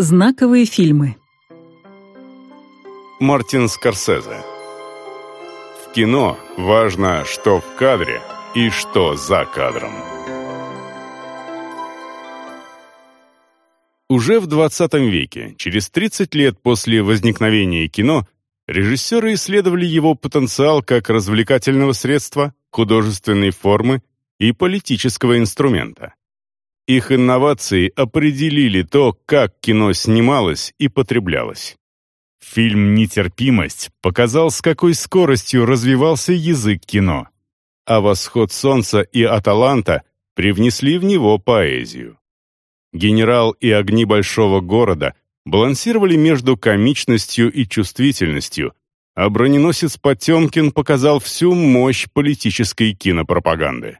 Знаковые фильмы. Мартин Скорсезе. В кино важно, что в кадре и что за кадром. Уже в 20 веке, через 30 лет после возникновения кино, режиссеры исследовали его потенциал как развлекательного средства, художественной формы и политического инструмента. Их инновации определили то, как кино снималось и потреблялось. Фильм «Нетерпимость» показал, с какой скоростью развивался язык кино, а «Восход солнца» и «Аталанта» привнесли в него поэзию. «Генерал» и «Огни большого города» балансировали между комичностью и чувствительностью, а броненосец Потемкин показал всю мощь политической кинопропаганды.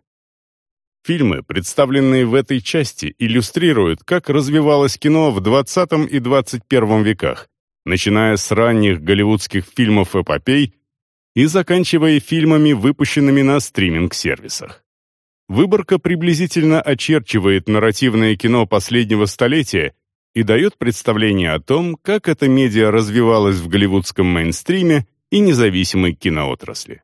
Фильмы, представленные в этой части, иллюстрируют, как развивалось кино в 20 и 21 веках, начиная с ранних голливудских фильмов-эпопей и заканчивая фильмами, выпущенными на стриминг-сервисах. Выборка приблизительно очерчивает нарративное кино последнего столетия и дает представление о том, как это медиа развивалось в голливудском мейнстриме и независимой киноотрасли.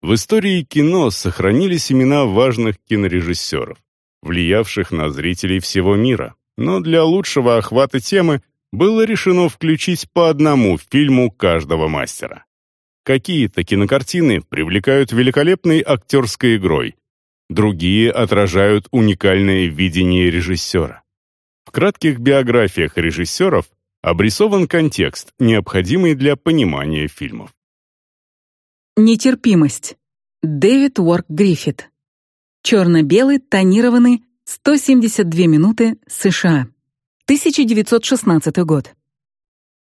В истории кино сохранились имена важных кинорежиссеров, влиявших на зрителей всего мира, но для лучшего охвата темы было решено включить по одному фильму каждого мастера. Какие-то кинокартины привлекают великолепной актерской игрой, другие отражают уникальное видение режиссера. В кратких биографиях режиссеров обрисован контекст, необходимый для понимания фильмов. Нетерпимость. Дэвид Уорк Гриффит. Черно-белый, тонированный, 172 минуты, США. 1916 год.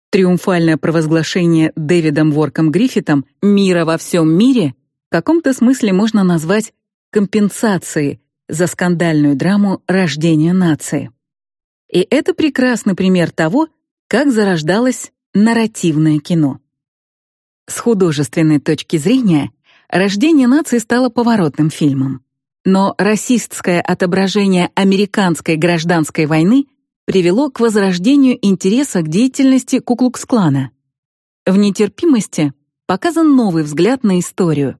Триумфальное провозглашение Дэвидом Ворком Гриффитом мира во всем мире в каком-то смысле можно назвать компенсацией за скандальную драму рождения нации. И это прекрасный пример того, как зарождалось нарративное кино. С художественной точки зрения, «Рождение нации» стало поворотным фильмом. Но расистское отображение американской гражданской войны привело к возрождению интереса к деятельности Куклукс-клана. В «Нетерпимости» показан новый взгляд на историю.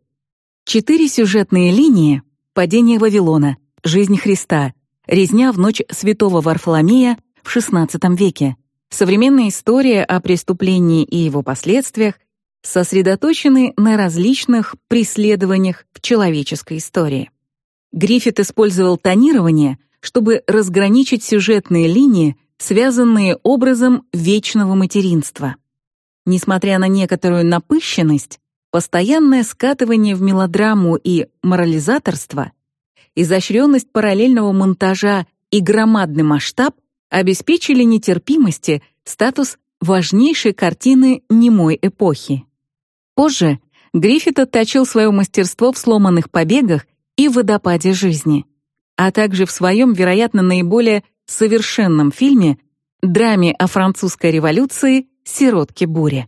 Четыре сюжетные линии — падение Вавилона, жизнь Христа, резня в ночь святого Варфоломея в XVI веке, современная история о преступлении и его последствиях, сосредоточены на различных преследованиях в человеческой истории. Гриффит использовал тонирование, чтобы разграничить сюжетные линии, связанные образом вечного материнства. Несмотря на некоторую напыщенность, постоянное скатывание в мелодраму и морализаторство, изощренность параллельного монтажа и громадный масштаб обеспечили нетерпимости статус важнейшей картины немой эпохи. Позже Гриффит отточил свое мастерство в сломанных побегах и водопаде жизни, а также в своем, вероятно, наиболее совершенном фильме драме о французской революции «Сиротки бури».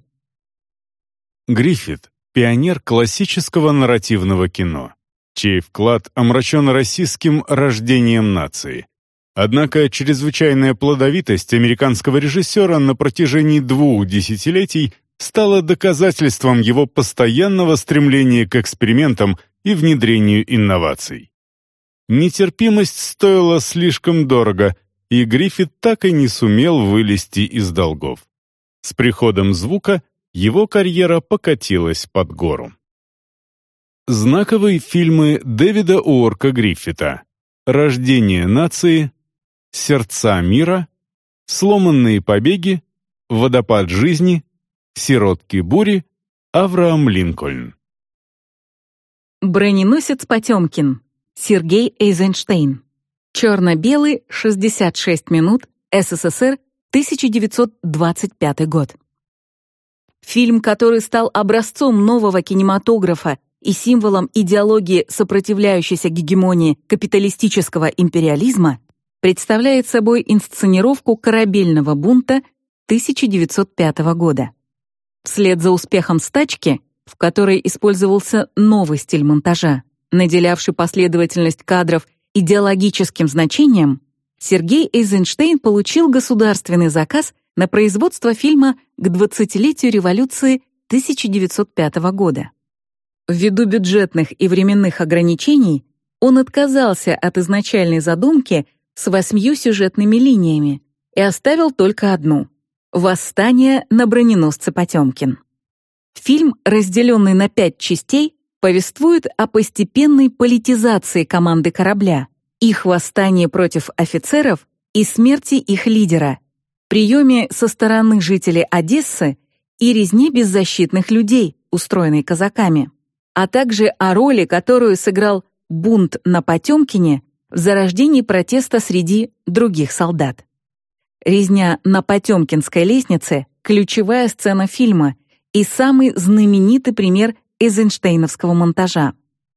Гриффит — пионер классического нарративного кино, чей вклад омрачен расистским рождением нации. Однако чрезвычайная плодовитость американского режиссера на протяжении двух десятилетий стало доказательством его постоянного стремления к экспериментам и внедрению инноваций. Нетерпимость стоила слишком дорого, и Гриффит так и не сумел вылезти из долгов. С приходом звука его карьера покатилась под гору. Знаковые фильмы Дэвида Уорка Гриффита «Рождение нации», «Сердца мира», «Сломанные побеги», «Водопад жизни», Сиротки бури, Авраам Линкольн. Броненосец Потемкин, Сергей Эйзенштейн. Черно-белый, 66 минут, СССР, 1925 год. Фильм, который стал образцом нового кинематографа и символом идеологии сопротивляющейся гегемонии капиталистического империализма, представляет собой инсценировку корабельного бунта 1905 года. Вслед за успехом стачки, в которой использовался новый стиль монтажа, наделявший последовательность кадров идеологическим значением, Сергей Эйзенштейн получил государственный заказ на производство фильма к 20-летию революции 1905 года. Ввиду бюджетных и временных ограничений он отказался от изначальной задумки с восьмью сюжетными линиями и оставил только одну — «Восстание на броненосце Потемкин». Фильм, разделенный на пять частей, повествует о постепенной политизации команды корабля, их восстании против офицеров и смерти их лидера, приеме со стороны жителей Одессы и резне беззащитных людей, устроенной казаками а также о роли, которую сыграл бунт на Потемкине в зарождении протеста среди других солдат. Резня на Потемкинской лестнице — ключевая сцена фильма и самый знаменитый пример эйзенштейновского монтажа.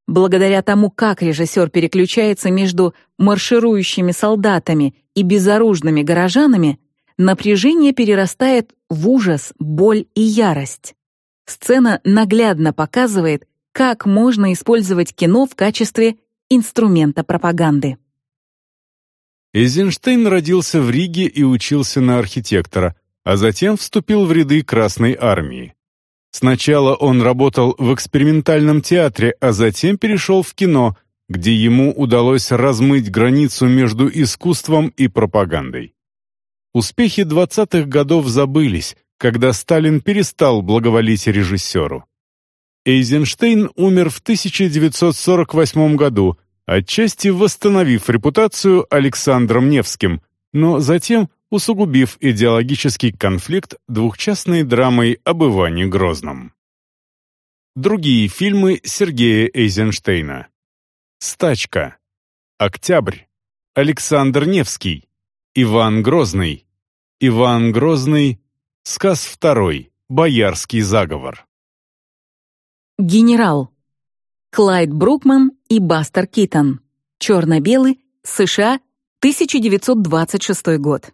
Благодаря тому, как режиссер переключается между марширующими солдатами и безоружными горожанами, напряжение перерастает в ужас, боль и ярость. Сцена наглядно показывает, как можно использовать кино в качестве инструмента пропаганды. Эйзенштейн родился в Риге и учился на архитектора, а затем вступил в ряды Красной армии. Сначала он работал в экспериментальном театре, а затем перешел в кино, где ему удалось размыть границу между искусством и пропагандой. Успехи 20-х годов забылись, когда Сталин перестал благоволить режиссеру. Эйзенштейн умер в 1948 году, отчасти восстановив репутацию Александром Невским, но затем усугубив идеологический конфликт двухчастной драмой об Иване Грозном. Другие фильмы Сергея Эйзенштейна. «Стачка», «Октябрь», Александр Невский, Иван Грозный, Иван Грозный, Сказ второй, Боярский заговор. Генерал. Клайд Брукман и Бастер Китон. Черно-белый, США, 1926 год.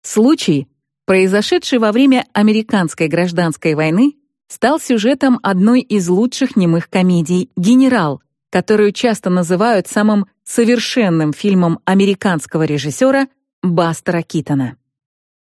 Случай, произошедший во время американской гражданской войны, стал сюжетом одной из лучших немых комедий «Генерал», которую часто называют самым совершенным фильмом американского режиссера Бастера Китона.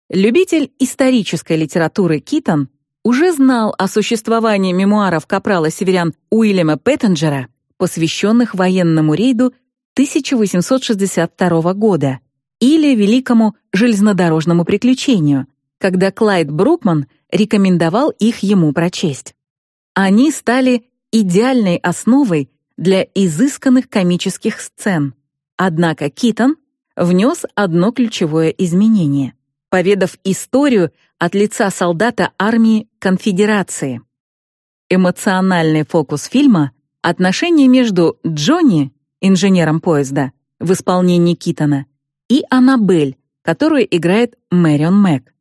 Любитель исторической литературы Китон уже знал о существовании мемуаров капрала-северян Уильяма Петтенджера, посвященных военному рейду 1862 года или Великому железнодорожному приключению, когда Клайд Брукман рекомендовал их ему прочесть. Они стали идеальной основой для изысканных комических сцен. Однако Китон внес одно ключевое изменение, поведав историю от лица солдата армии конфедерации. Эмоциональный фокус фильма — отношения между Джонни, инженером поезда, в исполнении Китона, и Аннабель, которую играет Мэрион Мэг.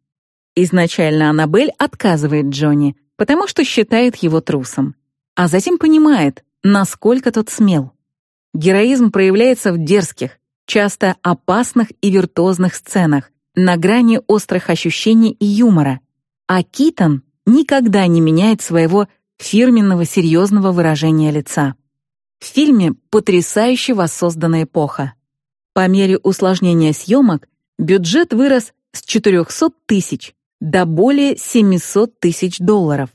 Изначально Аннабель отказывает Джонни, потому что считает его трусом, а затем понимает, насколько тот смел. Героизм проявляется в дерзких, часто опасных и виртуозных сценах, на грани острых ощущений и юмора, а Китон никогда не меняет своего фирменного серьезного выражения лица. В фильме потрясающе воссоздана эпоха. По мере усложнения съемок бюджет вырос с 400 тысяч до более 700 тысяч долларов.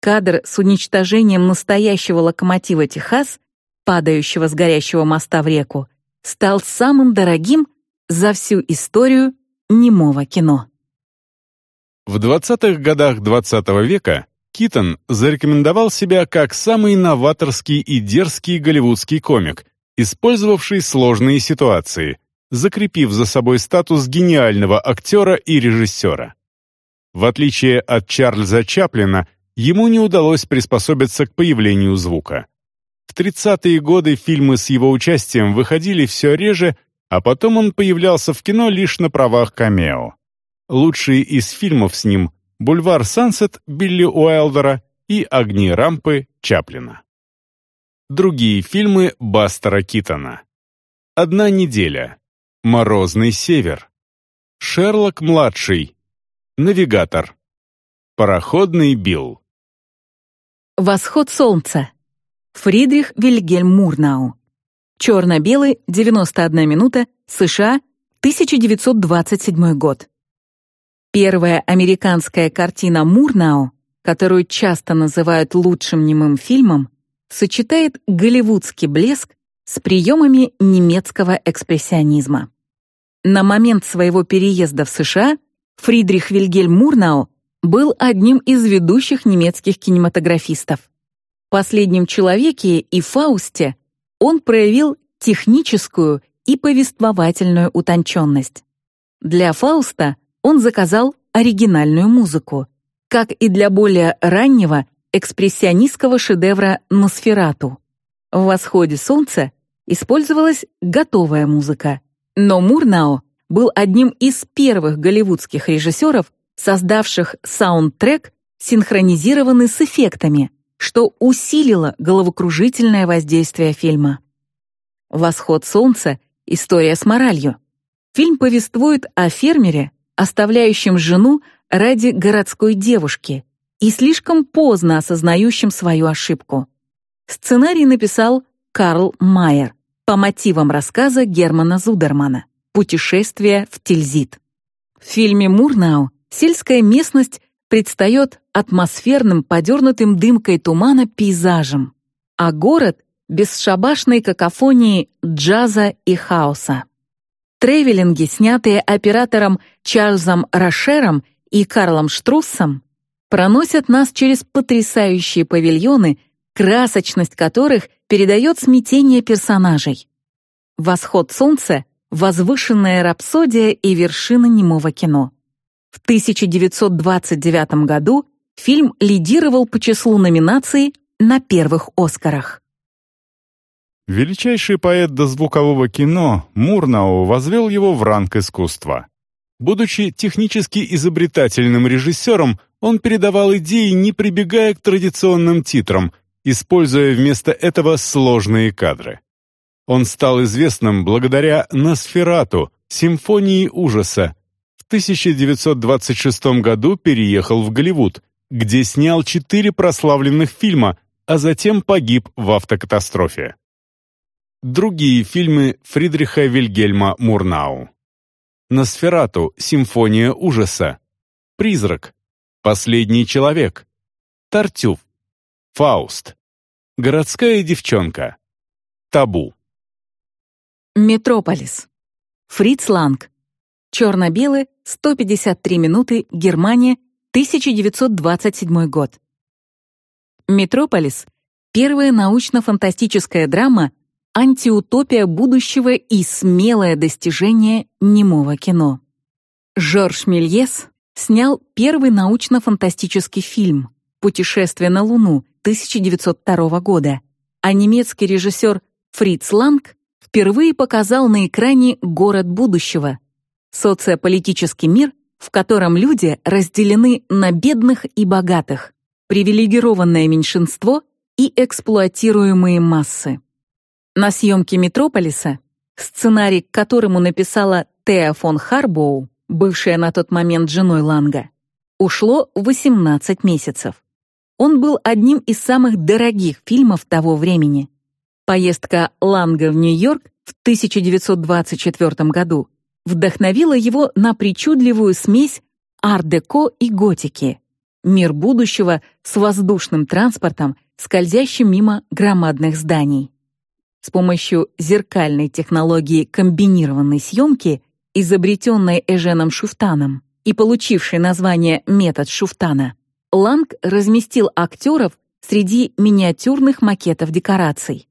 Кадр с уничтожением настоящего локомотива «Техас», падающего с горящего моста в реку, стал самым дорогим за всю историю немого кино. В 20-х годах XX -го века Китон зарекомендовал себя как самый новаторский и дерзкий голливудский комик, использовавший сложные ситуации, закрепив за собой статус гениального актера и режиссера. В отличие от Чарльза Чаплина, ему не удалось приспособиться к появлению звука. В 30-е годы фильмы с его участием выходили все реже, а потом он появлялся в кино лишь на правах камео. Лучшие из фильмов с ним «Бульвар Сансет» Билли Уайлдера и «Огни рампы» Чаплина. Другие фильмы Бастера Китона. «Одна неделя», «Морозный север», «Шерлок-младший», «Навигатор», «Пароходный Билл». «Восход солнца», Фридрих Вильгельм Мурнау. Черно-белый, 91 минута, США, 1927 год. Первая американская картина Мурнау, которую часто называют лучшим немым фильмом, сочетает голливудский блеск с приемами немецкого экспрессионизма. На момент своего переезда в США Фридрих Вильгельм Мурнау был одним из ведущих немецких кинематографистов. В «Последнем человеке» и «Фаусте» он проявил техническую и повествовательную утонченность. Для «Фауста» он заказал оригинальную музыку, как и для более раннего экспрессионистского шедевра «Носферату». В «Восходе солнца» использовалась готовая музыка, но Мурнау был одним из первых голливудских режиссеров, создавших саундтрек, синхронизированный с эффектами, что усилило головокружительное воздействие фильма. «Восход солнца» — история с моралью. Фильм повествует о фермере, оставляющем жену ради городской девушки и слишком поздно осознающем свою ошибку. Сценарий написал Карл Майер по мотивам рассказа Германа Зудермана «Путешествие в Тильзит». В фильме «Мурнау» сельская местность предстает атмосферным, подернутым дымкой тумана пейзажем, а город — бесшабашной какофонией джаза и хаоса. Тревелинги, снятые оператором Чарльзом Рошером и Карлом Штруссом, проносят нас через потрясающие павильоны, красочность которых передает смятение персонажей. «Восход солнца» — возвышенная рапсодия и вершина немого кино. В 1929 году фильм лидировал по числу номинаций на первых «Оскарах». Величайший поэт дозвукового кино Мурнау возвел его в ранг искусства. Будучи технически изобретательным режиссером, он передавал идеи, не прибегая к традиционным титрам, используя вместо этого сложные кадры. Он стал известным благодаря «Носферату», «Симфонии ужаса». В 1926 году переехал в Голливуд, где снял четыре прославленных фильма, а затем погиб в автокатастрофе. Другие фильмы Фридриха Вильгельма Мурнау. «Носферату. Симфония ужаса», «Призрак», «Последний человек», «Тартюф», «Фауст», «Городская девчонка», «Табу». Метрополис. Фриц Ланг. Черно-белый, 153 минуты, Германия, 1927 год. Метрополис — первая научно-фантастическая драма, антиутопия будущего и смелое достижение немого кино. Жорж Мельес снял первый научно-фантастический фильм «Путешествие на Луну» 1902 года, а немецкий режиссер Фриц Ланг впервые показал на экране «Город будущего» — социополитический мир, в котором люди разделены на бедных и богатых, привилегированное меньшинство и эксплуатируемые массы. На съемки «Метрополиса», сценарий к которому написала Теа фон Харбоу, бывшая на тот момент женой Ланга, ушло 18 месяцев. Он был одним из самых дорогих фильмов того времени. Поездка Ланга в Нью-Йорк в 1924 году вдохновила его на причудливую смесь ар-деко и готики. Мир будущего с воздушным транспортом, скользящим мимо громадных зданий. С помощью зеркальной технологии комбинированной съемки, изобретенной Эженом Шуфтаном и получившей название «метод Шуфтана», Ланг разместил актеров среди миниатюрных макетов декораций.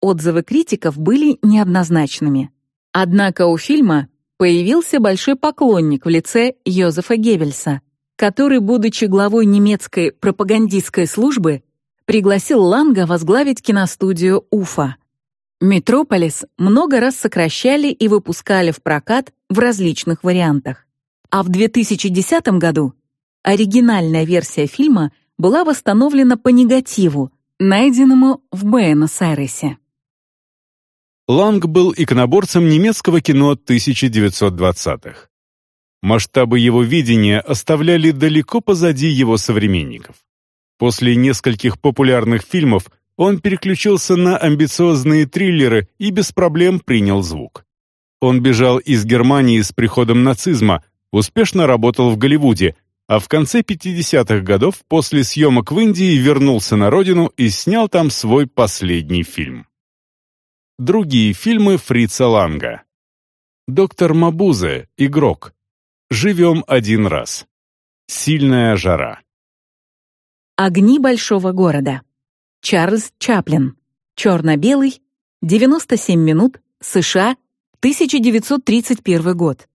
Отзывы критиков были неоднозначными. Однако у фильма появился большой поклонник в лице Йозефа Геббельса, который, будучи главой немецкой пропагандистской службы, пригласил Ланга возглавить киностудию «Уфа». «Метрополис» много раз сокращали и выпускали в прокат в различных вариантах. А в 2010 году оригинальная версия фильма была восстановлена по негативу, найденному в Буэнос-Айресе. Ланг был иконоборцем немецкого кино 1920-х. Масштабы его видения оставляли далеко позади его современников. После нескольких популярных фильмов он переключился на амбициозные триллеры и без проблем принял звук. Он бежал из Германии с приходом нацизма, успешно работал в Голливуде, а в конце 50-х годов после съемок в Индии вернулся на родину и снял там свой последний фильм. Другие фильмы Фрица Ланга. «Доктор Мабузе. Игрок». «Живем один раз». «Сильная жара». «Огни большого города». Чарльз Чаплин. Черно-белый. 97 минут. США. 1931 год.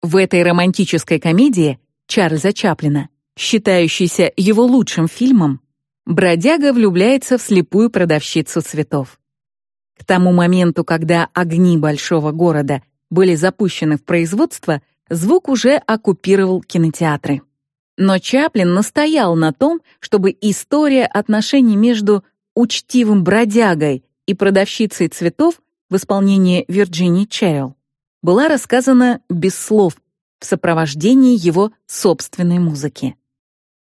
В этой романтической комедии Чарльза Чаплина, считающейся его лучшим фильмом, бродяга влюбляется в слепую продавщицу цветов. К тому моменту, когда огни большого города были запущены в производство, звук уже оккупировал кинотеатры. Но Чаплин настоял на том, чтобы история отношений между учтивым бродягой и продавщицей цветов в исполнении Вирджинии Черрилл была рассказана без слов в сопровождении его собственной музыки.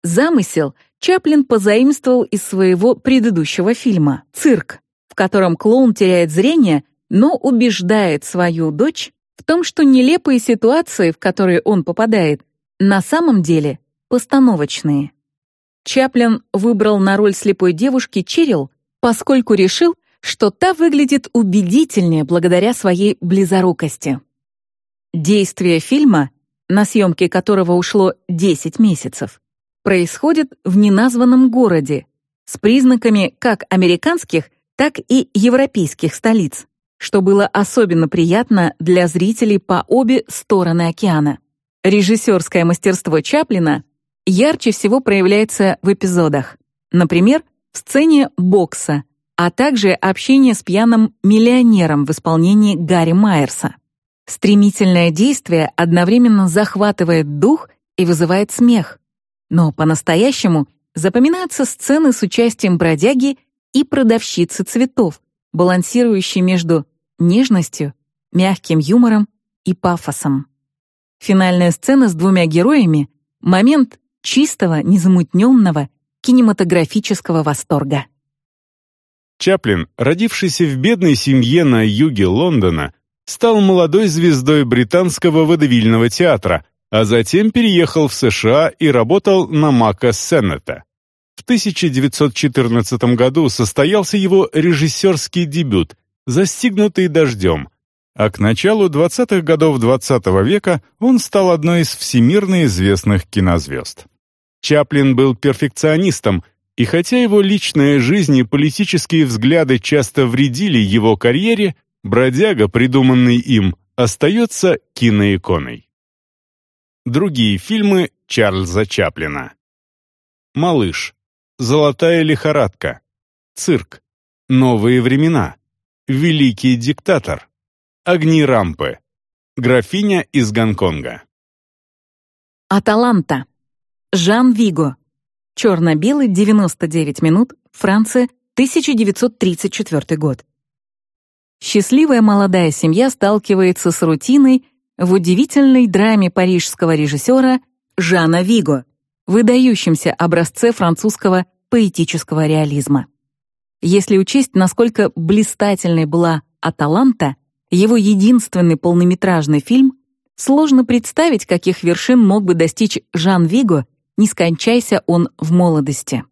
Замысел Чаплин позаимствовал из своего предыдущего фильма «Цирк», в котором клоун теряет зрение, но убеждает свою дочь в том, что нелепые ситуации, в которые он попадает, на самом деле постановочные. Чаплин выбрал на роль слепой девушки Черил, поскольку решил, что та выглядит убедительнее благодаря своей близорукости. Действие фильма, на съемки которого ушло 10 месяцев, происходит в неназванном городе с признаками как американских, так и европейских столиц, что было особенно приятно для зрителей по обе стороны океана. Режиссерское мастерство Чаплина ярче всего проявляется в эпизодах. Например, в сцене бокса, а также общение с пьяным миллионером в исполнении Гарри Майерса. Стремительное действие одновременно захватывает дух и вызывает смех. Но по-настоящему запоминаются сцены с участием бродяги и продавщицы цветов, балансирующей между нежностью, мягким юмором и пафосом. Финальная сцена с двумя героями — момент чистого, незамутненного кинематографического восторга. Чаплин, родившийся в бедной семье на юге Лондона, стал молодой звездой британского водевильного театра, а затем переехал в США и работал на Мака Сеннета. В 1914 году состоялся его режиссерский дебют «Застигнутый дождем», а к началу 20-х годов XX -го века он стал одной из всемирно известных кинозвезд. Чаплин был перфекционистом, и хотя его личная жизнь и политические взгляды часто вредили его карьере, бродяга, придуманный им, остается киноиконой. Другие фильмы Чарльза Чаплина. «Малыш», «Золотая лихорадка», «Цирк», «Новые времена», «Великий диктатор», «Огни рампы», «Графиня из Гонконга». «Аталанта», Жан Виго. Черно-белый, 99 минут, Франция, 1934 год. Счастливая молодая семья сталкивается с рутиной в удивительной драме парижского режиссера Жана Виго, выдающемся образце французского поэтического реализма. Если учесть, насколько блистательной была «Аталанта», его единственный полнометражный фильм, сложно представить, каких вершин мог бы достичь Жан Виго не скончайся он в молодости.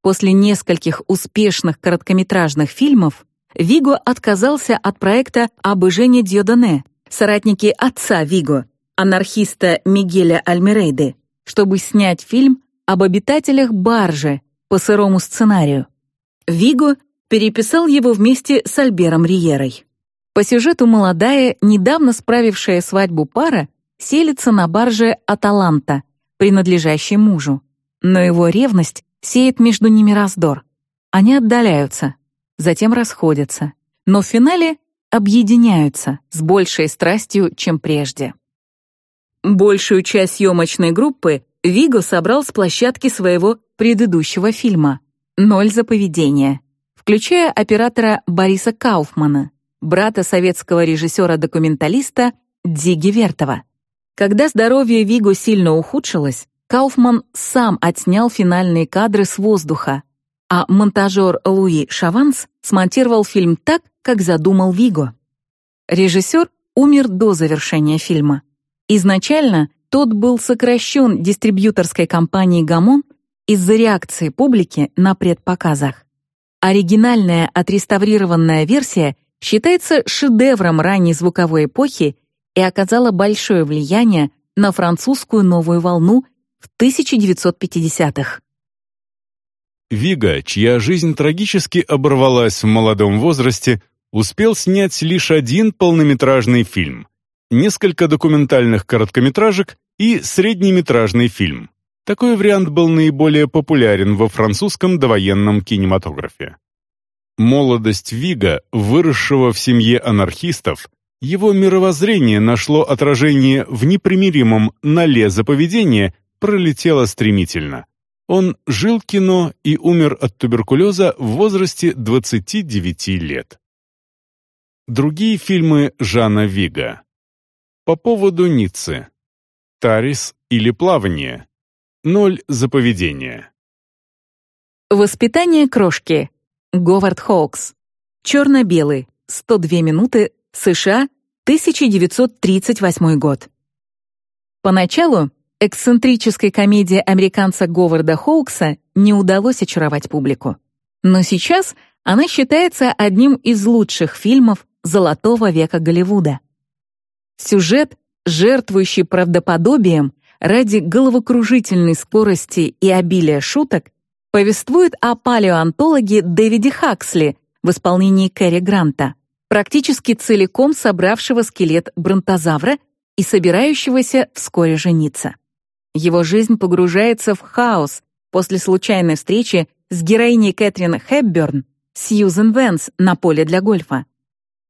После нескольких успешных короткометражных фильмов Виго отказался от проекта об Жене Дьодоне, соратники отца Виго, анархиста Мигеля Альмирейды, чтобы снять фильм об обитателях баржи по сырому сценарию. Виго переписал его вместе с Альбером Риерой. По сюжету молодая, недавно справившая свадьбу пара селится на барже «Аталанта», принадлежащий мужу. Но его ревность сеет между ними раздор. Они отдаляются, затем расходятся, но в финале объединяются с большей страстью, чем прежде. Большую часть съемочной группы Виго собрал с площадки своего предыдущего фильма «Ноль за поведение», включая оператора Бориса Кауфмана, брата советского режиссера-документалиста Дзиги Вертова. Когда здоровье Виго сильно ухудшилось, Кауфман сам отснял финальные кадры с воздуха, а монтажер Луи Шаванс смонтировал фильм так, как задумал Виго. Режиссер умер до завершения фильма. Изначально тот был сокращен дистрибьюторской компанией «Гамон» из-за реакции публики на предпоказах. Оригинальная отреставрированная версия считается шедевром ранней звуковой эпохи и оказала большое влияние на французскую новую волну в 1950-х. Вига, чья жизнь трагически оборвалась в молодом возрасте, успел снять лишь один полнометражный фильм, несколько документальных короткометражек и среднеметражный фильм. Такой вариант был наиболее популярен во французском довоенном кинематографе. Молодость Вига, выросшего в семье анархистов, его мировоззрение нашло отражение в непримиримом нале за пролетело стремительно. Он жил кино и умер от туберкулеза в возрасте 29 лет. Другие фильмы Жана Вига. По поводу Ниццы. Тарис или плавание. Ноль за поведение. Воспитание крошки. Говард Хоукс. Черно-белый. 102 минуты. США. 1938 год. Поначалу эксцентрической комедии американца Говарда Хоукса не удалось очаровать публику. Но сейчас она считается одним из лучших фильмов золотого века Голливуда. Сюжет, жертвующий правдоподобием, ради головокружительной скорости и обилия шуток повествует о палеоантологе Дэвиде Хаксли в исполнении Кэрри Гранта, практически целиком собравшего скелет бронтозавра и собирающегося вскоре жениться. Его жизнь погружается в хаос после случайной встречи с героиней Кэтрин Хэбберн, Сьюзен Венс на поле для гольфа.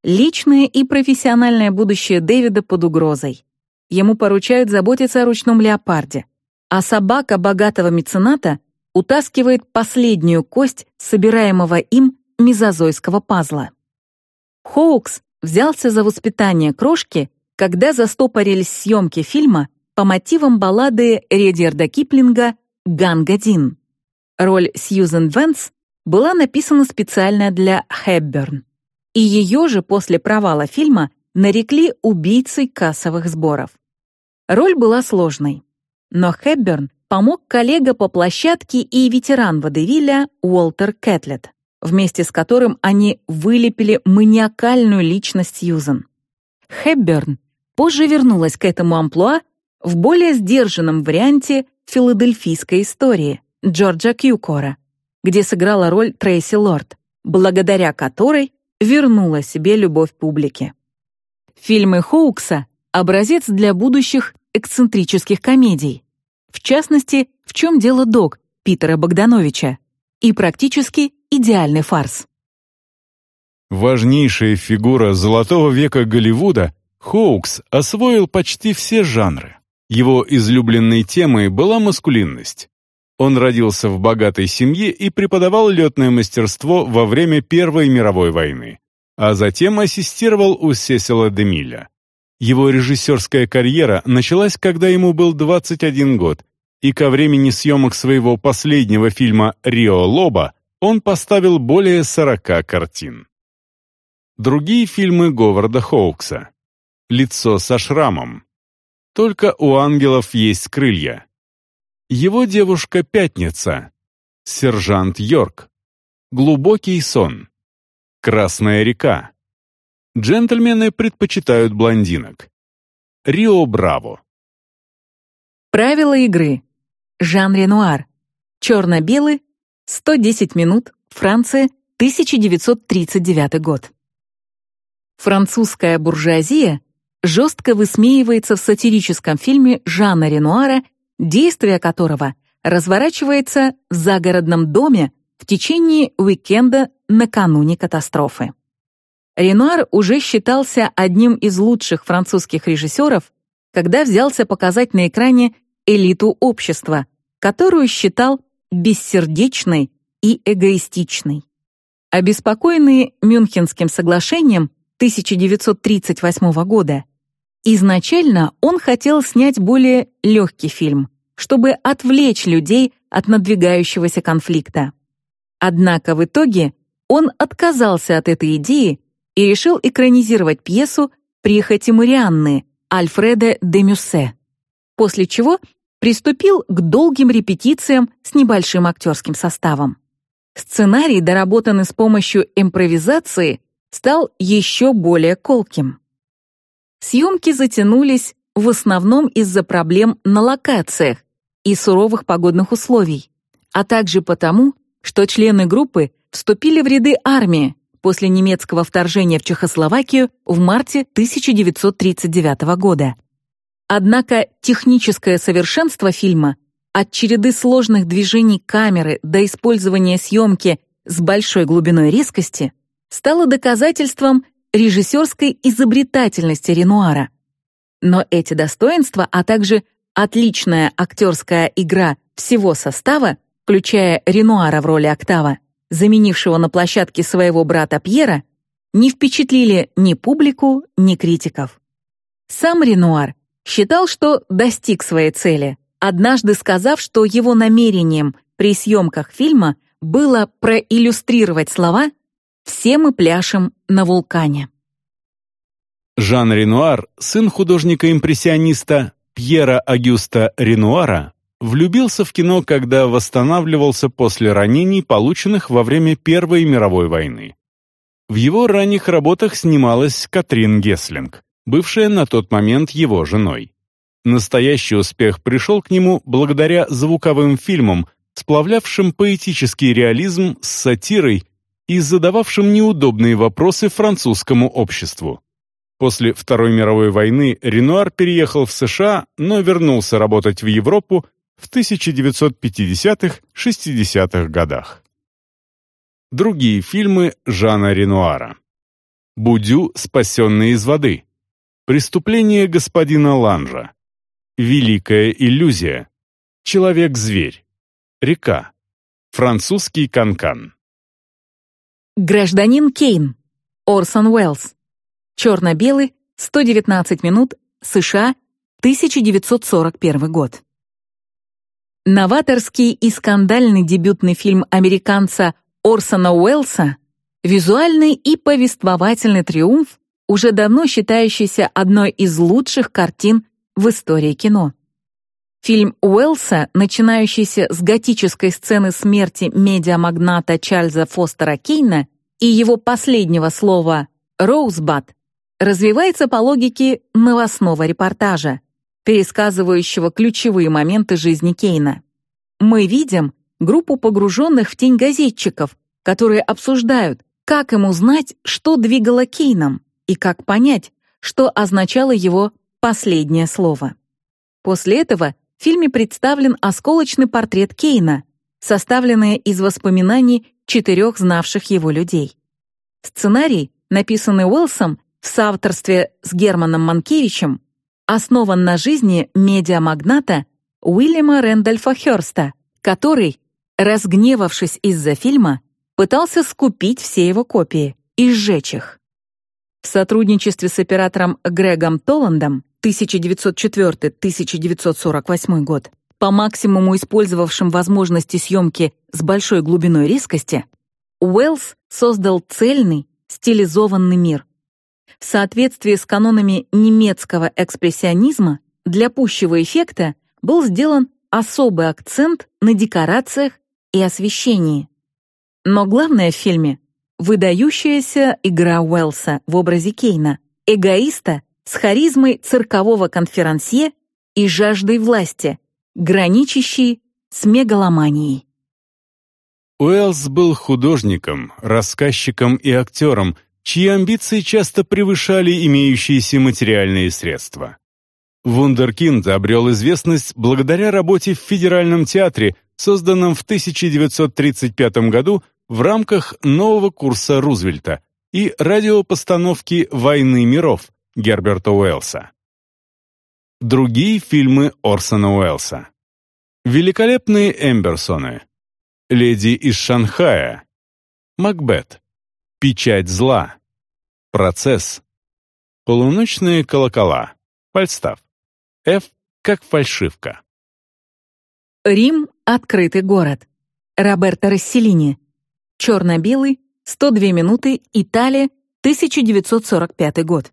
Личное и профессиональное будущее Дэвида под угрозой ему поручают заботиться о ручном леопарде, а собака богатого мецената утаскивает последнюю кость собираемого им мезозойского пазла. Хоукс взялся за воспитание крошки, когда застопорились съемки фильма по мотивам баллады Редерда Киплинга «Гангадин». Роль Сьюзен Венс была написана специально для Хэбберн, и ее же после провала фильма нарекли убийцей кассовых сборов. Роль была сложной, но Хэбберн помог коллега по площадке и ветеран водевиля Уолтер Кэтлет, вместе с которым они вылепили маниакальную личность Сьюзен. Хэбберн позже вернулась к этому амплуа в более сдержанном варианте филадельфийской истории Джорджа Кьюкора, где сыграла роль Трейси Лорд, благодаря которой вернула себе любовь публики. Фильмы Хоукса — образец для будущих эксцентрических комедий. В частности, «В чем дело, док» Питера Богдановича и практически идеальный фарс. Важнейшая фигура золотого века Голливуда, Хоукс освоил почти все жанры. Его излюбленной темой была маскулинность. Он родился в богатой семье и преподавал летное мастерство во время Первой мировой войны а затем ассистировал у Сесила Демиля. Его режиссерская карьера началась, когда ему был 21 год, и ко времени съемок своего последнего фильма «Рио Лоба» он поставил более 40 картин. Другие фильмы Говарда Хоукса. «Лицо со шрамом». «Только у ангелов есть крылья». Его девушка Пятница. Сержант Йорк. Глубокий сон. Красная река. Джентльмены предпочитают блондинок. Рио Браво. Правила игры. Жан Ренуар. Черно-белый. 110 минут. Франция. 1939 год. Французская буржуазия жестко высмеивается в сатирическом фильме Жана Ренуара, действие которого разворачивается в загородном доме в течение уикенда накануне катастрофы. Ренуар уже считался одним из лучших французских режиссеров, когда взялся показать на экране элиту общества, которую считал бессердечной и эгоистичной. Обеспокоенный Мюнхенским соглашением 1938 года, изначально он хотел снять более легкий фильм, чтобы отвлечь людей от надвигающегося конфликта. Однако в итоге он отказался от этой идеи и решил экранизировать пьесу «Прихоти Марианны» Альфреда де Мюссе, после чего приступил к долгим репетициям с небольшим актерским составом. Сценарий, доработанный с помощью импровизации, стал еще более колким. Съемки затянулись в основном из-за проблем на локациях и суровых погодных условий, а также потому, что члены группы вступили в ряды армии после немецкого вторжения в Чехословакию в марте 1939 года. Однако техническое совершенство фильма от череды сложных движений камеры до использования съемки с большой глубиной резкости стало доказательством режиссерской изобретательности Ренуара. Но эти достоинства, а также отличная актерская игра всего состава, включая Ренуара в роли Октава, заменившего на площадке своего брата Пьера, не впечатлили ни публику, ни критиков. Сам Ренуар считал, что достиг своей цели, однажды сказав, что его намерением при съемках фильма было проиллюстрировать слова «Все мы пляшем на вулкане». Жан Ренуар, сын художника-импрессиониста Пьера Агюста Ренуара, влюбился в кино, когда восстанавливался после ранений, полученных во время Первой мировой войны. В его ранних работах снималась Катрин Геслинг, бывшая на тот момент его женой. Настоящий успех пришел к нему благодаря звуковым фильмам, сплавлявшим поэтический реализм с сатирой и задававшим неудобные вопросы французскому обществу. После Второй мировой войны Ренуар переехал в США, но вернулся работать в Европу в 1950-60-х годах. Другие фильмы Жана Ренуара. «Будю, спасенный из воды», «Преступление господина Ланжа», «Великая иллюзия», «Человек-зверь», «Река», «Французский канкан». Гражданин Кейн, Орсон Уэллс, Черно-белый, 119 минут, США, 1941 год. Новаторский и скандальный дебютный фильм американца Орсона Уэллса, визуальный и повествовательный триумф, уже давно считающийся одной из лучших картин в истории кино. Фильм Уэллса, начинающийся с готической сцены смерти медиамагната Чарльза Фостера Кейна и его последнего слова «Роузбад», развивается по логике новостного репортажа, пересказывающего ключевые моменты жизни Кейна. Мы видим группу погруженных в тень газетчиков, которые обсуждают, как им узнать, что двигало Кейном, и как понять, что означало его последнее слово. После этого в фильме представлен осколочный портрет Кейна, составленный из воспоминаний четырех знавших его людей. Сценарий, написанный Уэлсом, в соавторстве с Германом Манкевичем основан на жизни медиамагната Уильяма Рэндольфа Хёрста, который, разгневавшись из-за фильма, пытался скупить все его копии и сжечь их. В сотрудничестве с оператором Грегом Толландом 1904-1948 год, по максимуму использовавшим возможности съемки с большой глубиной резкости, Уэллс создал цельный, стилизованный мир, в соответствии с канонами немецкого экспрессионизма для пущего эффекта был сделан особый акцент на декорациях и освещении. Но главное в фильме — выдающаяся игра Уэллса в образе Кейна, эгоиста с харизмой циркового конферансье и жаждой власти, граничащей с мегаломанией. Уэллс был художником, рассказчиком и актером — чьи амбиции часто превышали имеющиеся материальные средства. Вундеркинд обрел известность благодаря работе в Федеральном театре, созданном в 1935 году в рамках нового курса Рузвельта и радиопостановки «Войны миров» Герберта Уэллса. Другие фильмы Орсона Уэллса. «Великолепные Эмберсоны», «Леди из Шанхая», «Макбет», «Печать зла», Процесс. Полуночные колокола. Фальстав. F как фальшивка. Рим — открытый город. Роберто Расселини. Черно-белый, 102 минуты, Италия, 1945 год.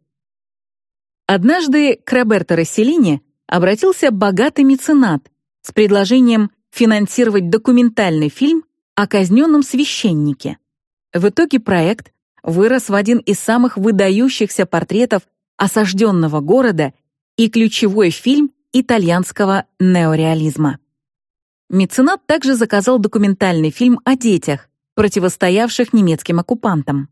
Однажды к Роберто Расселини обратился богатый меценат с предложением финансировать документальный фильм о казненном священнике. В итоге проект вырос в один из самых выдающихся портретов осажденного города и ключевой фильм итальянского неореализма. Меценат также заказал документальный фильм о детях, противостоявших немецким оккупантам.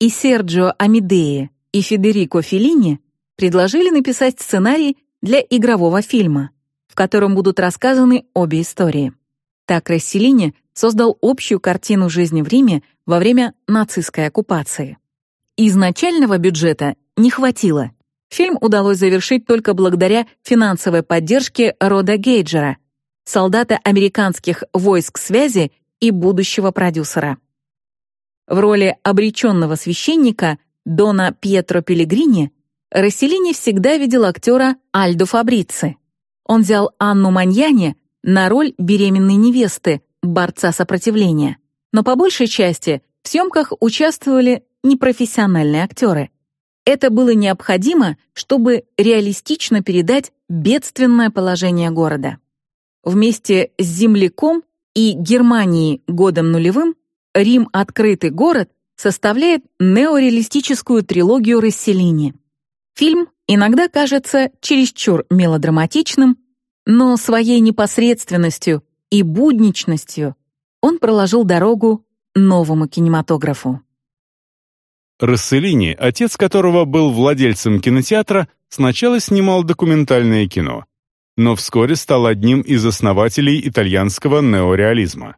И Серджио Амидеи, и Федерико Феллини предложили написать сценарий для игрового фильма, в котором будут рассказаны обе истории. Так Расселини создал общую картину жизни в Риме во время нацистской оккупации. Изначального бюджета не хватило. Фильм удалось завершить только благодаря финансовой поддержке Рода Гейджера, солдата американских войск связи и будущего продюсера. В роли обреченного священника Дона Пьетро Пелегрини Расселини всегда видел актера Альдо Фабрици. Он взял Анну Маньяне на роль беременной невесты, борца сопротивления. Но по большей части в съемках участвовали непрофессиональные актеры. Это было необходимо, чтобы реалистично передать бедственное положение города. Вместе с земляком и Германией годом нулевым Рим «Открытый город» составляет неореалистическую трилогию Расселини. Фильм иногда кажется чересчур мелодраматичным, но своей непосредственностью и будничностью он проложил дорогу новому кинематографу. Расселини, отец которого был владельцем кинотеатра, сначала снимал документальное кино, но вскоре стал одним из основателей итальянского неореализма.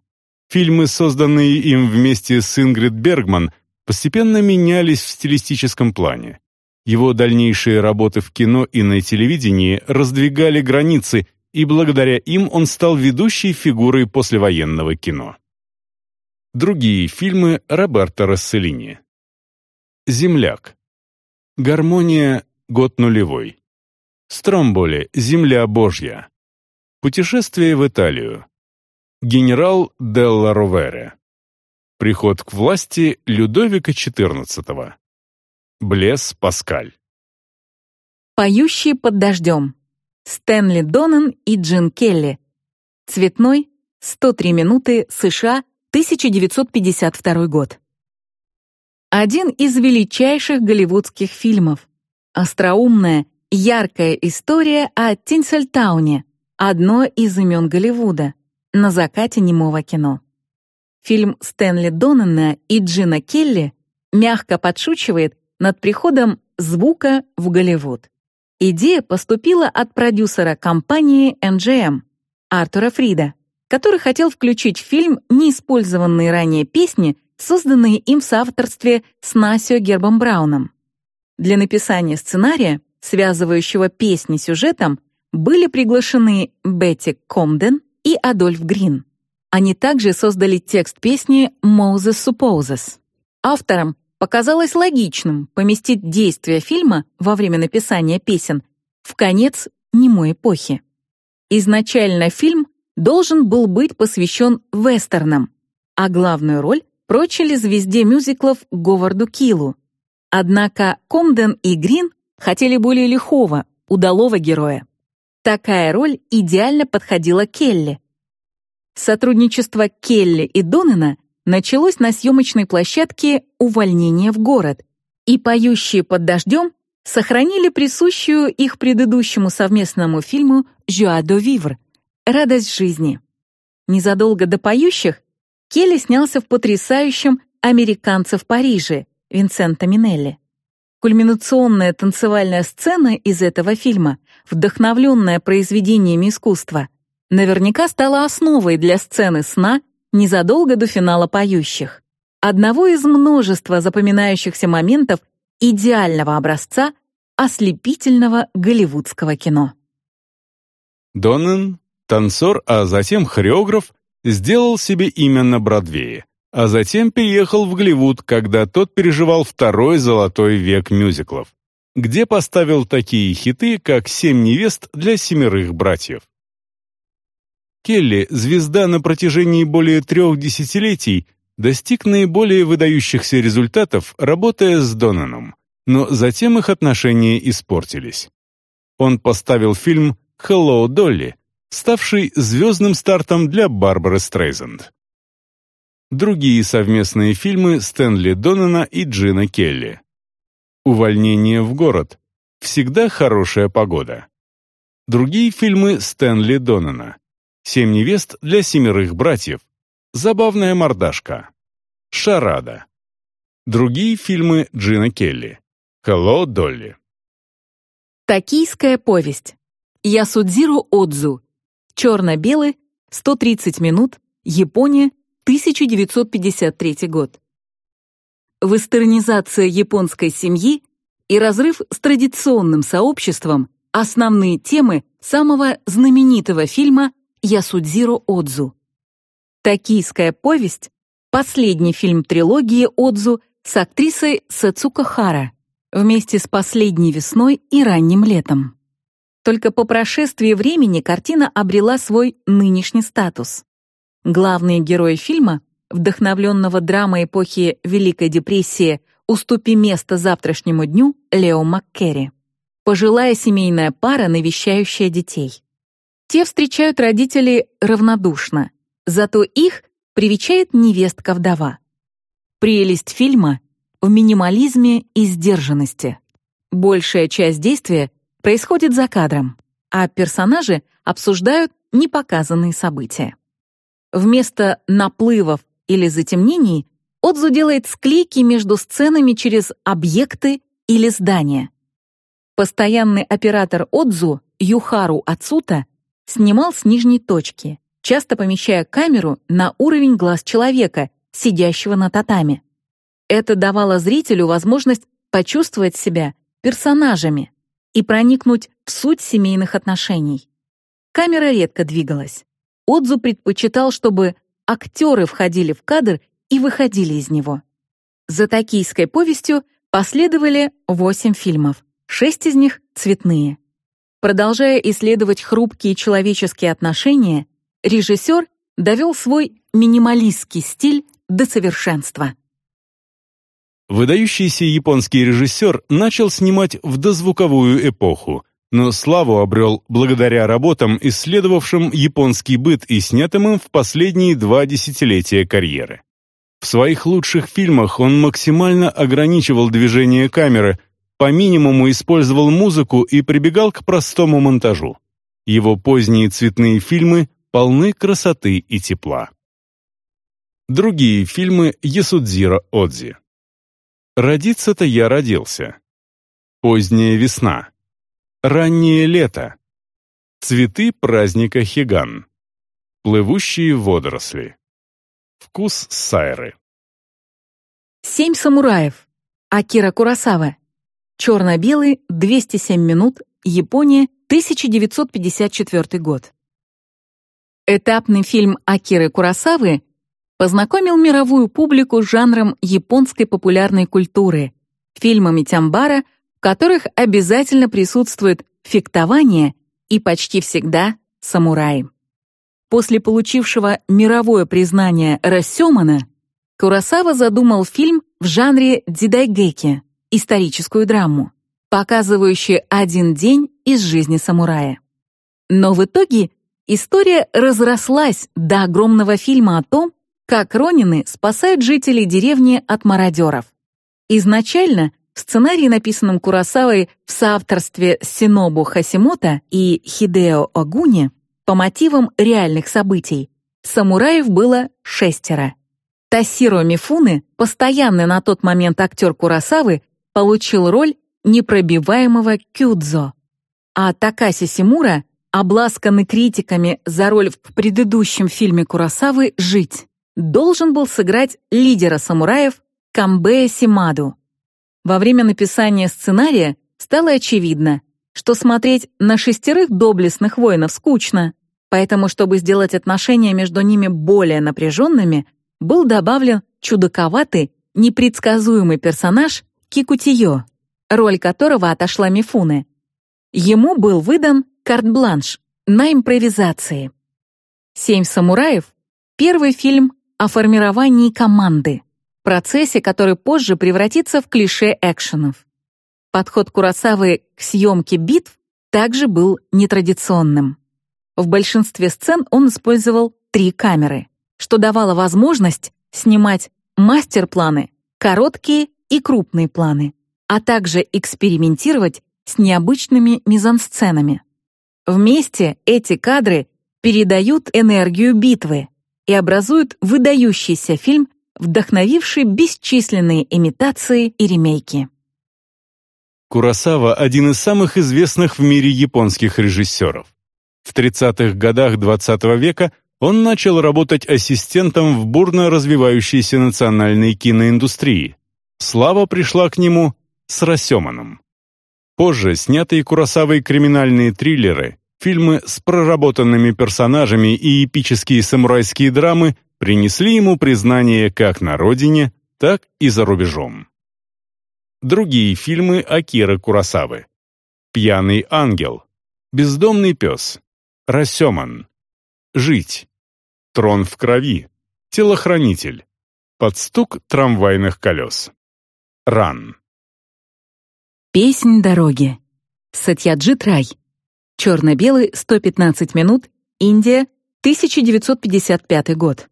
Фильмы, созданные им вместе с Ингрид Бергман, постепенно менялись в стилистическом плане. Его дальнейшие работы в кино и на телевидении раздвигали границы, и благодаря им он стал ведущей фигурой послевоенного кино. Другие фильмы Роберто Расселини. «Земляк». «Гармония. Год нулевой». «Стромболи. Земля Божья». «Путешествие в Италию». «Генерал Делла Ровере». «Приход к власти Людовика XIV». Блес Паскаль. «Поющие под дождем». Стэнли Донан и Джин Келли. Цветной. 103 минуты. США. 1952 год. Один из величайших голливудских фильмов. Остроумная, яркая история о Тинсельтауне, одно из имен Голливуда, на закате немого кино. Фильм Стэнли Донана и Джина Келли мягко подшучивает над приходом звука в Голливуд. Идея поступила от продюсера компании MGM Артура Фрида, который хотел включить в фильм неиспользованные ранее песни, созданные им в соавторстве с Насио Гербом Брауном. Для написания сценария, связывающего песни сюжетом, были приглашены Бетти Комден и Адольф Грин. Они также создали текст песни «Moses Supposes». Автором показалось логичным поместить действие фильма во время написания песен в конец немой эпохи. Изначально фильм должен был быть посвящен вестернам, а главную роль прочили звезде мюзиклов Говарду Киллу. Однако Комден и Грин хотели более лихого, удалого героя. Такая роль идеально подходила Келли. Сотрудничество Келли и Донена началось на съемочной площадке «Увольнение в город», и «Поющие под дождем» сохранили присущую их предыдущему совместному фильму «Жуа до Вивр» — «Радость жизни». Незадолго до «Поющих» Келли снялся в потрясающем «Американце в Париже» Винсента Минелли. Кульминационная танцевальная сцена из этого фильма, вдохновленная произведениями искусства, наверняка стала основой для сцены сна незадолго до финала «Поющих». Одного из множества запоминающихся моментов идеального образца ослепительного голливудского кино. Доннен, танцор, а затем хореограф, сделал себе имя на Бродвее, а затем переехал в Голливуд, когда тот переживал второй золотой век мюзиклов, где поставил такие хиты, как «Семь невест для семерых братьев». Келли, звезда на протяжении более трех десятилетий, достиг наиболее выдающихся результатов, работая с Донаном, но затем их отношения испортились. Он поставил фильм «Hello, Долли», ставший звездным стартом для Барбары Стрейзенд. Другие совместные фильмы Стэнли Доннана и Джина Келли. «Увольнение в город», «Всегда хорошая погода». Другие фильмы Стэнли Доннана. «Семь невест для семерых братьев», «Забавная мордашка», «Шарада». Другие фильмы Джина Келли. «Hello, Долли». Токийская повесть. Ясудзиру Отзу. Черно-белый, 130 минут, Япония, 1953 год. Вестернизация японской семьи и разрыв с традиционным сообществом — основные темы самого знаменитого фильма Ясудзиро Отзу. «Токийская повесть» — последний фильм трилогии Отзу с актрисой Сацука Хара вместе с «Последней весной» и «Ранним летом». Только по прошествии времени картина обрела свой нынешний статус. Главные герои фильма, вдохновленного драмой эпохи Великой депрессии «Уступи место завтрашнему дню» Лео Маккерри. Пожилая семейная пара, навещающая детей. Те встречают родителей равнодушно, зато их привечает невестка-вдова. Прелесть фильма в минимализме и сдержанности. Большая часть действия происходит за кадром, а персонажи обсуждают непоказанные события. Вместо наплывов или затемнений Отзу делает склейки между сценами через объекты или здания. Постоянный оператор Отзу Юхару Ацута снимал с нижней точки, часто помещая камеру на уровень глаз человека, сидящего на татами. Это давало зрителю возможность почувствовать себя персонажами и проникнуть в суть семейных отношений. Камера редко двигалась. Отзу предпочитал, чтобы актеры входили в кадр и выходили из него. За токийской повестью последовали восемь фильмов, шесть из них цветные. Продолжая исследовать хрупкие человеческие отношения, режиссер довел свой минималистский стиль до совершенства. Выдающийся японский режиссер начал снимать в дозвуковую эпоху, но славу обрел благодаря работам, исследовавшим японский быт и снятым им в последние два десятилетия карьеры. В своих лучших фильмах он максимально ограничивал движение камеры, по минимуму использовал музыку и прибегал к простому монтажу. Его поздние цветные фильмы полны красоты и тепла. Другие фильмы Ясудзиро Одзи. «Родиться-то я родился». «Поздняя весна». Раннее лето. Цветы праздника Хиган. Плывущие водоросли. Вкус сайры. «Семь самураев». Акира Курасава. Черно-белый, 207 минут, Япония, 1954 год. Этапный фильм Акиры Курасавы познакомил мировую публику с жанром японской популярной культуры, фильмами Тямбара — в которых обязательно присутствует фехтование и почти всегда самураи. После получившего мировое признание Рассёмана, Курасава задумал фильм в жанре дзидайгэки, историческую драму, показывающую один день из жизни самурая. Но в итоге история разрослась до огромного фильма о том, как ронины спасают жителей деревни от мародеров. Изначально в сценарии, написанном Курасавой в соавторстве с Синобу Хасимото и Хидео Огуни по мотивам реальных событий, самураев было шестеро. Тасиро Мифуны, постоянный на тот момент актер Курасавы, получил роль непробиваемого Кюдзо, а Такаси Симура, обласканный критиками за роль в предыдущем фильме Курасавы «Жить», должен был сыграть лидера самураев Камбея Симаду. Во время написания сценария стало очевидно, что смотреть на шестерых доблестных воинов скучно, поэтому, чтобы сделать отношения между ними более напряженными, был добавлен чудаковатый, непредсказуемый персонаж Кикутиё, роль которого отошла Мифуне. Ему был выдан карт-бланш на импровизации. «Семь самураев» — первый фильм о формировании команды процессе, который позже превратится в клише экшенов. Подход Куросавы к съемке битв также был нетрадиционным. В большинстве сцен он использовал три камеры, что давало возможность снимать мастер-планы, короткие и крупные планы, а также экспериментировать с необычными мизансценами. Вместе эти кадры передают энергию битвы и образуют выдающийся фильм, вдохновивший бесчисленные имитации и ремейки. Куросава — один из самых известных в мире японских режиссеров. В 30-х годах XX -го века он начал работать ассистентом в бурно развивающейся национальной киноиндустрии. Слава пришла к нему с Расеманом. Позже снятые Куросавой криминальные триллеры, фильмы с проработанными персонажами и эпические самурайские драмы принесли ему признание как на родине, так и за рубежом. Другие фильмы Акиры Куросавы. «Пьяный ангел», «Бездомный пес», «Рассеман», «Жить», «Трон в крови», «Телохранитель», «Под стук трамвайных колес», «Ран». Песнь дороги. Сатьяджит Рай. Черно-белый, 115 минут, Индия, 1955 год.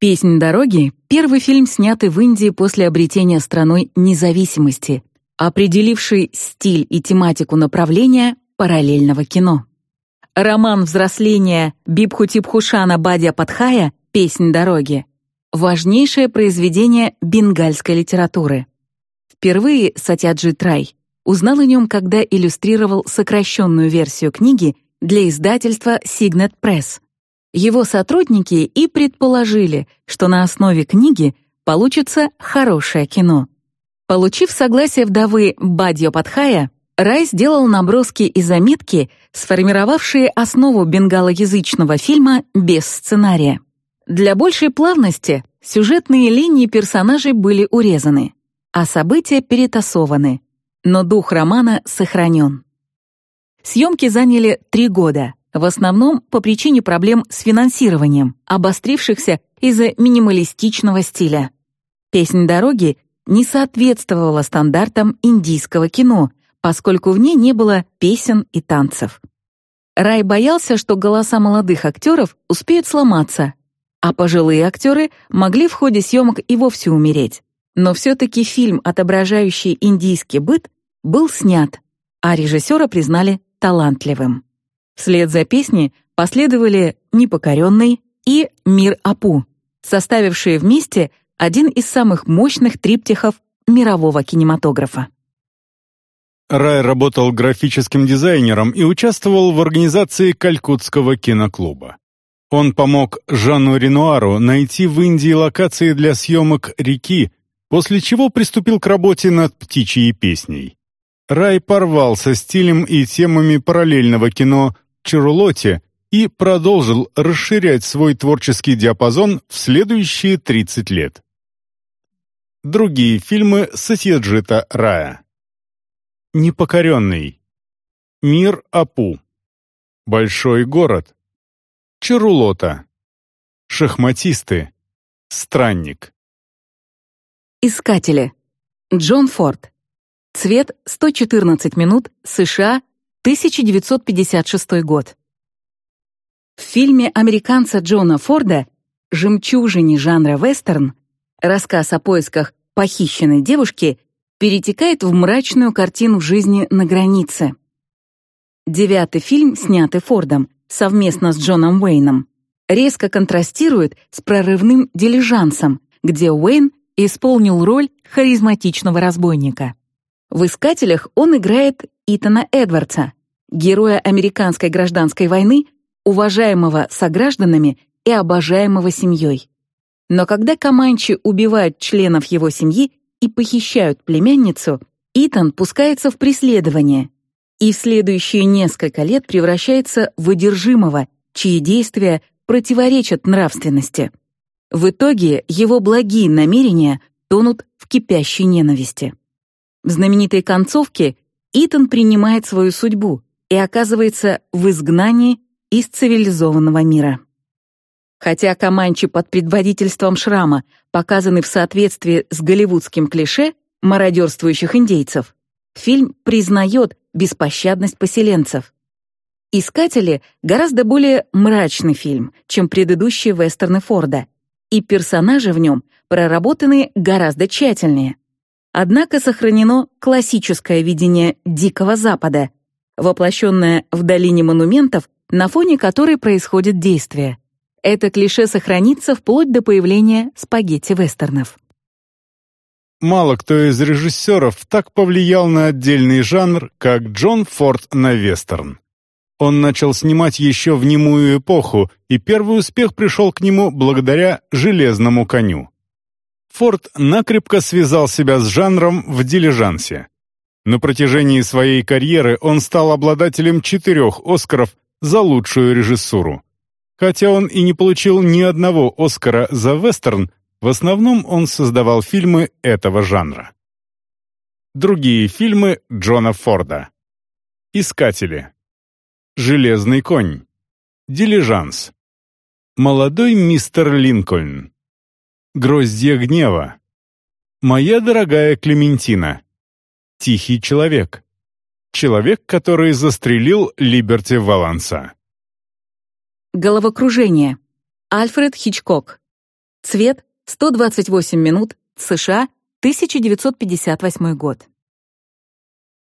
«Песнь дороги» — первый фильм, снятый в Индии после обретения страной независимости, определивший стиль и тематику направления параллельного кино. Роман взросления Бибхутипхушана Бадья Падхая «Песнь дороги» — важнейшее произведение бенгальской литературы. Впервые Сатяджит Рай узнал о нем, когда иллюстрировал сокращенную версию книги для издательства Signet Press — его сотрудники и предположили, что на основе книги получится хорошее кино. Получив согласие вдовы Бадьо Падхая, Рай сделал наброски и заметки, сформировавшие основу бенгалоязычного фильма без сценария. Для большей плавности сюжетные линии персонажей были урезаны, а события перетасованы, но дух романа сохранен. Съемки заняли три года, в основном по причине проблем с финансированием, обострившихся из-за минималистичного стиля. «Песнь дороги» не соответствовала стандартам индийского кино, поскольку в ней не было песен и танцев. Рай боялся, что голоса молодых актеров успеют сломаться, а пожилые актеры могли в ходе съемок и вовсе умереть. Но все-таки фильм, отображающий индийский быт, был снят, а режиссера признали талантливым. Вслед за песней последовали «Непокоренный» и «Мир Апу», составившие вместе один из самых мощных триптихов мирового кинематографа. Рай работал графическим дизайнером и участвовал в организации Калькутского киноклуба. Он помог Жанну Ренуару найти в Индии локации для съемок «Реки», после чего приступил к работе над «Птичьей песней». Рай порвал со стилем и темами параллельного кино Чарулоте и продолжил расширять свой творческий диапазон в следующие 30 лет. Другие фильмы Сатьяджита Рая. Непокоренный. Мир Апу. Большой город. Чарулота. Шахматисты. Странник. Искатели. Джон Форд. Цвет 114 минут, США, 1956 год. В фильме американца Джона Форда «Жемчужине жанра вестерн» рассказ о поисках похищенной девушки перетекает в мрачную картину жизни на границе. Девятый фильм, снятый Фордом совместно с Джоном Уэйном, резко контрастирует с прорывным «Дилижансом», где Уэйн исполнил роль харизматичного разбойника. В «Искателях» он играет Итана Эдвардса, героя американской гражданской войны, уважаемого согражданами и обожаемого семьей. Но когда Команчи убивают членов его семьи и похищают племянницу, Итан пускается в преследование и в следующие несколько лет превращается в одержимого, чьи действия противоречат нравственности. В итоге его благие намерения тонут в кипящей ненависти. В знаменитой концовке Итан принимает свою судьбу и оказывается в изгнании из цивилизованного мира. Хотя Команчи под предводительством Шрама показаны в соответствии с голливудским клише мародерствующих индейцев, фильм признает беспощадность поселенцев. «Искатели» — гораздо более мрачный фильм, чем предыдущие вестерны Форда, и персонажи в нем проработаны гораздо тщательнее. Однако сохранено классическое видение Дикого Запада, воплощенное в долине монументов, на фоне которой происходит действие. Это клише сохранится вплоть до появления спагетти-вестернов. Мало кто из режиссеров так повлиял на отдельный жанр, как Джон Форд на вестерн. Он начал снимать еще в немую эпоху, и первый успех пришел к нему благодаря «Железному коню». Форд накрепко связал себя с жанром в «Дилижансе». На протяжении своей карьеры он стал обладателем четырех «Оскаров» за лучшую режиссуру. Хотя он и не получил ни одного «Оскара» за вестерн, в основном он создавал фильмы этого жанра. Другие фильмы Джона Форда. «Искатели», «Железный конь», «Дилижанс», «Молодой мистер Линкольн», «Гроздья гнева», «Моя дорогая Клементина», «Тихий человек», «Человек, который застрелил Либерти Валанса». Головокружение. Альфред Хичкок. Цвет 128 минут. США. 1958 год.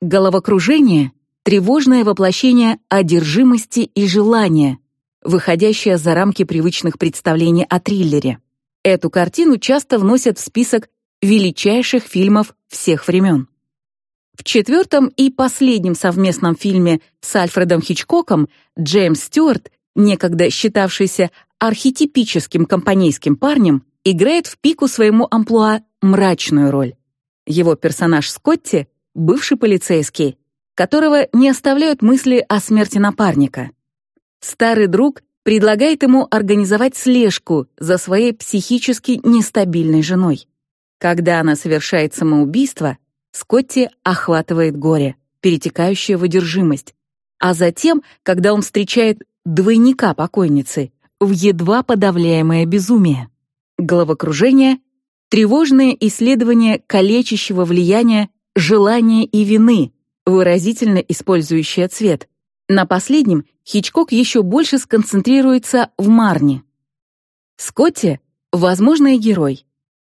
Головокружение — тревожное воплощение одержимости и желания, выходящее за рамки привычных представлений о триллере. Эту картину часто вносят в список величайших фильмов всех времен. В четвертом и последнем совместном фильме с Альфредом Хичкоком Джеймс Стюарт, некогда считавшийся архетипическим компанейским парнем, играет в пику своему амплуа мрачную роль. Его персонаж Скотти — бывший полицейский, которого не оставляют мысли о смерти напарника. Старый друг предлагает ему организовать слежку за своей психически нестабильной женой. Когда она совершает самоубийство, Скотти охватывает горе, перетекающее в одержимость. А затем, когда он встречает двойника покойницы, в едва подавляемое безумие. Головокружение — тревожное исследование калечащего влияния желания и вины, выразительно использующее цвет. На последнем Хичкок еще больше сконцентрируется в Марне. Скотти — возможный герой,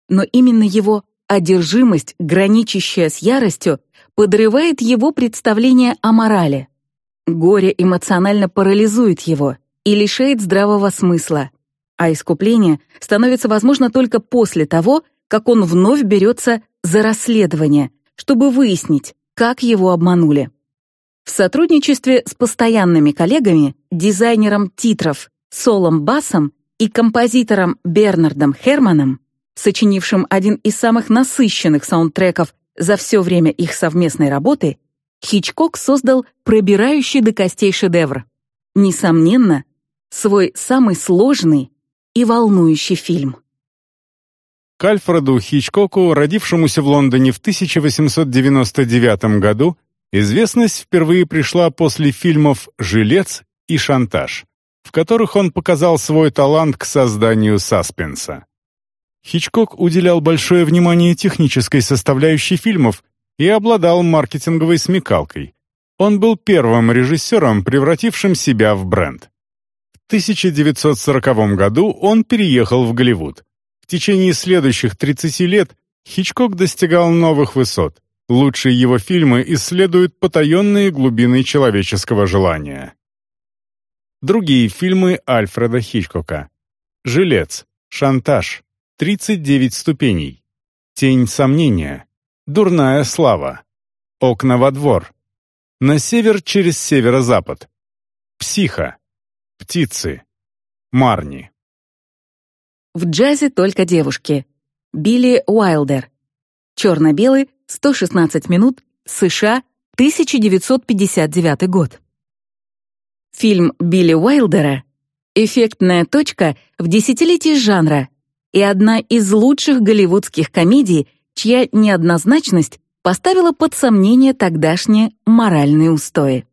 но именно его одержимость, граничащая с яростью, подрывает его представление о морали. Горе эмоционально парализует его и лишает здравого смысла, а искупление становится возможно только после того, как он вновь берется за расследование, чтобы выяснить, как его обманули. В сотрудничестве с постоянными коллегами, дизайнером титров Солом Басом и композитором Бернардом Херманом сочинившим один из самых насыщенных саундтреков за все время их совместной работы, Хичкок создал пробирающий до костей шедевр. Несомненно, свой самый сложный и волнующий фильм. К Альфреду Хичкоку, родившемуся в Лондоне в 1899 году, известность впервые пришла после фильмов «Жилец» и «Шантаж», в которых он показал свой талант к созданию саспенса. Хичкок уделял большое внимание технической составляющей фильмов и обладал маркетинговой смекалкой. Он был первым режиссером, превратившим себя в бренд. В 1940 году он переехал в Голливуд. В течение следующих 30 лет Хичкок достигал новых высот. Лучшие его фильмы исследуют потаенные глубины человеческого желания. Другие фильмы Альфреда Хичкока. «Жилец», «Шантаж», 39 ступеней. Тень сомнения. Дурная слава. Окна во двор. На север через северо-запад. Психа. Птицы. Марни. В джазе только девушки. Билли Уайлдер. Черно-белый, 116 минут, США, 1959 год. Фильм Билли Уайлдера — эффектная точка в десятилетии жанра — и одна из лучших голливудских комедий, чья неоднозначность поставила под сомнение тогдашние моральные устои.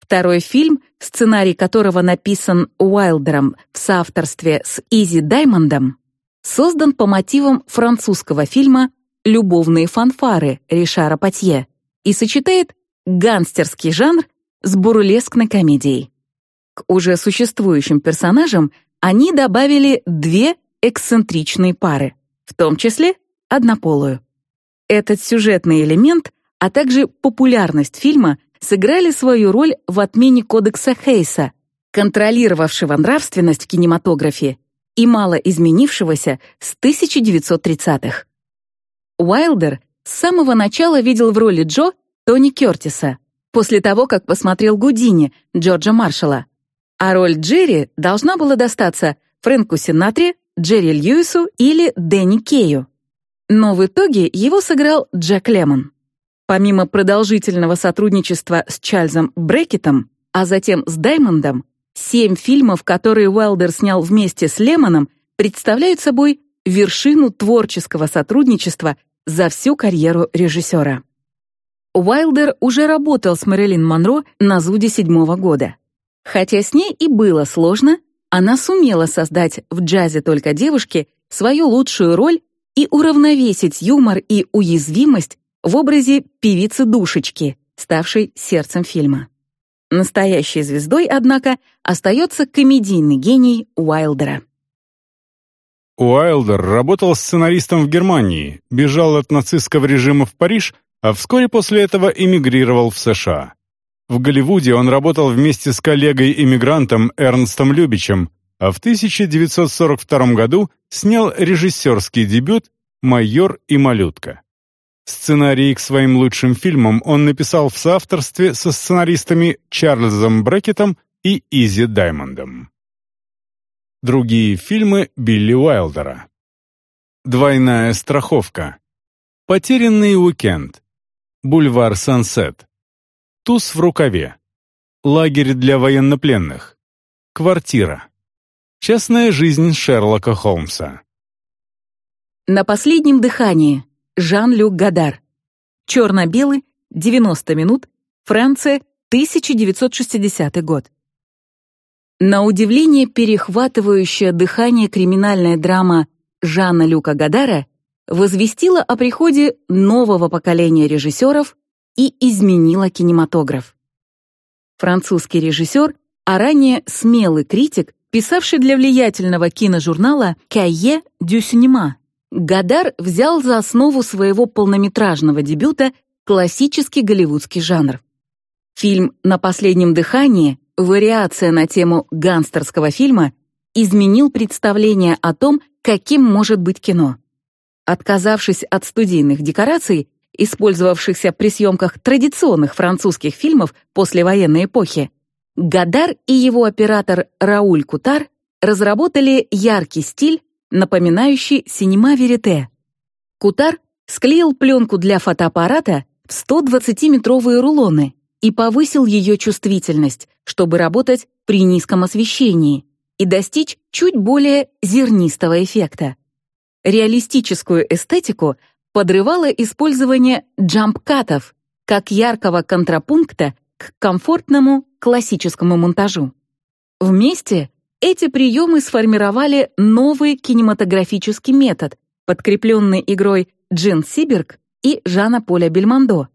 Второй фильм, сценарий которого написан Уайлдером в соавторстве с Изи Даймондом, создан по мотивам французского фильма «Любовные фанфары» Ришара Патье и сочетает гангстерский жанр с бурлескной комедией. К уже существующим персонажам они добавили две эксцентричные пары, в том числе однополую. Этот сюжетный элемент, а также популярность фильма сыграли свою роль в отмене кодекса Хейса, контролировавшего нравственность в кинематографе и мало изменившегося с 1930-х. Уайлдер с самого начала видел в роли Джо Тони Кертиса, после того, как посмотрел Гудини Джорджа Маршалла, а роль Джерри должна была достаться Фрэнку Синатре, Джерри Льюису или Дэнни Кейю. Но в итоге его сыграл Джек Лемон. Помимо продолжительного сотрудничества с Чарльзом Брекетом, а затем с Даймондом, семь фильмов, которые Уайлдер снял вместе с Лемоном, представляют собой вершину творческого сотрудничества за всю карьеру режиссера. Уайлдер уже работал с Мэрилин Монро на «Зуде» седьмого года. Хотя с ней и было сложно, она сумела создать в «Джазе только девушки» свою лучшую роль и уравновесить юмор и уязвимость в образе певицы-душечки, ставшей сердцем фильма. Настоящей звездой, однако, остается комедийный гений Уайлдера. Уайлдер работал сценаристом в Германии, бежал от нацистского режима в Париж, а вскоре после этого эмигрировал в США. В Голливуде он работал вместе с коллегой-иммигрантом Эрнстом Любичем, а в 1942 году снял режиссерский дебют «Майор и малютка». Сценарий к своим лучшим фильмам он написал в соавторстве со сценаристами Чарльзом Брекетом и Изи Даймондом. Другие фильмы Билли Уайлдера. «Двойная страховка», «Потерянный уикенд», «Бульвар Сансет», «Туз в рукаве», «Лагерь для военнопленных», «Квартира», «Частная жизнь Шерлока Холмса». На последнем дыхании Жан-Люк Гадар. Черно-белый, 90 минут, Франция, 1960 год. На удивление перехватывающая дыхание криминальная драма Жана Люка Гадара возвестила о приходе нового поколения режиссеров и изменила кинематограф. Французский режиссер, а ранее смелый критик, писавший для влиятельного киножурнала «Кайе дю синема», Гадар взял за основу своего полнометражного дебюта классический голливудский жанр. Фильм «На последнем дыхании», вариация на тему гангстерского фильма, изменил представление о том, каким может быть кино. Отказавшись от студийных декораций, использовавшихся при съемках традиционных французских фильмов послевоенной эпохи, Гадар и его оператор Рауль Кутар разработали яркий стиль, напоминающий синема верите. Кутар склеил пленку для фотоаппарата в 120-метровые рулоны и повысил ее чувствительность, чтобы работать при низком освещении и достичь чуть более зернистого эффекта. Реалистическую эстетику подрывало использование джамп-катов как яркого контрапункта к комфортному классическому монтажу. Вместе эти приемы сформировали новый кинематографический метод, подкрепленный игрой Джин Сиберг и Жана Поля Бельмондо,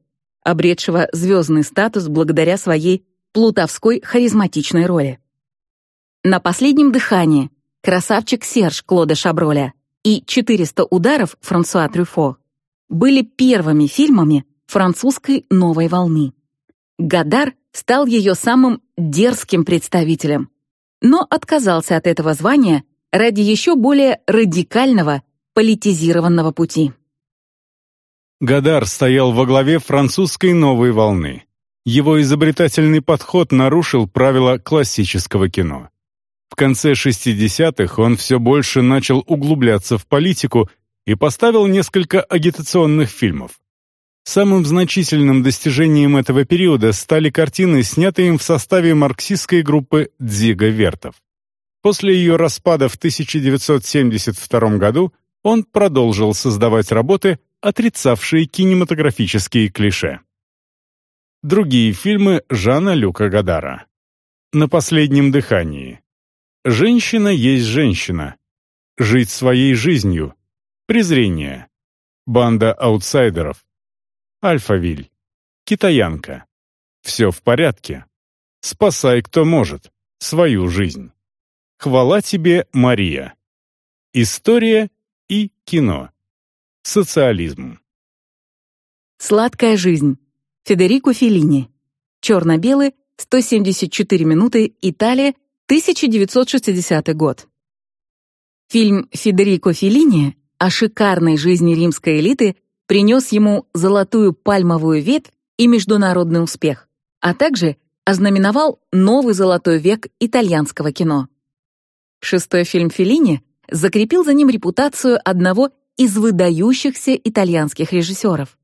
обретшего звездный статус благодаря своей плутовской харизматичной роли. На последнем дыхании красавчик Серж Клода Шаброля и «400 ударов» Франсуа Трюфо были первыми фильмами французской новой волны. Гадар стал ее самым дерзким представителем, но отказался от этого звания ради еще более радикального, политизированного пути. Гадар стоял во главе французской новой волны. Его изобретательный подход нарушил правила классического кино. В конце 60-х он все больше начал углубляться в политику и поставил несколько агитационных фильмов. Самым значительным достижением этого периода стали картины, снятые им в составе марксистской группы Дзига Вертов. После ее распада в 1972 году он продолжил создавать работы, отрицавшие кинематографические клише. Другие фильмы Жана Люка Гадара. «На последнем дыхании», «Женщина есть женщина», «Жить своей жизнью», «Презрение», «Банда аутсайдеров», Альфавиль. Китаянка. Все в порядке. Спасай, кто может, свою жизнь. Хвала тебе, Мария. История и кино. Социализм. Сладкая жизнь. Федерико Феллини. Черно-белый, 174 минуты, Италия, 1960 год. Фильм Федерико Феллини о шикарной жизни римской элиты принес ему золотую пальмовую ветвь и международный успех, а также ознаменовал новый золотой век итальянского кино. Шестой фильм Феллини закрепил за ним репутацию одного из выдающихся итальянских режиссеров.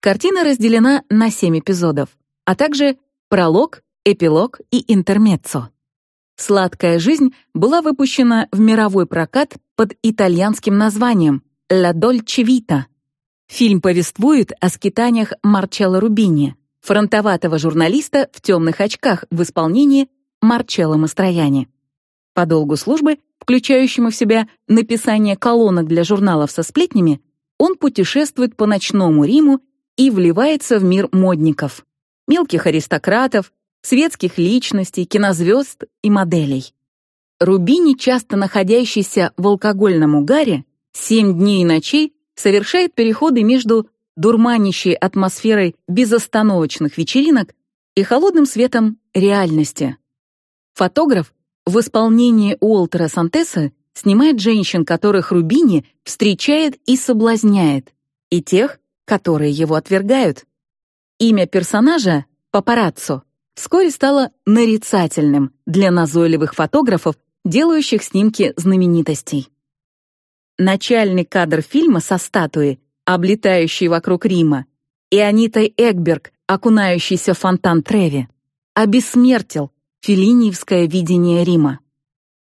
Картина разделена на семь эпизодов, а также пролог, эпилог и интермеццо. «Сладкая жизнь» была выпущена в мировой прокат под итальянским названием «La Dolce Vita». Фильм повествует о скитаниях Марчелло Рубини, фронтоватого журналиста в темных очках в исполнении Марчелло Мастрояни. По долгу службы, включающему в себя написание колонок для журналов со сплетнями, он путешествует по ночному Риму и вливается в мир модников, мелких аристократов, светских личностей, кинозвезд и моделей. Рубини, часто находящийся в алкогольном угаре, семь дней и ночей совершает переходы между дурманящей атмосферой безостановочных вечеринок и холодным светом реальности. Фотограф в исполнении Уолтера Сантеса снимает женщин, которых Рубини встречает и соблазняет, и тех, которые его отвергают. Имя персонажа — папараццо вскоре стало нарицательным для назойливых фотографов, делающих снимки знаменитостей. Начальный кадр фильма со статуи, облетающей вокруг Рима, и Анитой Эгберг, окунающийся в фонтан Треви, обессмертил филиниевское видение Рима.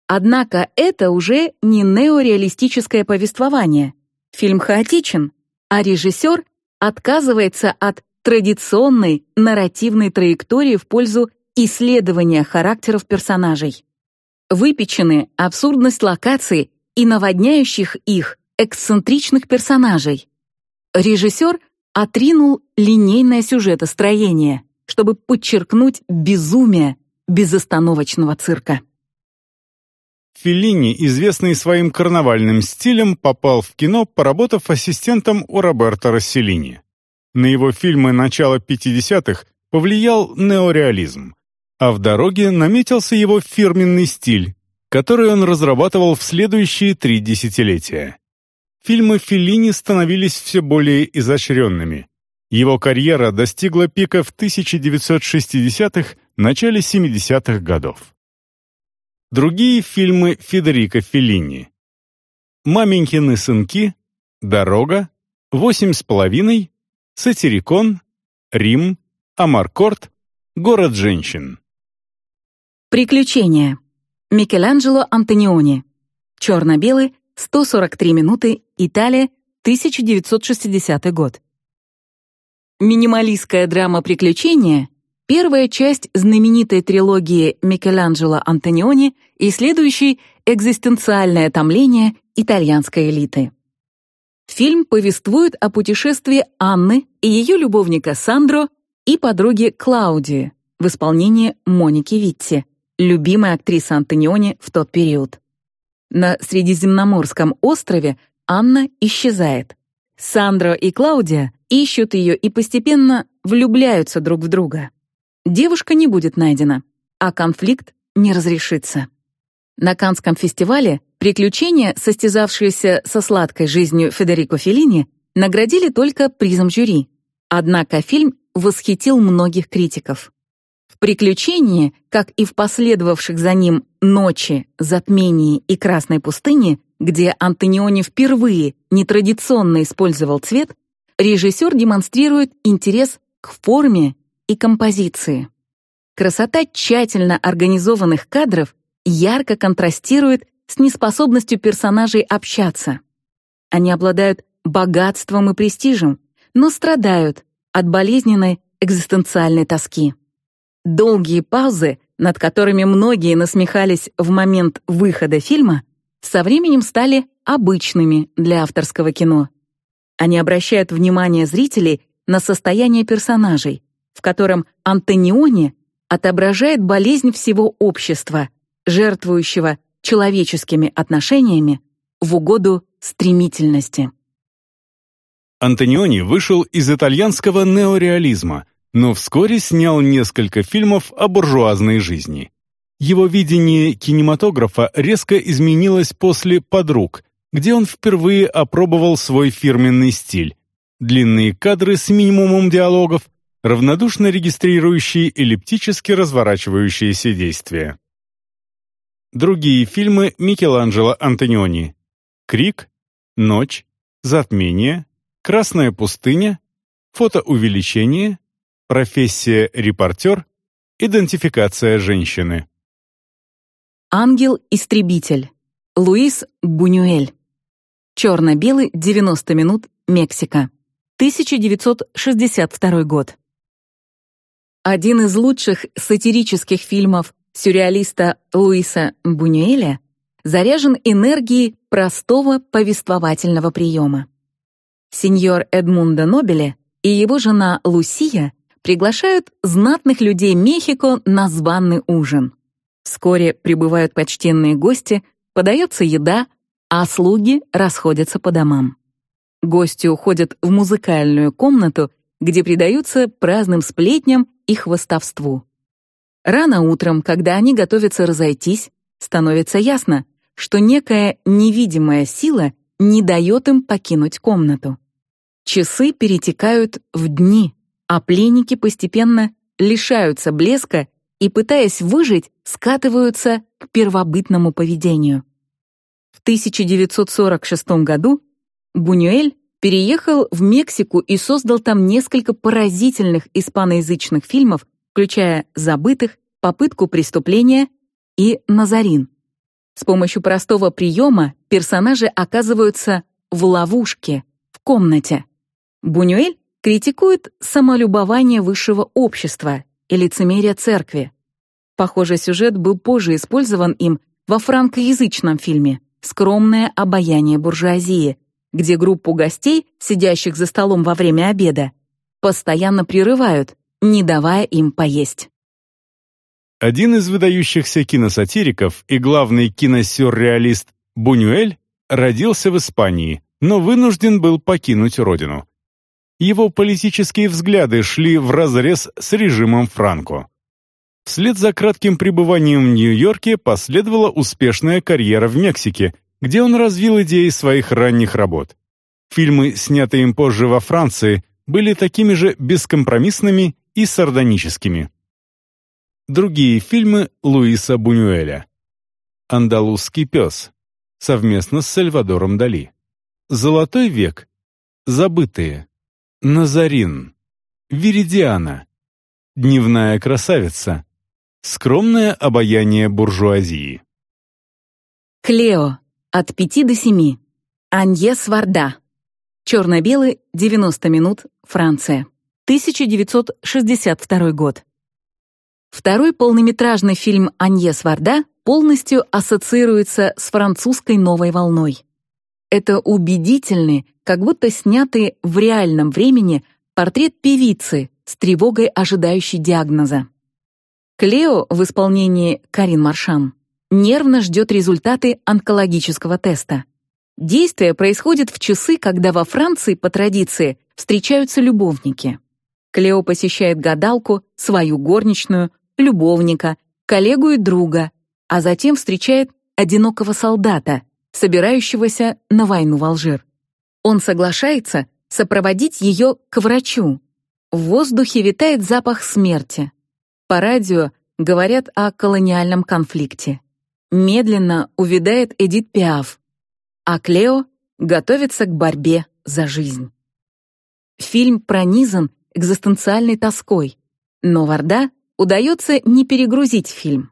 Однако это уже не неореалистическое повествование. Фильм хаотичен, а режиссер отказывается от традиционной нарративной траектории в пользу исследования характеров персонажей. Выпечены абсурдность локаций и наводняющих их эксцентричных персонажей. Режиссер отринул линейное сюжетостроение, чтобы подчеркнуть безумие безостановочного цирка. Феллини, известный своим карнавальным стилем, попал в кино, поработав ассистентом у Роберто Расселини. На его фильмы начала 50-х повлиял неореализм, а в «Дороге» наметился его фирменный стиль, который он разрабатывал в следующие три десятилетия. Фильмы Феллини становились все более изощренными. Его карьера достигла пика в 1960-х, начале 70-х годов. Другие фильмы Федерико Феллини. «Маменькины сынки», «Дорога», «Восемь с половиной», Сатирикон, Рим, Амаркорт, Город женщин. Приключения. Микеланджело Антониони. Черно-белый, 143 минуты, Италия, 1960 год. Минималистская драма «Приключения» — первая часть знаменитой трилогии Микеланджело Антониони и следующий «Экзистенциальное томление итальянской элиты». Фильм повествует о путешествии Анны и ее любовника Сандро и подруги Клаудии в исполнении Моники Витти, любимой актрисы Антониони в тот период. На Средиземноморском острове Анна исчезает. Сандро и Клаудия ищут ее и постепенно влюбляются друг в друга. Девушка не будет найдена, а конфликт не разрешится. На Канском фестивале приключения, состязавшиеся со сладкой жизнью Федерико Феллини, наградили только призом жюри. Однако фильм восхитил многих критиков. В «Приключении», как и в последовавших за ним «Ночи», «Затмении» и «Красной пустыне», где Антониони впервые нетрадиционно использовал цвет, режиссер демонстрирует интерес к форме и композиции. Красота тщательно организованных кадров ярко контрастирует с неспособностью персонажей общаться. Они обладают богатством и престижем, но страдают от болезненной экзистенциальной тоски. Долгие паузы, над которыми многие насмехались в момент выхода фильма, со временем стали обычными для авторского кино. Они обращают внимание зрителей на состояние персонажей, в котором Антониони отображает болезнь всего общества, жертвующего человеческими отношениями в угоду стремительности. Антониони вышел из итальянского неореализма, но вскоре снял несколько фильмов о буржуазной жизни. Его видение кинематографа резко изменилось после «Подруг», где он впервые опробовал свой фирменный стиль. Длинные кадры с минимумом диалогов, равнодушно регистрирующие эллиптически разворачивающиеся действия. Другие фильмы Микеланджело Антониони «Крик», «Ночь», «Затмение», «Красная пустыня», «Фотоувеличение», «Профессия репортер», «Идентификация женщины». Ангел-истребитель. Луис Бунюэль. Черно-белый, 90 минут, Мексика. 1962 год. Один из лучших сатирических фильмов сюрреалиста Луиса Бунюэля заряжен энергией простого повествовательного приема. Сеньор Эдмундо Нобеле и его жена Лусия приглашают знатных людей Мехико на званный ужин. Вскоре прибывают почтенные гости, подается еда, а слуги расходятся по домам. Гости уходят в музыкальную комнату, где предаются праздным сплетням и хвостовству. Рано утром, когда они готовятся разойтись, становится ясно, что некая невидимая сила не дает им покинуть комнату. Часы перетекают в дни, а пленники постепенно лишаются блеска и, пытаясь выжить, скатываются к первобытному поведению. В 1946 году Бунюэль переехал в Мексику и создал там несколько поразительных испаноязычных фильмов, включая «Забытых», «Попытку преступления» и «Назарин». С помощью простого приема персонажи оказываются в ловушке, в комнате. Бунюэль критикует самолюбование высшего общества и лицемерие церкви. Похожий сюжет был позже использован им во франкоязычном фильме «Скромное обаяние буржуазии», где группу гостей, сидящих за столом во время обеда, постоянно прерывают, не давая им поесть. Один из выдающихся киносатириков и главный киносюрреалист Бунюэль родился в Испании, но вынужден был покинуть родину его политические взгляды шли вразрез с режимом Франко. Вслед за кратким пребыванием в Нью-Йорке последовала успешная карьера в Мексике, где он развил идеи своих ранних работ. Фильмы, снятые им позже во Франции, были такими же бескомпромиссными и сардоническими. Другие фильмы Луиса Бунюэля. «Андалузский пес» совместно с Сальвадором Дали. «Золотой век», «Забытые», Назарин, Виридиана, Дневная красавица, Скромное обаяние буржуазии. Клео. От пяти до семи. Аньес Варда. Черно-белый, 90 минут, Франция. 1962 год. Второй полнометражный фильм «Аньес Варда» полностью ассоциируется с французской новой волной. Это убедительный, как будто снятый в реальном времени портрет певицы с тревогой ожидающей диагноза. Клео в исполнении Карин Маршан нервно ждет результаты онкологического теста. Действие происходит в часы, когда во Франции, по традиции, встречаются любовники. Клео посещает гадалку, свою горничную, любовника, коллегу и друга, а затем встречает одинокого солдата, собирающегося на войну в Алжир. Он соглашается сопроводить ее к врачу. В воздухе витает запах смерти. По радио говорят о колониальном конфликте. Медленно увядает Эдит Пиаф, а Клео готовится к борьбе за жизнь. Фильм пронизан экзистенциальной тоской, но Варда удается не перегрузить фильм.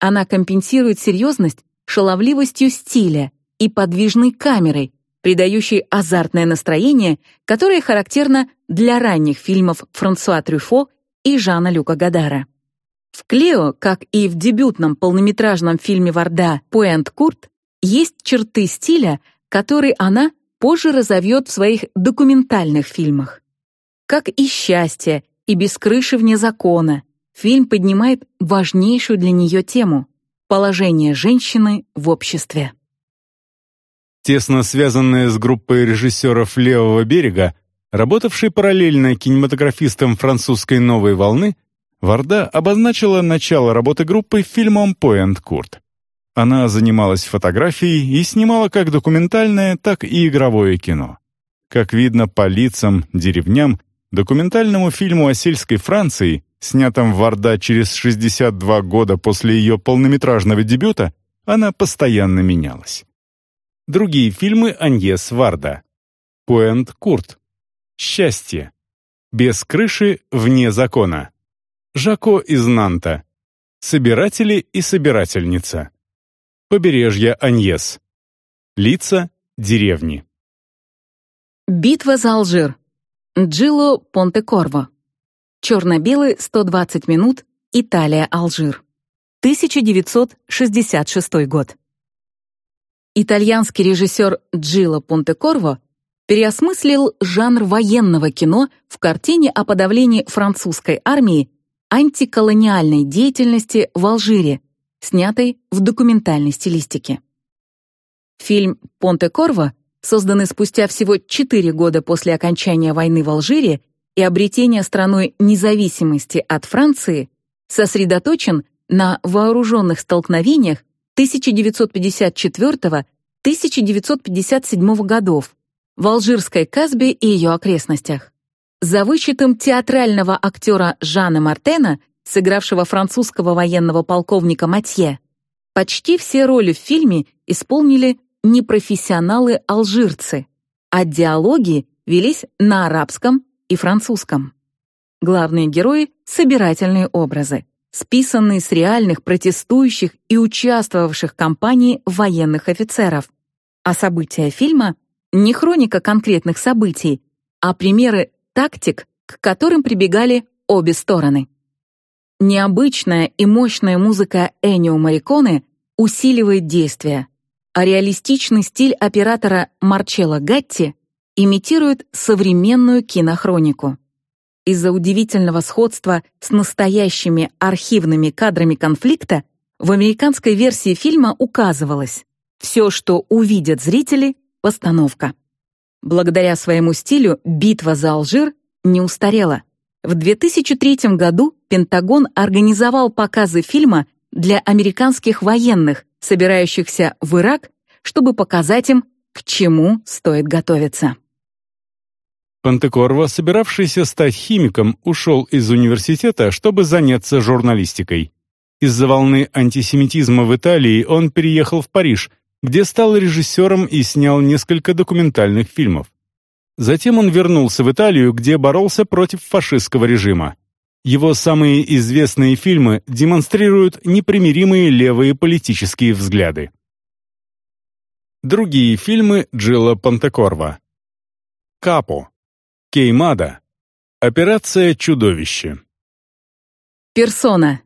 Она компенсирует серьезность шаловливостью стиля и подвижной камерой, придающей азартное настроение, которое характерно для ранних фильмов Франсуа Трюфо и Жана Люка Гадара. В «Клео», как и в дебютном полнометражном фильме Варда «Пуэнт Курт», есть черты стиля, которые она позже разовьет в своих документальных фильмах. Как и «Счастье» и без крыши вне закона фильм поднимает важнейшую для нее тему — положение женщины в обществе. Тесно связанная с группой режиссеров «Левого берега», работавшей параллельно кинематографистам французской «Новой волны», Варда обозначила начало работы группы фильмом «Поэнд Курт». Она занималась фотографией и снимала как документальное, так и игровое кино. Как видно по лицам, деревням, документальному фильму о сельской Франции, снятом Варда через 62 года после ее полнометражного дебюта, она постоянно менялась. Другие фильмы Аньес Варда. Пуэнт Курт. Счастье. Без крыши, вне закона. Жако из Нанта. Собиратели и собирательница. Побережье Аньес. Лица деревни. Битва за Алжир. Джило Понте-Корво. Черно-белый 120 минут. Италия-Алжир. 1966 год. Итальянский режиссер Джило Понте-Корво переосмыслил жанр военного кино в картине о подавлении французской армии антиколониальной деятельности в Алжире, снятой в документальной стилистике. Фильм «Понте-Корво», созданный спустя всего четыре года после окончания войны в Алжире и обретения страной независимости от Франции, сосредоточен на вооруженных столкновениях 1954-1957 годов в Алжирской Казбе и ее окрестностях. За вычетом театрального актера Жана Мартена, сыгравшего французского военного полковника Матье, почти все роли в фильме исполнили непрофессионалы-алжирцы, а диалоги велись на арабском и французском. Главные герои — собирательные образы, списанные с реальных протестующих и участвовавших в кампании военных офицеров. А события фильма — не хроника конкретных событий, а примеры тактик, к которым прибегали обе стороны. Необычная и мощная музыка Энио Мариконе усиливает действие, а реалистичный стиль оператора Марчелло Гатти имитирует современную кинохронику. Из-за удивительного сходства с настоящими архивными кадрами конфликта в американской версии фильма указывалось «Все, что увидят зрители — постановка». Благодаря своему стилю «Битва за Алжир» не устарела. В 2003 году Пентагон организовал показы фильма для американских военных, собирающихся в Ирак, чтобы показать им, к чему стоит готовиться. Пантекорво, собиравшийся стать химиком, ушел из университета, чтобы заняться журналистикой. Из-за волны антисемитизма в Италии он переехал в Париж, где стал режиссером и снял несколько документальных фильмов. Затем он вернулся в Италию, где боролся против фашистского режима. Его самые известные фильмы демонстрируют непримиримые левые политические взгляды. Другие фильмы Джилла Пантекорва. «Капо», «Кеймада», «Операция чудовище». Персона.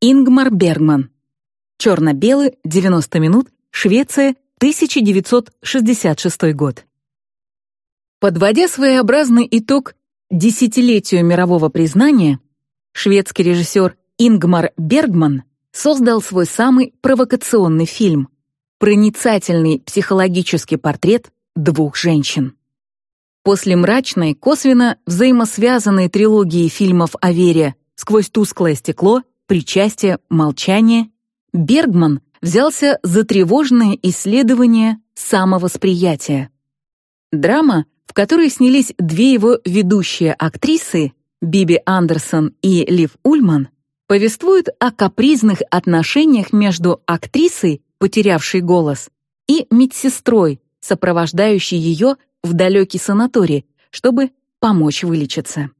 Ингмар Бергман. Черно-белый, 90 минут, Швеция, 1966 год. Подводя своеобразный итог десятилетию мирового признания, шведский режиссер Ингмар Бергман создал свой самый провокационный фильм проницательный психологический портрет двух женщин. После мрачной, косвенно взаимосвязанной трилогии фильмов о вере «Сквозь тусклое стекло», «Причастие», «Молчание», Бергман взялся за тревожное исследование самовосприятия. Драма, в которой снялись две его ведущие актрисы, Биби Андерсон и Лив Ульман, повествует о капризных отношениях между актрисой, потерявшей голос, и медсестрой, сопровождающей ее в далекий санаторий, чтобы помочь вылечиться.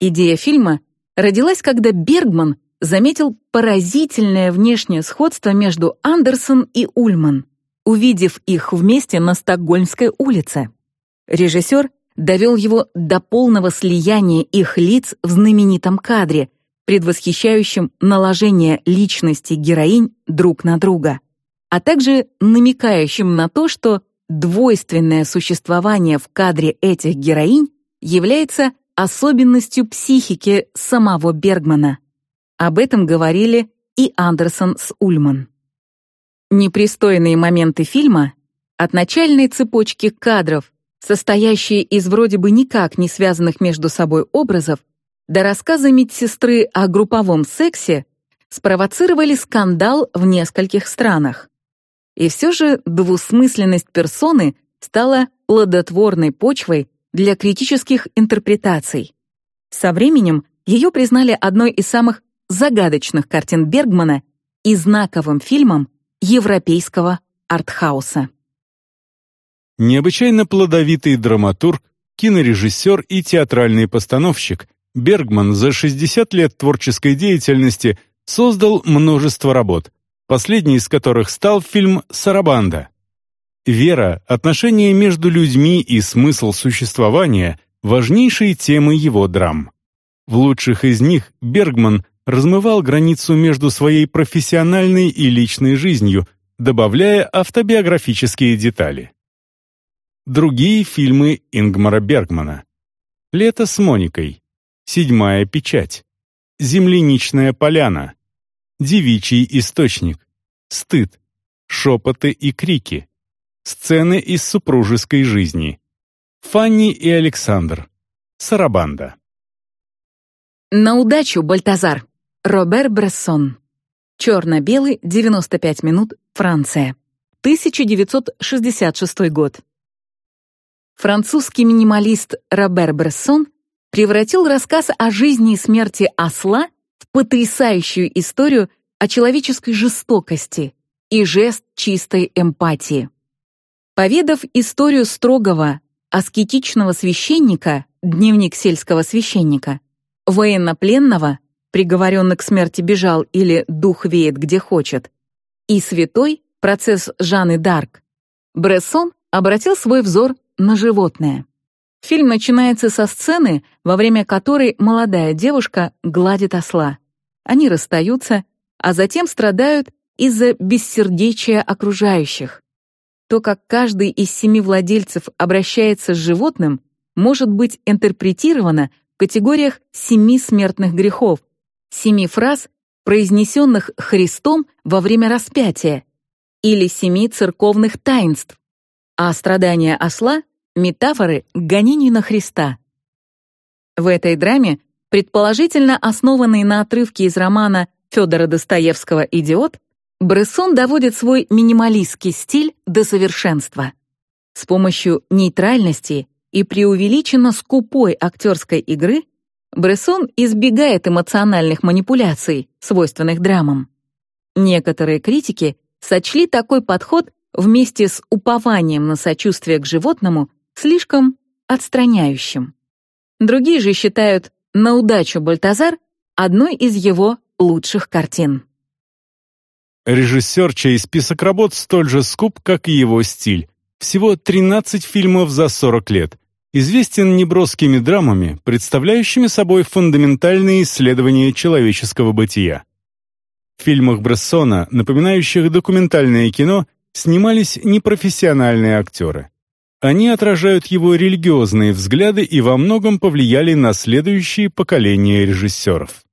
Идея фильма родилась, когда Бергман заметил поразительное внешнее сходство между Андерсон и Ульман, увидев их вместе на Стокгольмской улице. Режиссер довел его до полного слияния их лиц в знаменитом кадре, предвосхищающем наложение личности героинь друг на друга, а также намекающим на то, что двойственное существование в кадре этих героинь является особенностью психики самого Бергмана. Об этом говорили и Андерсон с Ульман. Непристойные моменты фильма от начальной цепочки кадров, состоящие из вроде бы никак не связанных между собой образов, до рассказа медсестры о групповом сексе, спровоцировали скандал в нескольких странах. И все же двусмысленность персоны стала плодотворной почвой для критических интерпретаций. Со временем ее признали одной из самых загадочных картин Бергмана и знаковым фильмом европейского артхауса. Необычайно плодовитый драматург, кинорежиссер и театральный постановщик, Бергман за 60 лет творческой деятельности создал множество работ, последний из которых стал фильм «Сарабанда». Вера, отношения между людьми и смысл существования – важнейшие темы его драм. В лучших из них Бергман размывал границу между своей профессиональной и личной жизнью, добавляя автобиографические детали. Другие фильмы Ингмара Бергмана. «Лето с Моникой», «Седьмая печать», «Земляничная поляна», «Девичий источник», «Стыд», «Шепоты и крики», «Сцены из супружеской жизни», «Фанни и Александр», «Сарабанда». На удачу, Бальтазар! Робер Брессон. Черно-белый, 95 минут, Франция. 1966 год. Французский минималист Робер Брессон превратил рассказ о жизни и смерти осла в потрясающую историю о человеческой жестокости и жест чистой эмпатии. Поведав историю строгого, аскетичного священника, дневник сельского священника, военнопленного, приговоренный к смерти бежал или дух веет где хочет, и святой, процесс Жанны Дарк, Брессон обратил свой взор на животное. Фильм начинается со сцены, во время которой молодая девушка гладит осла. Они расстаются, а затем страдают из-за бессердечия окружающих. То, как каждый из семи владельцев обращается с животным, может быть интерпретировано в категориях семи смертных грехов, семи фраз, произнесенных Христом во время распятия, или семи церковных таинств, а страдания осла — метафоры к гонению на Христа. В этой драме, предположительно основанной на отрывке из романа Федора Достоевского «Идиот», Брессон доводит свой минималистский стиль до совершенства. С помощью нейтральности и преувеличенно скупой актерской игры Брессон избегает эмоциональных манипуляций, свойственных драмам. Некоторые критики сочли такой подход вместе с упованием на сочувствие к животному слишком отстраняющим. Другие же считают «На удачу Бальтазар» одной из его лучших картин. Режиссер, чей список работ столь же скуп, как и его стиль. Всего 13 фильмов за 40 лет, известен неброскими драмами, представляющими собой фундаментальные исследования человеческого бытия. В фильмах Брессона, напоминающих документальное кино, снимались непрофессиональные актеры. Они отражают его религиозные взгляды и во многом повлияли на следующие поколения режиссеров.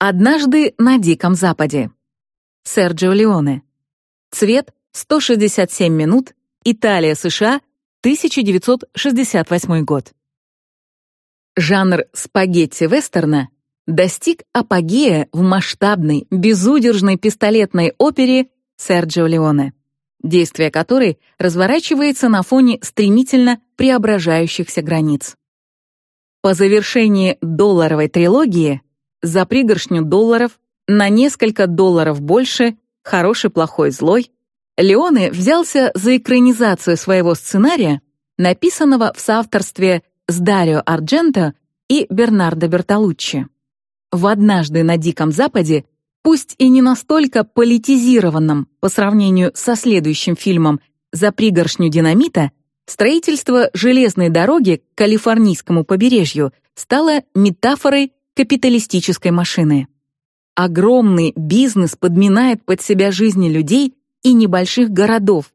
«Однажды на Диком Западе». Серджио Леоне. Цвет 167 минут. Италия, США, 1968 год. Жанр спагетти-вестерна достиг апогея в масштабной, безудержной пистолетной опере Серджио Леоне, действие которой разворачивается на фоне стремительно преображающихся границ. По завершении долларовой трилогии за пригоршню долларов на несколько долларов больше «Хороший, плохой, злой» Леоне взялся за экранизацию своего сценария, написанного в соавторстве с Дарио Ардженто и Бернардо Бертолуччи. В «Однажды на Диком Западе», пусть и не настолько политизированном по сравнению со следующим фильмом «За пригоршню динамита», строительство железной дороги к калифорнийскому побережью стало метафорой капиталистической машины. Огромный бизнес подминает под себя жизни людей и небольших городов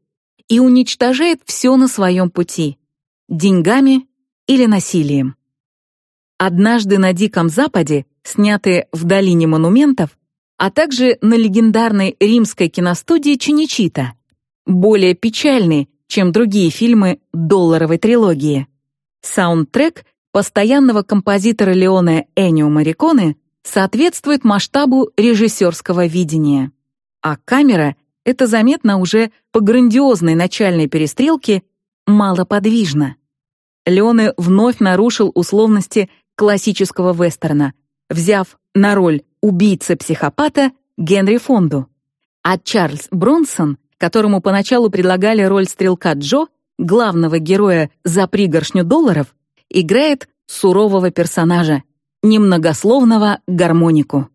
и уничтожает все на своем пути — деньгами или насилием. «Однажды на Диком Западе», снятые в долине монументов, а также на легендарной римской киностудии Чиничита, более печальный, чем другие фильмы долларовой трилогии. Саундтрек постоянного композитора Леоне Энио Мариконе соответствует масштабу режиссерского видения. А камера — это заметно уже по грандиозной начальной перестрелке малоподвижна. Леоне вновь нарушил условности классического вестерна, взяв на роль убийцы-психопата Генри Фонду. А Чарльз Бронсон, которому поначалу предлагали роль стрелка Джо, главного героя за пригоршню долларов, играет сурового персонажа, немногословного гармонику.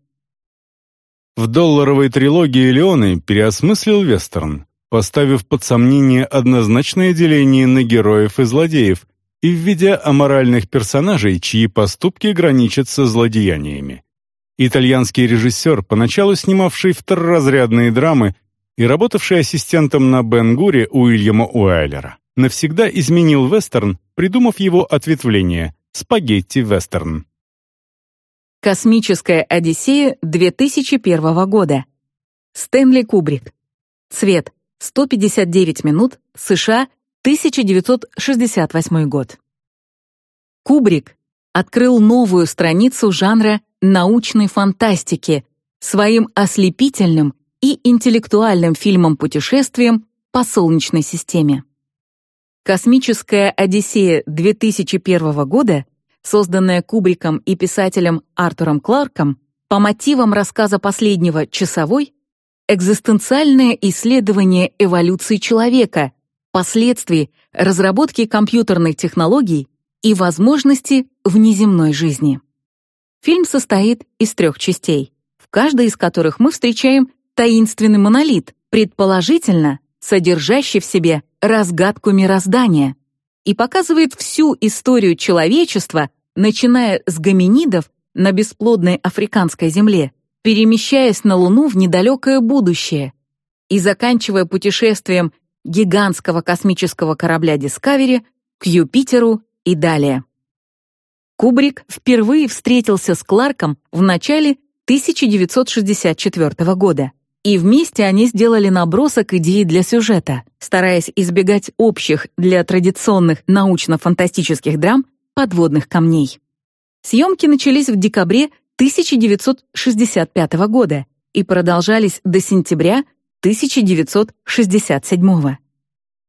В долларовой трилогии Леоны переосмыслил вестерн, поставив под сомнение однозначное деление на героев и злодеев и введя аморальных персонажей, чьи поступки граничат со злодеяниями. Итальянский режиссер, поначалу снимавший второразрядные драмы и работавший ассистентом на Бен-Гуре Уильяма Уайлера, навсегда изменил вестерн, придумав его ответвление — спагетти-вестерн. Космическая Одиссея 2001 года. Стэнли Кубрик. Цвет 159 минут, США, 1968 год. Кубрик открыл новую страницу жанра научной фантастики своим ослепительным и интеллектуальным фильмом-путешествием по Солнечной системе. «Космическая Одиссея» 2001 года, созданная Кубриком и писателем Артуром Кларком по мотивам рассказа последнего «Часовой», экзистенциальное исследование эволюции человека, последствий разработки компьютерных технологий и возможности внеземной жизни. Фильм состоит из трех частей, в каждой из которых мы встречаем таинственный монолит, предположительно содержащий в себе разгадку мироздания, и показывает всю историю человечества, начиная с гоминидов на бесплодной африканской земле, перемещаясь на Луну в недалекое будущее и заканчивая путешествием гигантского космического корабля Discovery к Юпитеру и далее. Кубрик впервые встретился с Кларком в начале 1964 года, и вместе они сделали набросок идеи для сюжета, стараясь избегать общих для традиционных научно-фантастических драм подводных камней. Съемки начались в декабре 1965 года и продолжались до сентября 1967.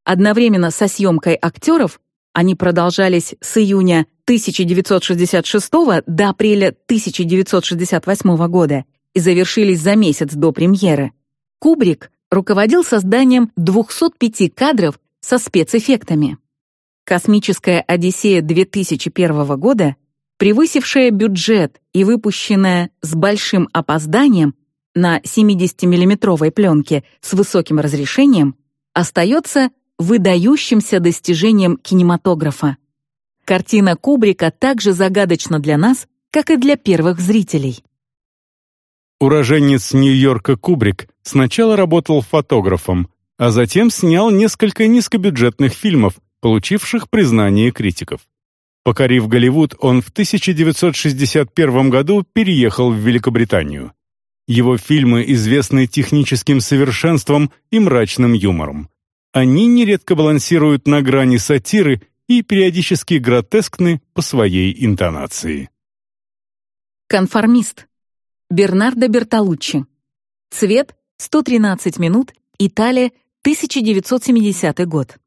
Одновременно со съемкой актеров они продолжались с июня 1966 до апреля 1968 года и завершились за месяц до премьеры. Кубрик руководил созданием 205 кадров со спецэффектами. «Космическая Одиссея» 2001 года, превысившая бюджет и выпущенная с большим опозданием на 70-миллиметровой пленке с высоким разрешением, остается выдающимся достижением кинематографа. Картина Кубрика также загадочна для нас, как и для первых зрителей. Уроженец Нью-Йорка Кубрик сначала работал фотографом, а затем снял несколько низкобюджетных фильмов, получивших признание критиков. Покорив Голливуд, он в 1961 году переехал в Великобританию. Его фильмы известны техническим совершенством и мрачным юмором. Они нередко балансируют на грани сатиры и периодически гротескны по своей интонации. Конформист. Бернардо Бертолуччи. Цвет 113 минут, Италия, 1970 год.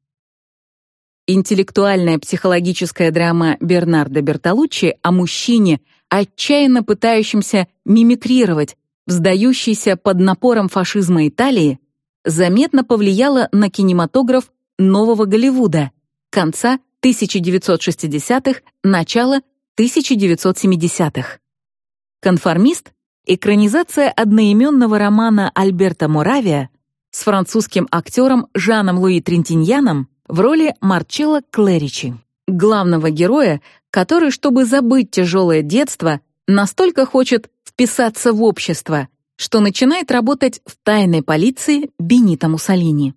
Интеллектуальная психологическая драма Бернардо Бертолуччи о мужчине, отчаянно пытающемся мимикрировать в сдающейся под напором фашизма Италии, заметно повлияла на кинематограф нового Голливуда конца 1960-х, начала 1970-х. «Конформист» — экранизация одноименного романа Альберта Моравия с французским актером Жаном Луи Трентиньяном в роли Марчелло Клеричи, главного героя, который, чтобы забыть тяжелое детство, настолько хочет вписаться в общество, что начинает работать в тайной полиции Бенита Муссолини.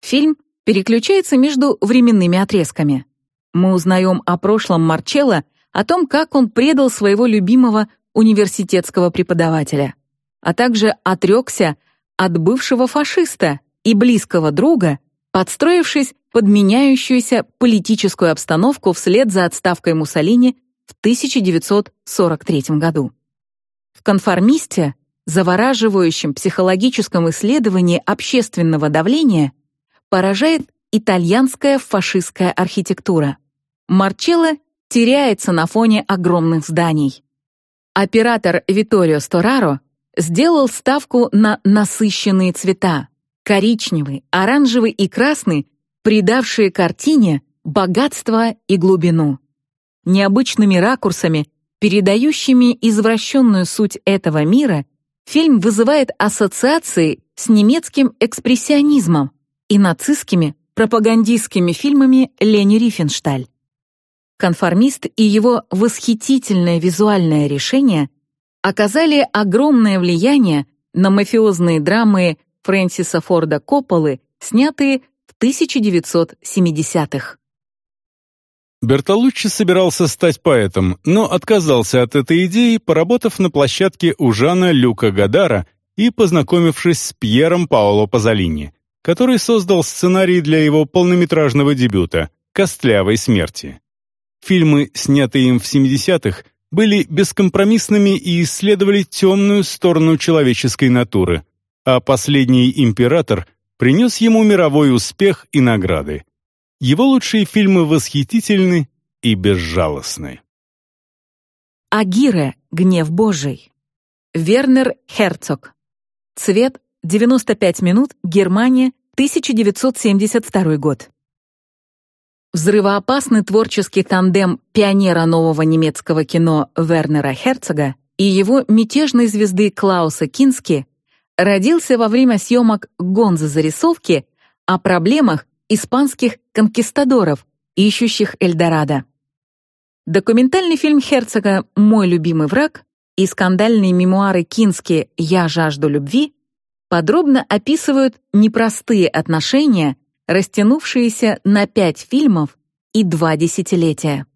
Фильм переключается между временными отрезками. Мы узнаем о прошлом Марчелло, о том, как он предал своего любимого университетского преподавателя, а также отрекся от бывшего фашиста и близкого друга, подстроившись под меняющуюся политическую обстановку вслед за отставкой Муссолини в 1943 году. В «Конформисте» завораживающем психологическом исследовании общественного давления поражает итальянская фашистская архитектура. Марчелло теряется на фоне огромных зданий. Оператор Виторио Стораро сделал ставку на насыщенные цвета — коричневый, оранжевый и красный, придавшие картине богатство и глубину. Необычными ракурсами, передающими извращенную суть этого мира, фильм вызывает ассоциации с немецким экспрессионизмом и нацистскими пропагандистскими фильмами Лени Рифеншталь. Конформист и его восхитительное визуальное решение оказали огромное влияние на мафиозные драмы Фрэнсиса Форда Копполы, снятые в 1970-х. Бертолуччи собирался стать поэтом, но отказался от этой идеи, поработав на площадке у Жана Люка Гадара и познакомившись с Пьером Паоло Пазолини, который создал сценарий для его полнометражного дебюта «Костлявой смерти». Фильмы, снятые им в 70-х, были бескомпромиссными и исследовали темную сторону человеческой натуры, а «Последний император» принес ему мировой успех и награды. Его лучшие фильмы восхитительны и безжалостны. Агире. Гнев Божий. Вернер Херцог. Цвет 95 минут. Германия. 1972 год. Взрывоопасный творческий тандем пионера нового немецкого кино Вернера Херцога и его мятежной звезды Клауса Кински родился во время съемок «Гонза зарисовки» о проблемах испанских конкистадоров, ищущих Эльдорадо. Документальный фильм Херцога «Мой любимый враг» и скандальные мемуары Кински «Я жажду любви» подробно описывают непростые отношения растянувшиеся на пять фильмов и два десятилетия.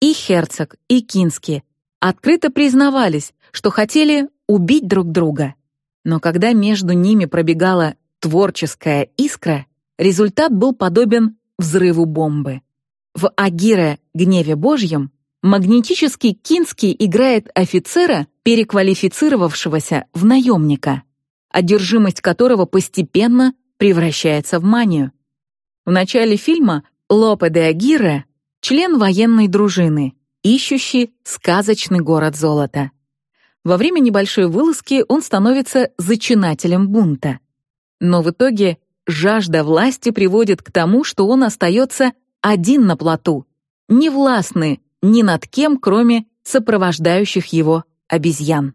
И Херцог, и Кински открыто признавались, что хотели убить друг друга. Но когда между ними пробегала творческая искра, результат был подобен взрыву бомбы. В «Агире. Гневе Божьем» магнетический Кинский играет офицера, переквалифицировавшегося в наемника, одержимость которого постепенно превращается в манию. В начале фильма Лопе де Агире — член военной дружины, ищущий сказочный город золота. Во время небольшой вылазки он становится зачинателем бунта. Но в итоге жажда власти приводит к тому, что он остается один на плоту, не властный ни над кем, кроме сопровождающих его обезьян.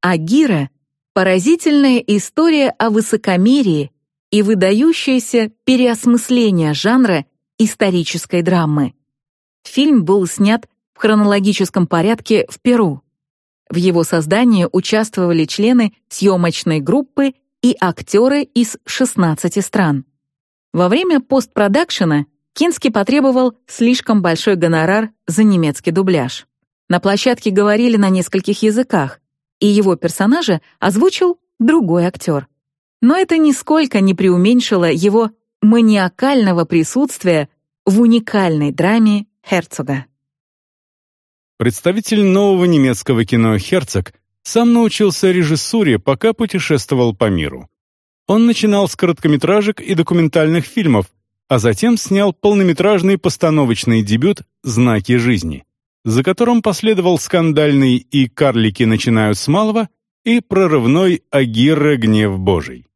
Агира — поразительная история о высокомерии, и выдающееся переосмысление жанра исторической драмы. Фильм был снят в хронологическом порядке в Перу. В его создании участвовали члены съемочной группы и актеры из 16 стран. Во время постпродакшена Кински потребовал слишком большой гонорар за немецкий дубляж. На площадке говорили на нескольких языках, и его персонажа озвучил другой актер но это нисколько не преуменьшило его маниакального присутствия в уникальной драме Херцога. Представитель нового немецкого кино «Херцог» сам научился режиссуре, пока путешествовал по миру. Он начинал с короткометражек и документальных фильмов, а затем снял полнометражный постановочный дебют «Знаки жизни», за которым последовал скандальный «И карлики начинают с малого» и прорывной «Агирре гнев Божий».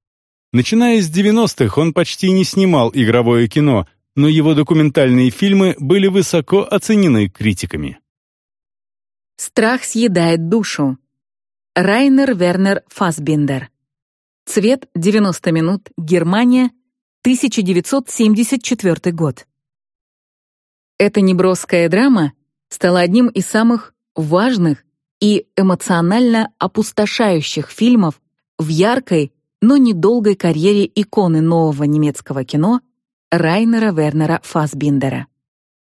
Начиная с 90-х он почти не снимал игровое кино, но его документальные фильмы были высоко оценены критиками. Страх съедает душу. Райнер Вернер Фасбиндер. Цвет 90 минут. Германия. 1974 год. Эта неброская драма стала одним из самых важных и эмоционально опустошающих фильмов в яркой но недолгой карьере иконы нового немецкого кино Райнера Вернера Фасбиндера.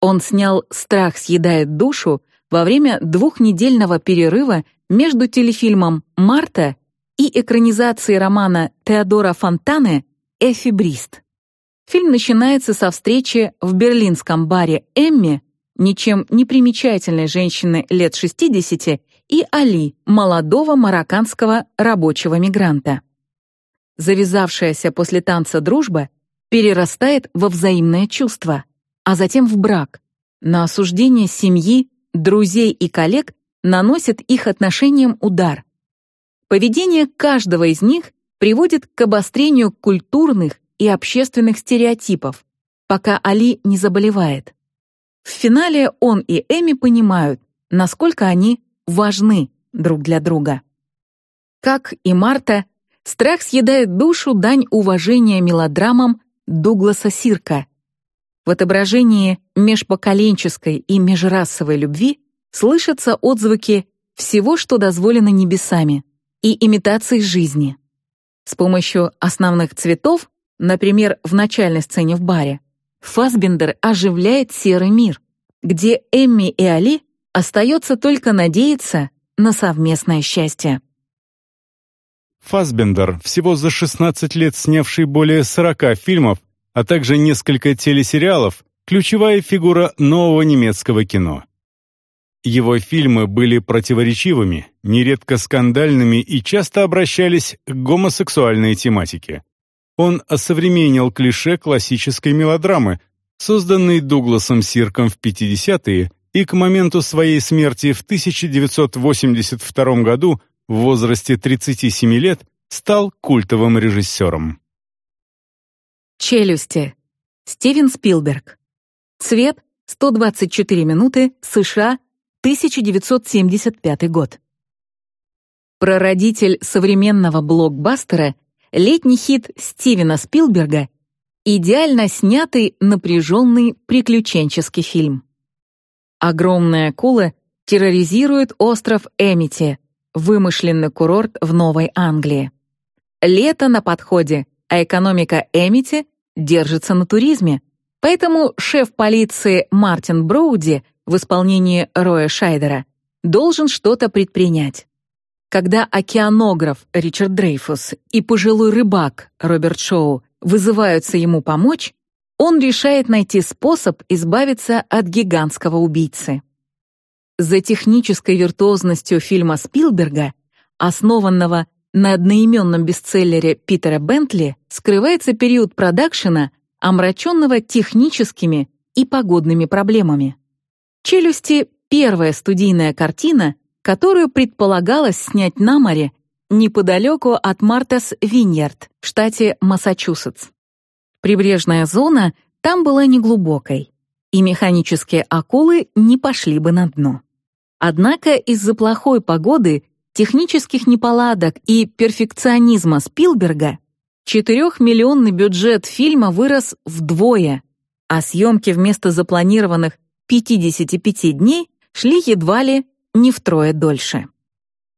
Он снял «Страх съедает душу» во время двухнедельного перерыва между телефильмом «Марта» и экранизацией романа Теодора Фонтане «Эфибрист». Фильм начинается со встречи в берлинском баре «Эмми» ничем не примечательной женщины лет 60 и Али, молодого марокканского рабочего мигранта. Завязавшаяся после танца дружба перерастает во взаимное чувство, а затем в брак. На осуждение семьи, друзей и коллег наносит их отношениям удар. Поведение каждого из них приводит к обострению культурных и общественных стереотипов, пока Али не заболевает. В финале он и Эми понимают, насколько они важны друг для друга. Как и Марта, страх съедает душу дань уважения мелодрамам Дугласа Сирка. В отображении межпоколенческой и межрасовой любви слышатся отзвуки всего, что дозволено небесами, и имитации жизни. С помощью основных цветов, например, в начальной сцене в баре, Фасбендер оживляет серый мир, где Эмми и Али остается только надеяться на совместное счастье. Фасбендер, всего за 16 лет снявший более 40 фильмов, а также несколько телесериалов, ключевая фигура нового немецкого кино. Его фильмы были противоречивыми, нередко скандальными и часто обращались к гомосексуальной тематике. Он осовременил клише классической мелодрамы, созданной Дугласом Сирком в 50-е и к моменту своей смерти в 1982 году в возрасте 37 лет стал культовым режиссером. «Челюсти» Стивен Спилберг. Цвет 124 минуты, США, 1975 год. Прародитель современного блокбастера, летний хит Стивена Спилберга Идеально снятый, напряженный приключенческий фильм. Огромная акула терроризирует остров Эмити, вымышленный курорт в Новой Англии. Лето на подходе, а экономика Эмити держится на туризме. Поэтому шеф полиции Мартин Броуди в исполнении Роя Шайдера должен что-то предпринять. Когда океанограф Ричард Дрейфус и пожилой рыбак Роберт Шоу вызываются ему помочь, он решает найти способ избавиться от гигантского убийцы. За технической виртуозностью фильма Спилберга, основанного на одноименном бестселлере Питера Бентли, скрывается период продакшена, омраченного техническими и погодными проблемами. «Челюсти» — первая студийная картина, которую предполагалось снять на море неподалеку от Мартас Виньярд в штате Массачусетс. Прибрежная зона там была неглубокой, и механические акулы не пошли бы на дно. Однако из-за плохой погоды, технических неполадок и перфекционизма Спилберга четырехмиллионный бюджет фильма вырос вдвое, а съемки вместо запланированных 55 дней шли едва ли не втрое дольше.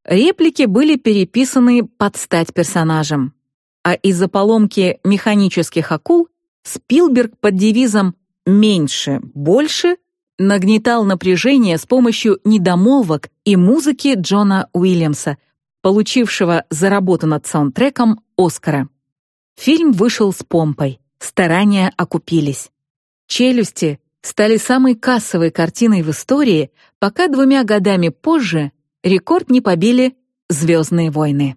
Реплики были переписаны под стать персонажем. А из-за поломки механических акул Спилберг под девизом «меньше, больше» нагнетал напряжение с помощью недомолвок и музыки Джона Уильямса, получившего за работу над саундтреком Оскара. Фильм вышел с помпой, старания окупились. «Челюсти» стали самой кассовой картиной в истории, пока двумя годами позже Рекорд не побили «Звездные войны».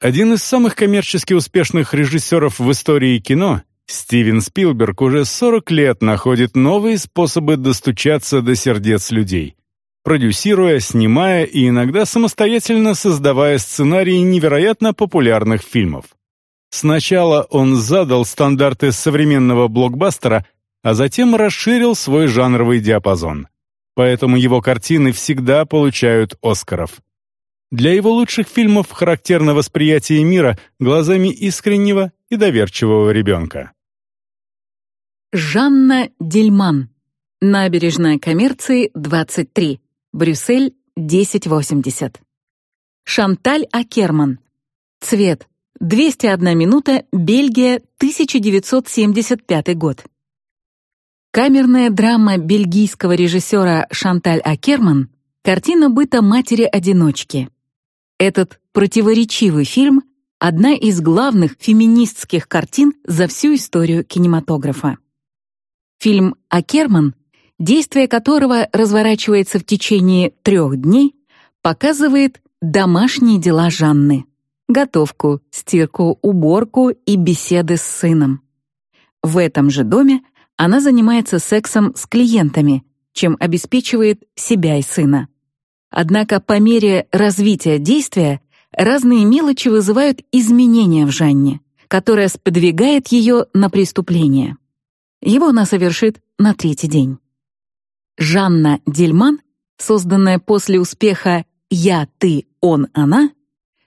Один из самых коммерчески успешных режиссеров в истории кино, Стивен Спилберг, уже 40 лет находит новые способы достучаться до сердец людей, продюсируя, снимая и иногда самостоятельно создавая сценарии невероятно популярных фильмов. Сначала он задал стандарты современного блокбастера, а затем расширил свой жанровый диапазон поэтому его картины всегда получают Оскаров. Для его лучших фильмов характерно восприятие мира глазами искреннего и доверчивого ребенка. Жанна Дельман. Набережная коммерции, 23. Брюссель, 1080. Шанталь Акерман. Цвет. 201 минута, Бельгия, 1975 год. Камерная драма бельгийского режиссера Шанталь Акерман «Картина быта матери-одиночки». Этот противоречивый фильм — одна из главных феминистских картин за всю историю кинематографа. Фильм «Акерман», действие которого разворачивается в течение трех дней, показывает домашние дела Жанны — готовку, стирку, уборку и беседы с сыном. В этом же доме она занимается сексом с клиентами, чем обеспечивает себя и сына. Однако по мере развития действия разные мелочи вызывают изменения в Жанне, которая сподвигает ее на преступление. Его она совершит на третий день. Жанна Дельман, созданная после успеха «Я, ты, он, она»,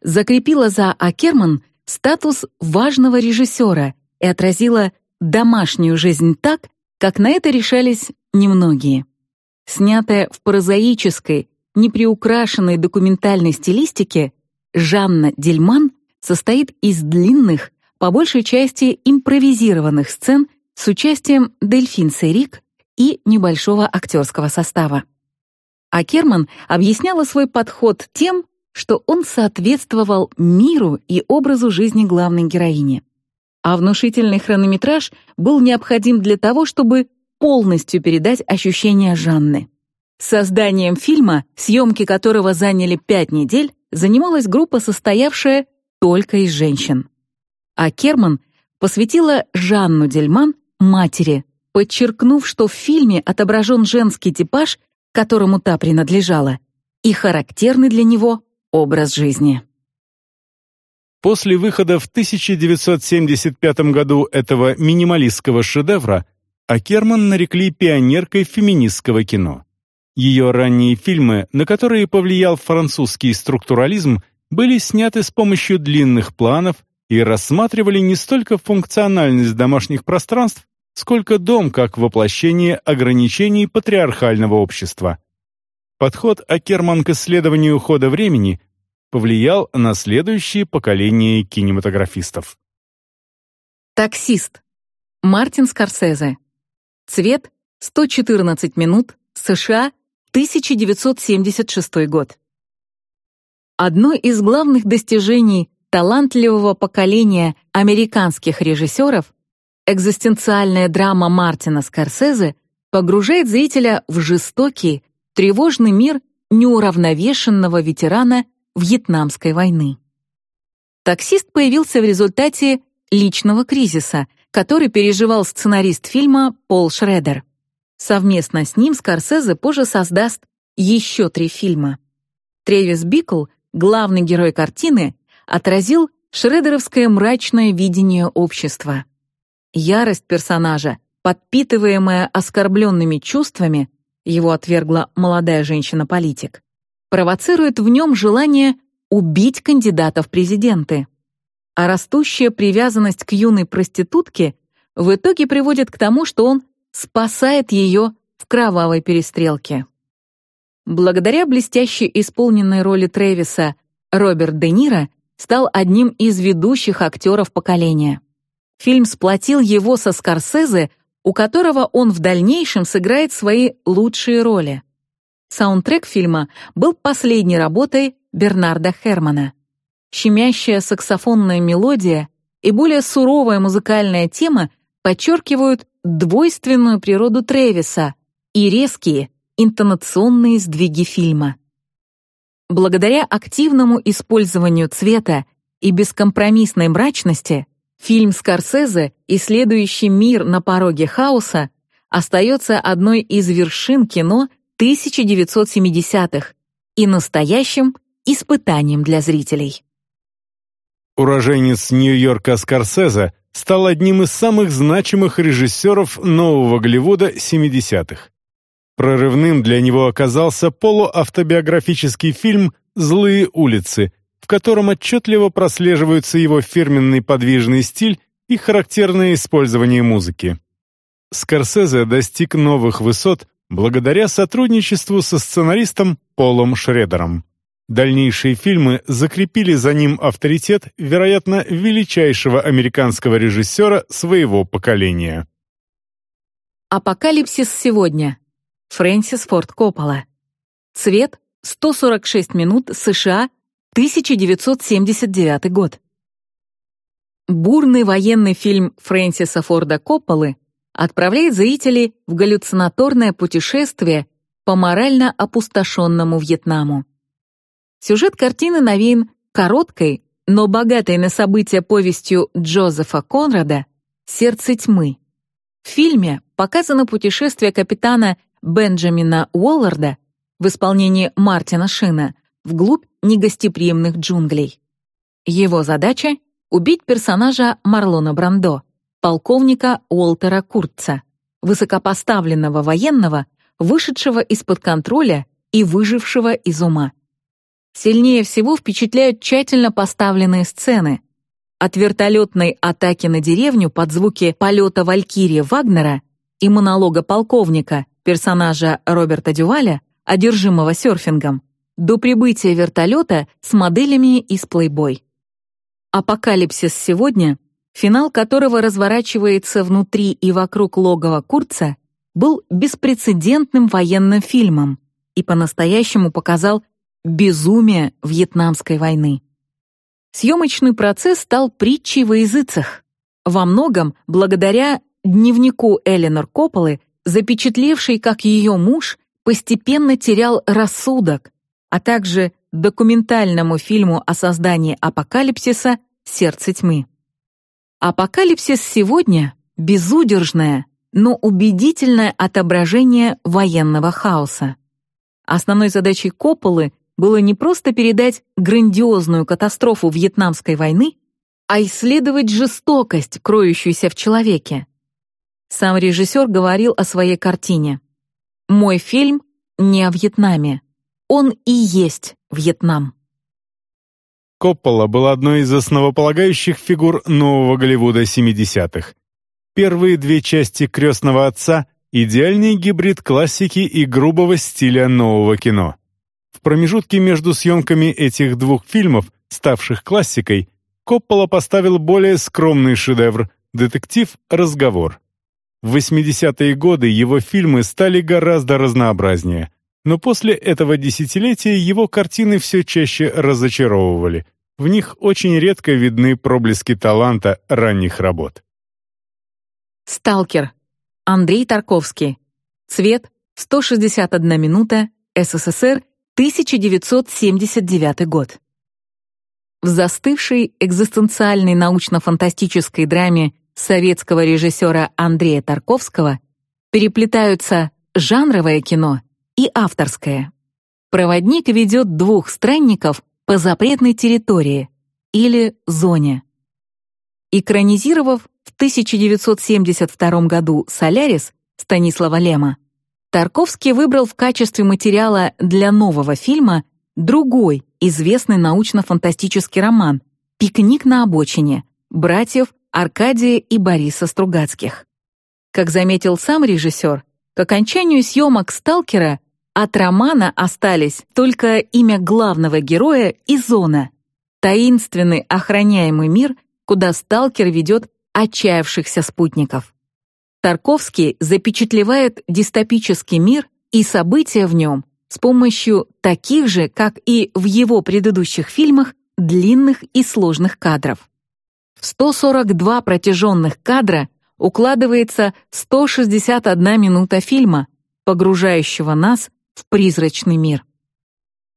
закрепила за Акерман статус важного режиссера и отразила домашнюю жизнь так, как на это решались немногие. Снятая в прозаической, неприукрашенной документальной стилистике, Жанна Дельман состоит из длинных, по большей части импровизированных сцен с участием Дельфин Серик и небольшого актерского состава. А Керман объясняла свой подход тем, что он соответствовал миру и образу жизни главной героини а внушительный хронометраж был необходим для того, чтобы полностью передать ощущения Жанны. Созданием фильма, съемки которого заняли пять недель, занималась группа, состоявшая только из женщин. А Керман посвятила Жанну Дельман матери, подчеркнув, что в фильме отображен женский типаж, которому та принадлежала, и характерный для него образ жизни. После выхода в 1975 году этого минималистского шедевра Акерман нарекли пионеркой феминистского кино. Ее ранние фильмы, на которые повлиял французский структурализм, были сняты с помощью длинных планов и рассматривали не столько функциональность домашних пространств, сколько дом как воплощение ограничений патриархального общества. Подход Акерман к исследованию хода времени повлиял на следующее поколение кинематографистов. Таксист. Мартин Скорсезе. Цвет 114 минут. США. 1976 год. Одно из главных достижений талантливого поколения американских режиссеров экзистенциальная драма Мартина Скорсезе погружает зрителя в жестокий, тревожный мир неуравновешенного ветерана Вьетнамской войны. Таксист появился в результате личного кризиса, который переживал сценарист фильма Пол Шредер. Совместно с ним Скорсезе позже создаст еще три фильма. Тревис Бикл, главный герой картины, отразил шредеровское мрачное видение общества. Ярость персонажа, подпитываемая оскорбленными чувствами, его отвергла молодая женщина-политик, провоцирует в нем желание убить кандидата в президенты. А растущая привязанность к юной проститутке в итоге приводит к тому, что он спасает ее в кровавой перестрелке. Благодаря блестяще исполненной роли Трэвиса Роберт Де Ниро стал одним из ведущих актеров поколения. Фильм сплотил его со Скорсезе, у которого он в дальнейшем сыграет свои лучшие роли. Саундтрек фильма был последней работой Бернарда Хермана. Щемящая саксофонная мелодия и более суровая музыкальная тема подчеркивают двойственную природу Трэвиса и резкие интонационные сдвиги фильма. Благодаря активному использованию цвета и бескомпромиссной мрачности фильм Скорсезе, исследующий мир на пороге хаоса, остается одной из вершин кино 1970-х и настоящим испытанием для зрителей. Уроженец Нью-Йорка Скорсезе стал одним из самых значимых режиссеров нового Голливуда 70-х. Прорывным для него оказался полуавтобиографический фильм «Злые улицы», в котором отчетливо прослеживаются его фирменный подвижный стиль и характерное использование музыки. Скорсезе достиг новых высот благодаря сотрудничеству со сценаристом Полом Шредером. Дальнейшие фильмы закрепили за ним авторитет, вероятно, величайшего американского режиссера своего поколения. Апокалипсис сегодня. Фрэнсис Форд Коппола. Цвет 146 минут США 1979 год. Бурный военный фильм Фрэнсиса Форда Копполы отправляет зрителей в галлюцинаторное путешествие по морально опустошенному Вьетнаму. Сюжет картины навеян короткой, но богатой на события повестью Джозефа Конрада «Сердце тьмы». В фильме показано путешествие капитана Бенджамина Уолларда в исполнении Мартина Шина вглубь негостеприимных джунглей. Его задача — убить персонажа Марлона Брандо, полковника Уолтера Куртца, высокопоставленного военного, вышедшего из-под контроля и выжившего из ума. Сильнее всего впечатляют тщательно поставленные сцены. От вертолетной атаки на деревню под звуки полета Валькирии Вагнера и монолога полковника, персонажа Роберта Дюваля, одержимого серфингом, до прибытия вертолета с моделями из Playboy. «Апокалипсис сегодня», финал которого разворачивается внутри и вокруг логова Курца, был беспрецедентным военным фильмом и по-настоящему показал безумие Вьетнамской войны. Съемочный процесс стал притчей во языцах, во многом благодаря дневнику Эленор Копполы, запечатлевшей, как ее муж постепенно терял рассудок, а также документальному фильму о создании апокалипсиса «Сердце тьмы». Апокалипсис сегодня — безудержное, но убедительное отображение военного хаоса. Основной задачей Копполы было не просто передать грандиозную катастрофу Вьетнамской войны, а исследовать жестокость, кроющуюся в человеке. Сам режиссер говорил о своей картине. «Мой фильм не о Вьетнаме. Он и есть Вьетнам». Коппола был одной из основополагающих фигур нового Голливуда 70-х. Первые две части «Крестного отца» — идеальный гибрид классики и грубого стиля нового кино. В промежутке между съемками этих двух фильмов, ставших классикой, Коппола поставил более скромный шедевр «Детектив. Разговор». В 80-е годы его фильмы стали гораздо разнообразнее, но после этого десятилетия его картины все чаще разочаровывали. В них очень редко видны проблески таланта ранних работ. Сталкер. Андрей Тарковский. Цвет 161 минута. СССР 1979 год. В застывшей экзистенциальной научно-фантастической драме советского режиссера Андрея Тарковского переплетаются жанровое кино и авторское. Проводник ведет двух странников по запретной территории или зоне. Экранизировав в 1972 году «Солярис» Станислава Лема, Тарковский выбрал в качестве материала для нового фильма другой известный научно-фантастический роман «Пикник на обочине» братьев Аркадия и Бориса Стругацких. Как заметил сам режиссер, к окончанию съемок «Сталкера» от романа остались только имя главного героя и зона — таинственный охраняемый мир, куда сталкер ведет отчаявшихся спутников. Тарковский запечатлевает дистопический мир и события в нем с помощью таких же, как и в его предыдущих фильмах, длинных и сложных кадров. В 142 протяженных кадра укладывается 161 минута фильма, погружающего нас призрачный мир.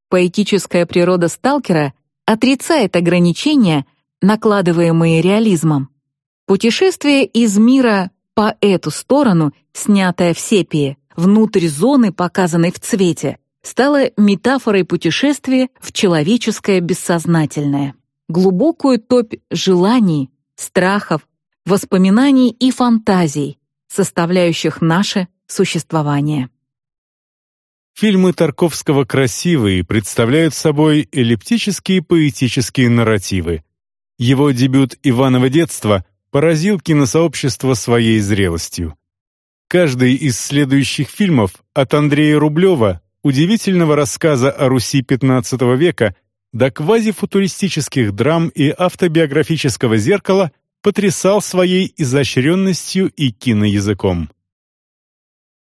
Поэтическая природа сталкера отрицает ограничения, накладываемые реализмом. Путешествие из мира по эту сторону, снятое в сепии, внутрь зоны, показанной в цвете, стало метафорой путешествия в человеческое бессознательное. Глубокую топь желаний, страхов, воспоминаний и фантазий, составляющих наше существование. Фильмы Тарковского красивые и представляют собой эллиптические поэтические нарративы. Его дебют «Иваново детство» поразил киносообщество своей зрелостью. Каждый из следующих фильмов от Андрея Рублева, удивительного рассказа о Руси XV века, до квазифутуристических драм и автобиографического зеркала потрясал своей изощренностью и киноязыком.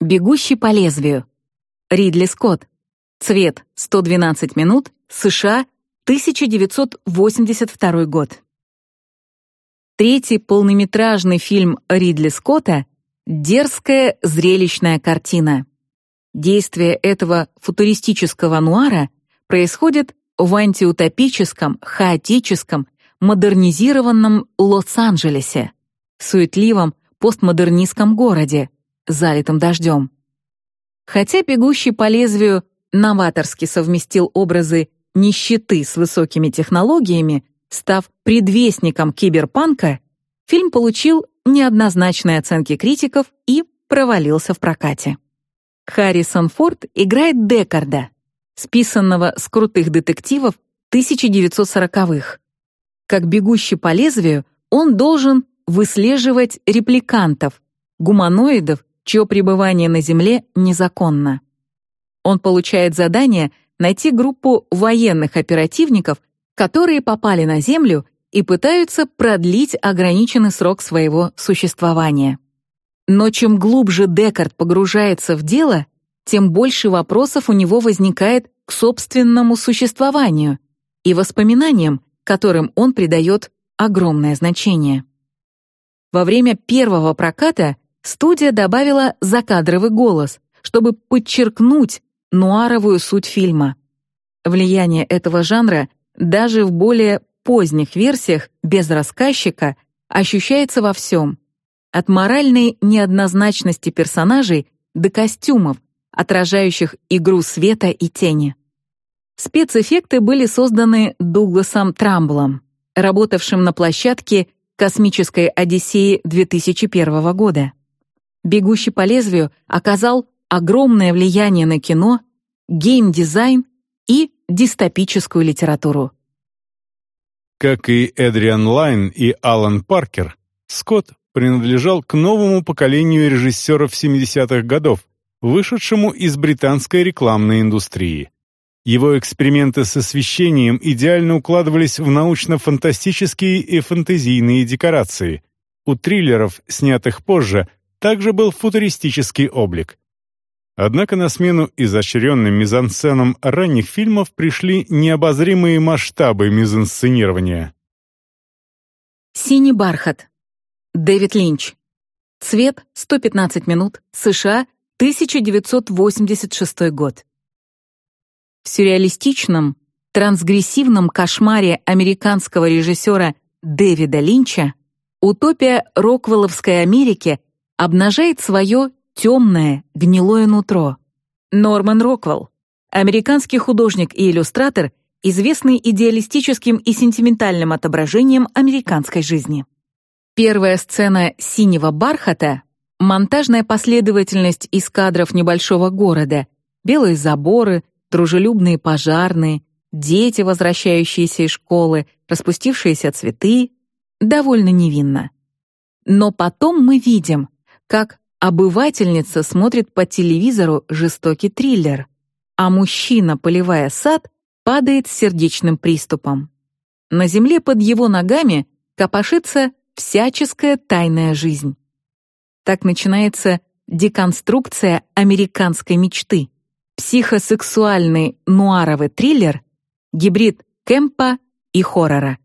Бегущий по лезвию. Ридли Скотт. Цвет 112 минут. США. 1982 год. Третий полнометражный фильм Ридли Скотта «Дерзкая зрелищная картина». Действие этого футуристического нуара происходит в антиутопическом, хаотическом, модернизированном Лос-Анджелесе, суетливом постмодернистском городе, залитом дождем. Хотя «Бегущий по лезвию» новаторски совместил образы нищеты с высокими технологиями, став предвестником киберпанка, фильм получил неоднозначные оценки критиков и провалился в прокате. Харрисон Форд играет Декарда, списанного с крутых детективов 1940-х. Как бегущий по лезвию, он должен выслеживать репликантов, гуманоидов, чье пребывание на Земле незаконно. Он получает задание найти группу военных оперативников, которые попали на Землю и пытаются продлить ограниченный срок своего существования. Но чем глубже Декарт погружается в дело, тем больше вопросов у него возникает к собственному существованию и воспоминаниям, которым он придает огромное значение. Во время первого проката студия добавила закадровый голос, чтобы подчеркнуть нуаровую суть фильма. Влияние этого жанра даже в более поздних версиях без рассказчика ощущается во всем. От моральной неоднозначности персонажей до костюмов, отражающих игру света и тени. Спецэффекты были созданы Дугласом Трамблом, работавшим на площадке «Космической Одиссеи» 2001 года. «Бегущий по лезвию» оказал огромное влияние на кино, геймдизайн и дистопическую литературу. Как и Эдриан Лайн и Алан Паркер, Скотт принадлежал к новому поколению режиссеров 70-х годов, вышедшему из британской рекламной индустрии. Его эксперименты с освещением идеально укладывались в научно-фантастические и фэнтезийные декорации. У триллеров, снятых позже, также был футуристический облик. Однако на смену изощренным мизансценам ранних фильмов пришли необозримые масштабы мизансценирования. «Синий бархат». Дэвид Линч. Цвет 115 минут. США 1986 год. В сюрреалистичном, трансгрессивном кошмаре американского режиссера Дэвида Линча утопия Роквелловской Америки обнажает свое темное, гнилое нутро. Норман Роквелл, американский художник и иллюстратор, известный идеалистическим и сентиментальным отображением американской жизни. Первая сцена «Синего бархата» — монтажная последовательность из кадров небольшого города, белые заборы, дружелюбные пожарные, дети, возвращающиеся из школы, распустившиеся цветы — довольно невинно. Но потом мы видим, как Обывательница смотрит по телевизору жестокий триллер, а мужчина, поливая сад, падает с сердечным приступом. На земле под его ногами копошится всяческая тайная жизнь. Так начинается деконструкция американской мечты. Психосексуальный нуаровый триллер, гибрид кемпа и хоррора.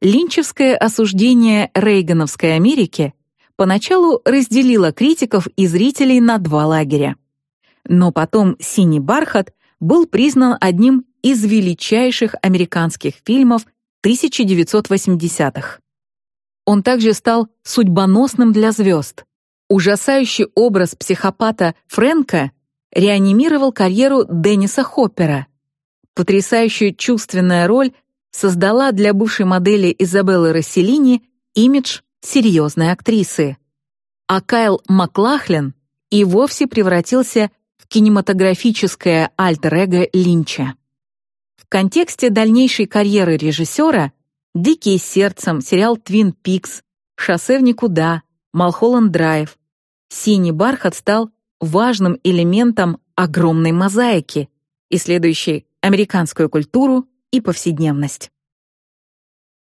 Линчевское осуждение Рейгановской Америки поначалу разделила критиков и зрителей на два лагеря. Но потом «Синий бархат» был признан одним из величайших американских фильмов 1980-х. Он также стал судьбоносным для звезд. Ужасающий образ психопата Фрэнка реанимировал карьеру Денниса Хоппера. Потрясающая чувственная роль создала для бывшей модели Изабеллы Расселини имидж серьезной актрисы. А Кайл Маклахлин и вовсе превратился в кинематографическое альтер-эго Линча. В контексте дальнейшей карьеры режиссера «Дикие сердцем», сериал «Твин Пикс», «Шоссе в никуда», «Малхолланд Драйв», «Синий бархат» стал важным элементом огромной мозаики, исследующей американскую культуру и повседневность.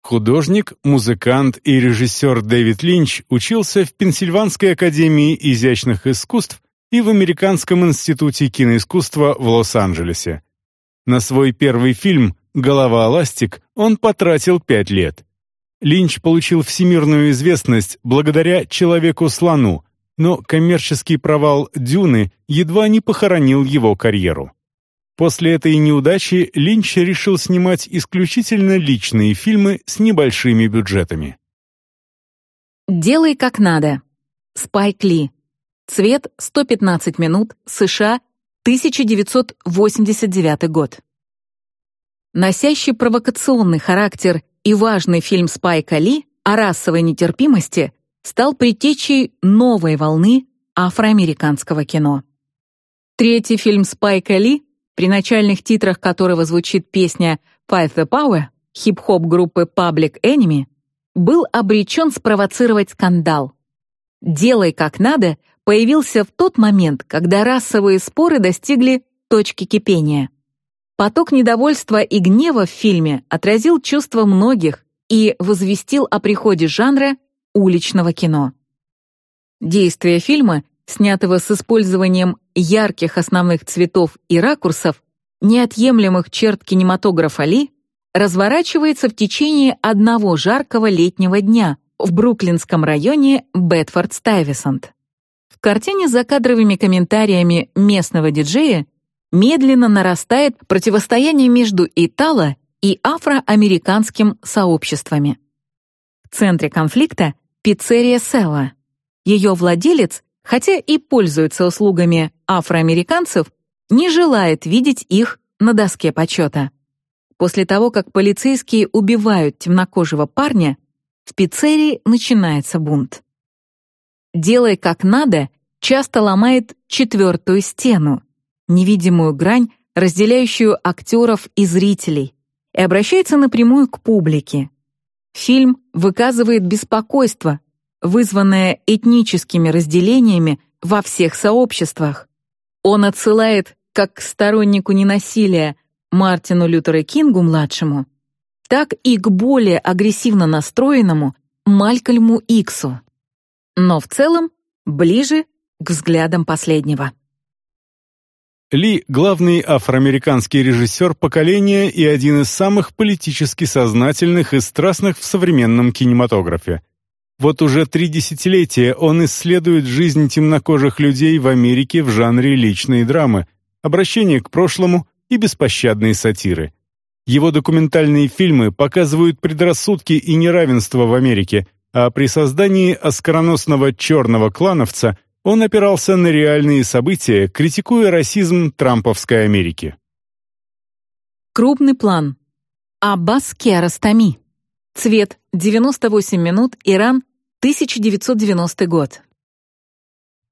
Художник, музыкант и режиссер Дэвид Линч учился в Пенсильванской академии изящных искусств и в Американском институте киноискусства в Лос-Анджелесе. На свой первый фильм «Голова ластик» он потратил пять лет. Линч получил всемирную известность благодаря «Человеку-слону», но коммерческий провал «Дюны» едва не похоронил его карьеру. После этой неудачи Линч решил снимать исключительно личные фильмы с небольшими бюджетами. «Делай как надо». Спайк Ли. Цвет 115 минут, США, 1989 год. Носящий провокационный характер и важный фильм Спайка Ли о расовой нетерпимости стал предтечей новой волны афроамериканского кино. Третий фильм Спайка Ли при начальных титрах которого звучит песня «Fight the Power» хип-хоп группы Public Enemy, был обречен спровоцировать скандал. «Делай как надо» появился в тот момент, когда расовые споры достигли точки кипения. Поток недовольства и гнева в фильме отразил чувства многих и возвестил о приходе жанра уличного кино. Действие фильма снятого с использованием ярких основных цветов и ракурсов, неотъемлемых черт кинематографа Ли, разворачивается в течение одного жаркого летнего дня в бруклинском районе Бетфорд-Стайвисонт. В картине за кадровыми комментариями местного диджея медленно нарастает противостояние между итало- и афроамериканским сообществами. В центре конфликта — пиццерия Селла. Ее владелец хотя и пользуется услугами афроамериканцев, не желает видеть их на доске почета. После того, как полицейские убивают темнокожего парня, в пиццерии начинается бунт. «Делай как надо» часто ломает четвертую стену, невидимую грань, разделяющую актеров и зрителей, и обращается напрямую к публике. Фильм выказывает беспокойство вызванное этническими разделениями во всех сообществах. Он отсылает как к стороннику ненасилия Мартину Лютеру Кингу-младшему, так и к более агрессивно настроенному Малькольму Иксу. Но в целом ближе к взглядам последнего. Ли — главный афроамериканский режиссер поколения и один из самых политически сознательных и страстных в современном кинематографе. Вот уже три десятилетия он исследует жизнь темнокожих людей в Америке в жанре личной драмы, обращение к прошлому и беспощадные сатиры. Его документальные фильмы показывают предрассудки и неравенство в Америке, а при создании оскароносного «черного клановца» он опирался на реальные события, критикуя расизм Трамповской Америки. Крупный план. Аббас Киаростами. Цвет 98 минут, Иран, 1990 год.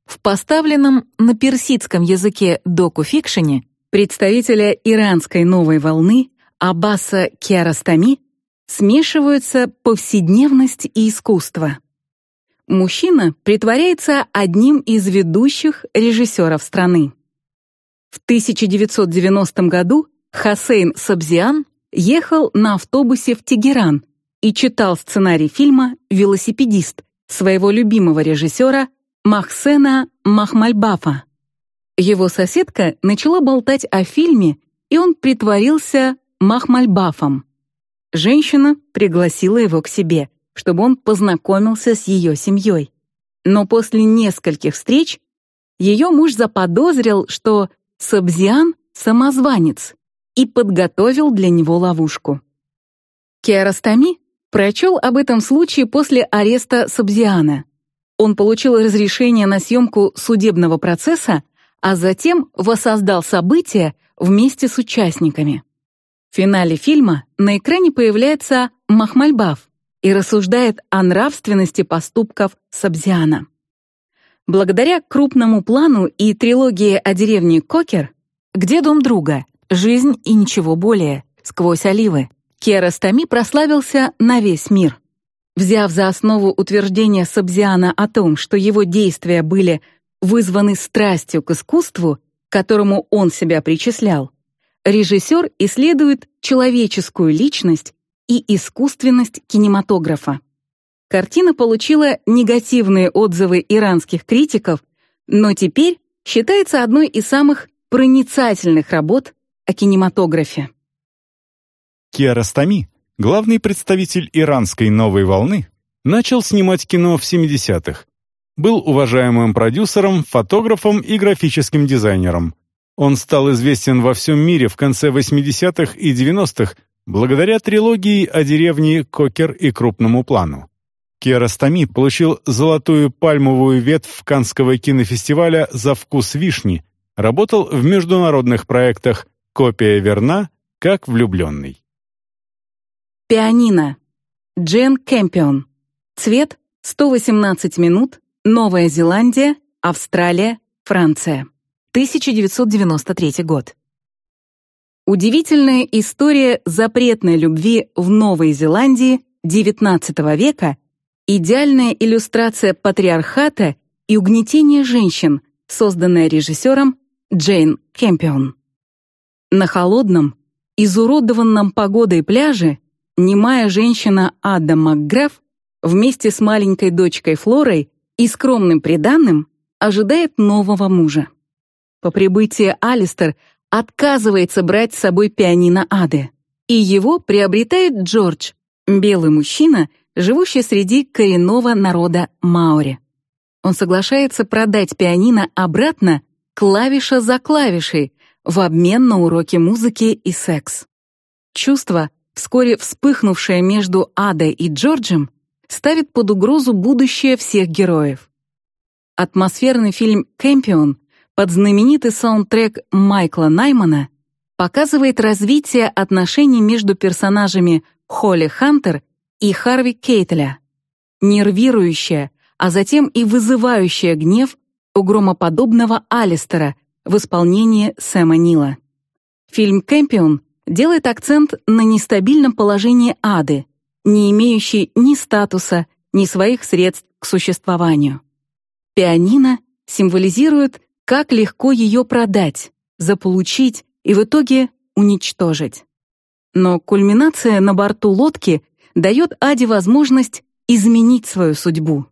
В поставленном на персидском языке доку-фикшене представителя иранской новой волны Аббаса Киаростами смешиваются повседневность и искусство. Мужчина притворяется одним из ведущих режиссеров страны. В 1990 году Хасейн Сабзиан ехал на автобусе в Тегеран, и читал сценарий фильма «Велосипедист» своего любимого режиссера Махсена Махмальбафа. Его соседка начала болтать о фильме, и он притворился Махмальбафом. Женщина пригласила его к себе, чтобы он познакомился с ее семьей. Но после нескольких встреч ее муж заподозрил, что Сабзиан — самозванец, и подготовил для него ловушку. Киаростами Прочел об этом случае после ареста Сабзиана. Он получил разрешение на съемку судебного процесса, а затем воссоздал события вместе с участниками. В финале фильма на экране появляется Махмальбаф и рассуждает о нравственности поступков Сабзиана. Благодаря крупному плану и трилогии о деревне Кокер «Где дом друга? Жизнь и ничего более. Сквозь оливы» Керастами прославился на весь мир. Взяв за основу утверждение Сабзиана о том, что его действия были вызваны страстью к искусству, к которому он себя причислял, режиссер исследует человеческую личность и искусственность кинематографа. Картина получила негативные отзывы иранских критиков, но теперь считается одной из самых проницательных работ о кинематографе. Киаростами, главный представитель иранской новой волны, начал снимать кино в 70-х. Был уважаемым продюсером, фотографом и графическим дизайнером. Он стал известен во всем мире в конце 80-х и 90-х благодаря трилогии о деревне Кокер и крупному плану. Киаростами получил золотую пальмовую ветвь Каннского кинофестиваля «За вкус вишни», работал в международных проектах «Копия верна», как влюбленный. Пианино. Джен Кэмпион. Цвет 118 минут. Новая Зеландия, Австралия, Франция. 1993 год. Удивительная история запретной любви в Новой Зеландии XIX века идеальная иллюстрация патриархата и угнетения женщин, созданная режиссером Джейн Кэмпион. На холодном, изуродованном погодой пляже немая женщина Ада МакГраф вместе с маленькой дочкой Флорой и скромным приданным ожидает нового мужа. По прибытии Алистер отказывается брать с собой пианино Ады, и его приобретает Джордж, белый мужчина, живущий среди коренного народа Маори. Он соглашается продать пианино обратно клавиша за клавишей в обмен на уроки музыки и секс. Чувство, вскоре вспыхнувшее между Адой и Джорджем, ставит под угрозу будущее всех героев. Атмосферный фильм «Кэмпион» под знаменитый саундтрек Майкла Наймана показывает развитие отношений между персонажами Холли Хантер и Харви Кейтеля, нервирующее, а затем и вызывающее гнев у громоподобного Алистера в исполнении Сэма Нила. Фильм «Кэмпион» делает акцент на нестабильном положении ады, не имеющей ни статуса, ни своих средств к существованию. Пианино символизирует, как легко ее продать, заполучить и в итоге уничтожить. Но кульминация на борту лодки дает Аде возможность изменить свою судьбу.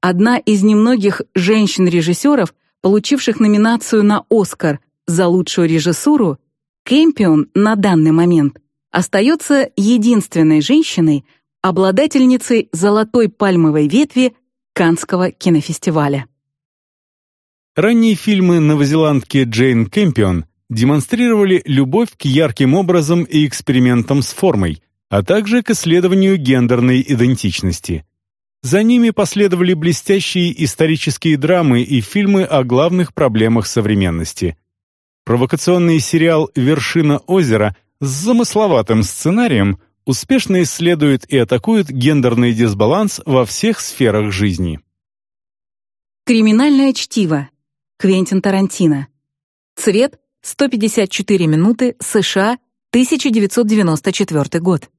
Одна из немногих женщин-режиссеров, получивших номинацию на «Оскар» за лучшую режиссуру, Кэмпион на данный момент остается единственной женщиной, обладательницей золотой пальмовой ветви Каннского кинофестиваля. Ранние фильмы новозеландки Джейн Кэмпион демонстрировали любовь к ярким образам и экспериментам с формой, а также к исследованию гендерной идентичности. За ними последовали блестящие исторические драмы и фильмы о главных проблемах современности. Провокационный сериал «Вершина озера» с замысловатым сценарием успешно исследует и атакует гендерный дисбаланс во всех сферах жизни. Криминальное чтиво. Квентин Тарантино. Цвет 154 минуты, США, 1994 год.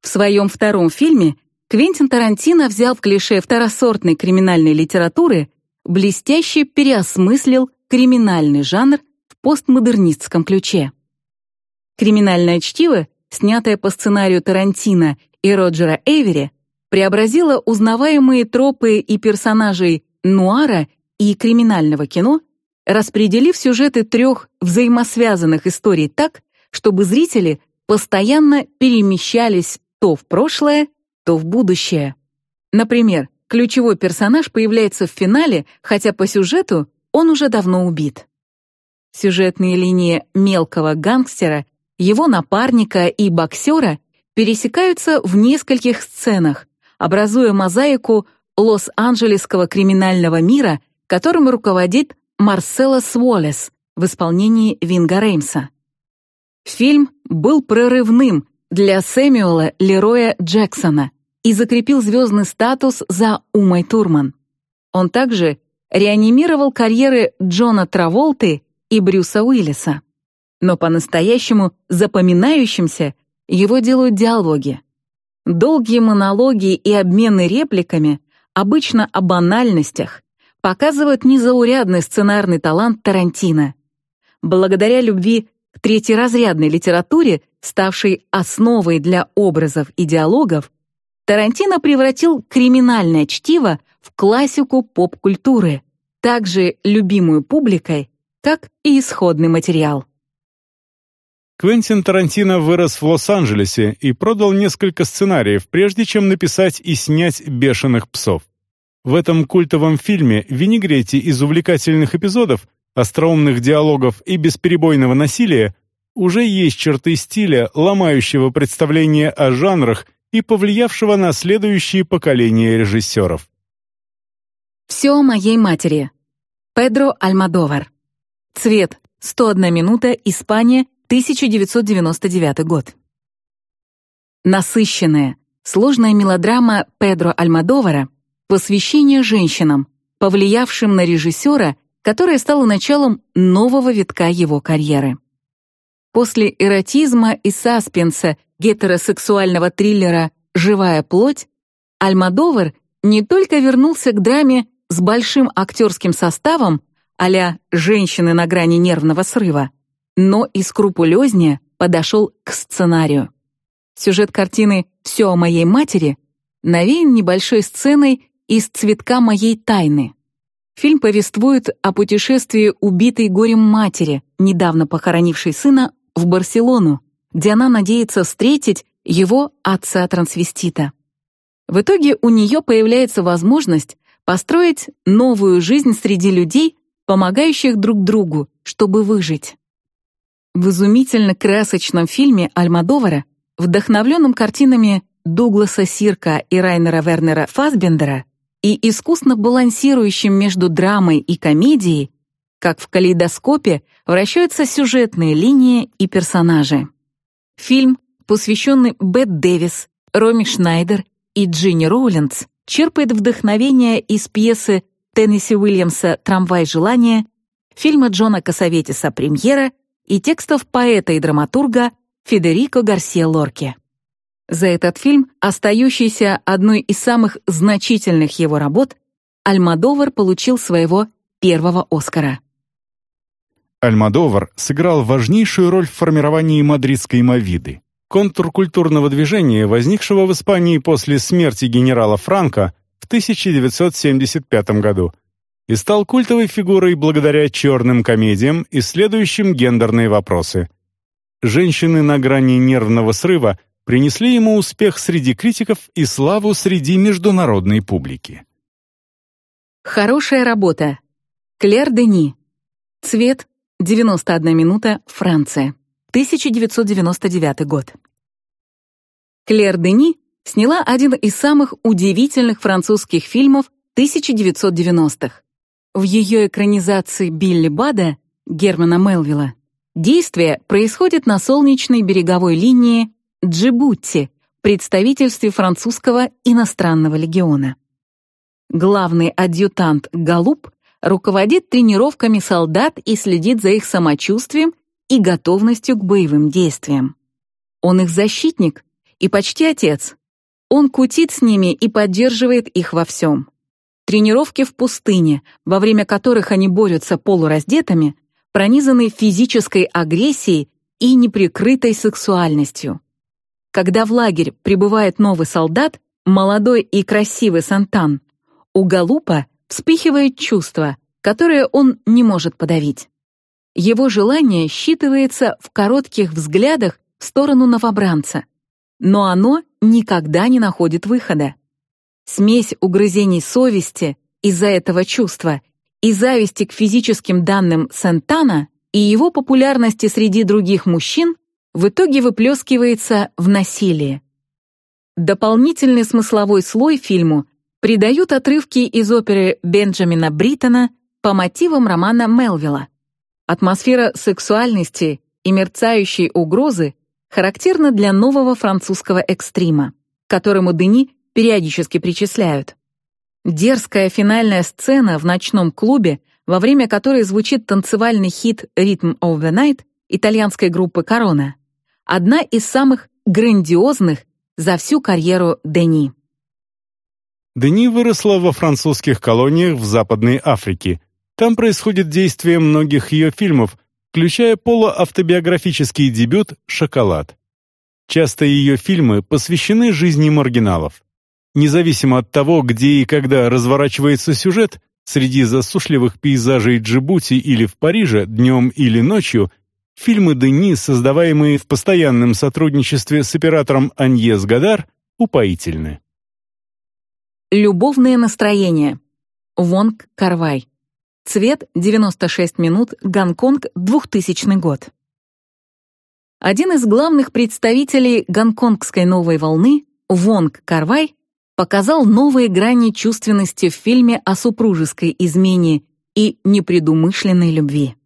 В своем втором фильме Квентин Тарантино взял в клише второсортной криминальной литературы, блестяще переосмыслил криминальный жанр в постмодернистском ключе. Криминальное чтиво, снятое по сценарию Тарантино и Роджера Эйвери, преобразило узнаваемые тропы и персонажей нуара и криминального кино, распределив сюжеты трех взаимосвязанных историй так, чтобы зрители постоянно перемещались то в прошлое, то в будущее. Например, ключевой персонаж появляется в финале, хотя по сюжету он уже давно убит. Сюжетные линии мелкого гангстера, его напарника и боксера пересекаются в нескольких сценах, образуя мозаику Лос-Анджелесского криминального мира, которым руководит Марсело Суолес в исполнении Винга Реймса. Фильм был прорывным для Сэмюэла Лероя Джексона, и закрепил звездный статус за Умой Турман. Он также реанимировал карьеры Джона Траволты и Брюса Уиллиса. Но по-настоящему запоминающимся его делают диалоги. Долгие монологи и обмены репликами, обычно о банальностях, показывают незаурядный сценарный талант Тарантино. Благодаря любви к третьеразрядной литературе, ставшей основой для образов и диалогов, Тарантино превратил криминальное чтиво в классику поп-культуры, также любимую публикой, как и исходный материал. Квентин Тарантино вырос в Лос-Анджелесе и продал несколько сценариев, прежде чем написать и снять «Бешеных псов». В этом культовом фильме винегрете из увлекательных эпизодов, остроумных диалогов и бесперебойного насилия уже есть черты стиля, ломающего представление о жанрах и повлиявшего на следующие поколения режиссеров. «Все о моей матери». Педро Альмадовар. Цвет. 101 минута. Испания. 1999 год. Насыщенная, сложная мелодрама Педро Альмадовара «Посвящение женщинам», повлиявшим на режиссера, которое стало началом нового витка его карьеры. После эротизма и саспенса гетеросексуального триллера «Живая плоть» Альмадовар не только вернулся к драме с большим актерским составом а «Женщины на грани нервного срыва», но и скрупулезнее подошел к сценарию. Сюжет картины «Все о моей матери» навеян небольшой сценой из «Цветка моей тайны». Фильм повествует о путешествии убитой горем матери, недавно похоронившей сына, в Барселону, где она надеется встретить его отца-трансвестита. В итоге у нее появляется возможность построить новую жизнь среди людей, помогающих друг другу, чтобы выжить. В изумительно красочном фильме Альмадовара, вдохновленном картинами Дугласа Сирка и Райнера Вернера Фасбендера и искусно балансирующим между драмой и комедией, как в калейдоскопе вращаются сюжетные линии и персонажи. Фильм, посвященный Бет Дэвис, Роми Шнайдер и Джинни Роулинс, черпает вдохновение из пьесы Теннесси Уильямса «Трамвай желания», фильма Джона Касаветиса «Премьера» и текстов поэта и драматурга Федерико Гарсия Лорки. За этот фильм, остающийся одной из самых значительных его работ, Альмадовар получил своего первого Оскара. Альмадовар сыграл важнейшую роль в формировании мадридской мовиды, контркультурного движения, возникшего в Испании после смерти генерала Франко в 1975 году – и стал культовой фигурой благодаря черным комедиям, исследующим гендерные вопросы. «Женщины на грани нервного срыва» принесли ему успех среди критиков и славу среди международной публики. Хорошая работа. Клер Дени. Цвет. 91 минута. Франция. 1999 год. Клер Дени сняла один из самых удивительных французских фильмов 1990-х. В ее экранизации Билли Бада Германа Мелвилла действие происходит на солнечной береговой линии Джибути, представительстве французского иностранного легиона. Главный адъютант Галуп руководит тренировками солдат и следит за их самочувствием и готовностью к боевым действиям. Он их защитник и почти отец. Он кутит с ними и поддерживает их во всем. Тренировки в пустыне, во время которых они борются полураздетыми, пронизаны физической агрессией и неприкрытой сексуальностью. Когда в лагерь прибывает новый солдат, молодой и красивый Сантан, у Галупа вспыхивает чувство, которое он не может подавить. Его желание считывается в коротких взглядах в сторону новобранца, но оно никогда не находит выхода. Смесь угрызений совести из-за этого чувства и зависти к физическим данным Сентана и его популярности среди других мужчин в итоге выплескивается в насилие. Дополнительный смысловой слой фильму придают отрывки из оперы Бенджамина Бриттона по мотивам романа Мелвилла. Атмосфера сексуальности и мерцающей угрозы характерна для нового французского экстрима, которому Дени периодически причисляют. Дерзкая финальная сцена в ночном клубе, во время которой звучит танцевальный хит «Rhythm of the Night» итальянской группы «Корона», одна из самых грандиозных за всю карьеру Дени. Дени выросла во французских колониях в Западной Африке. Там происходит действие многих ее фильмов, включая полуавтобиографический дебют «Шоколад». Часто ее фильмы посвящены жизни маргиналов. Независимо от того, где и когда разворачивается сюжет, среди засушливых пейзажей Джибути или в Париже днем или ночью, фильмы Дени, создаваемые в постоянном сотрудничестве с оператором Аньес Гадар, упоительны. Любовное настроение. Вонг Карвай. Цвет 96 минут, Гонконг, 2000 год. Один из главных представителей гонконгской новой волны, Вонг Карвай, показал новые грани чувственности в фильме о супружеской измене и непредумышленной любви.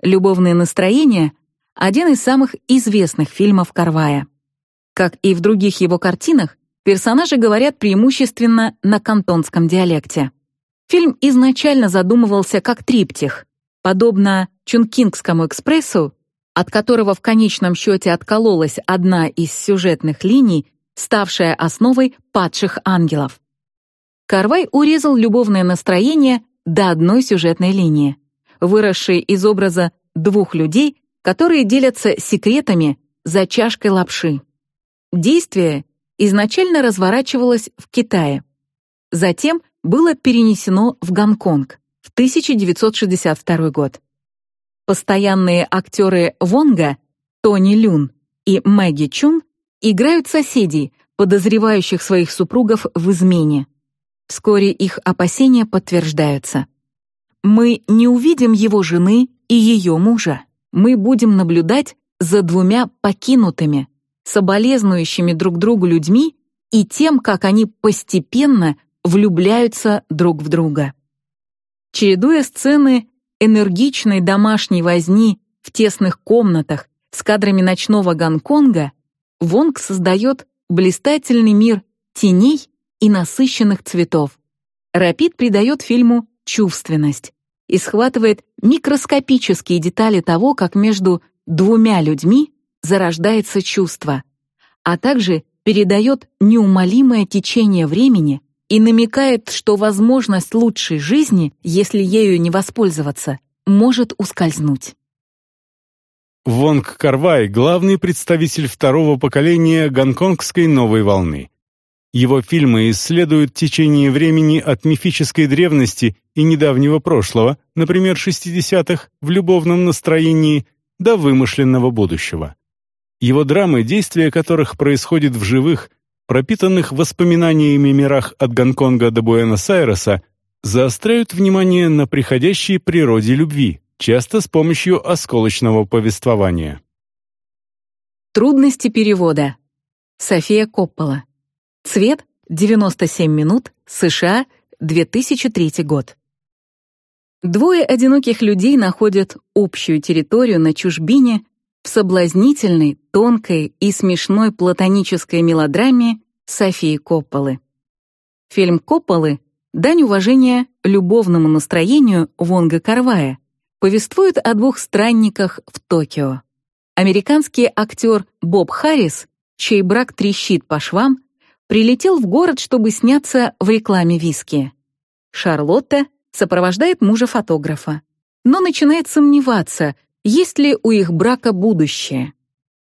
«Любовное настроение» — один из самых известных фильмов Карвая. Как и в других его картинах, персонажи говорят преимущественно на кантонском диалекте. Фильм изначально задумывался как триптих, подобно Чункингскому экспрессу, от которого в конечном счете откололась одна из сюжетных линий ставшая основой «Падших ангелов». Карвай урезал любовное настроение до одной сюжетной линии, выросшей из образа двух людей, которые делятся секретами за чашкой лапши. Действие изначально разворачивалось в Китае. Затем было перенесено в Гонконг в 1962 год. Постоянные актеры Вонга, Тони Люн и Мэгги Чун играют соседей, подозревающих своих супругов в измене. Вскоре их опасения подтверждаются. Мы не увидим его жены и ее мужа. Мы будем наблюдать за двумя покинутыми, соболезнующими друг другу людьми и тем, как они постепенно влюбляются друг в друга. Чередуя сцены энергичной домашней возни в тесных комнатах с кадрами ночного Гонконга, Вонг создает блистательный мир теней и насыщенных цветов. Рапид придает фильму чувственность и схватывает микроскопические детали того, как между двумя людьми зарождается чувство, а также передает неумолимое течение времени и намекает, что возможность лучшей жизни, если ею не воспользоваться, может ускользнуть. Вонг Карвай — главный представитель второго поколения гонконгской новой волны. Его фильмы исследуют течение времени от мифической древности и недавнего прошлого, например, 60-х, в любовном настроении, до вымышленного будущего. Его драмы, действия которых происходят в живых, пропитанных воспоминаниями мирах от Гонконга до Буэнос-Айреса, заостряют внимание на приходящей природе любви, часто с помощью осколочного повествования. Трудности перевода. София Коппола. Цвет 97 минут, США, 2003 год. Двое одиноких людей находят общую территорию на чужбине соблазнительной, тонкой и смешной платонической мелодраме Софии Копполы. Фильм Копполы — дань уважения любовному настроению Вонга Карвая, повествует о двух странниках в Токио. Американский актер Боб Харрис, чей брак трещит по швам, прилетел в город, чтобы сняться в рекламе виски. Шарлотта сопровождает мужа-фотографа, но начинает сомневаться, есть ли у их брака будущее.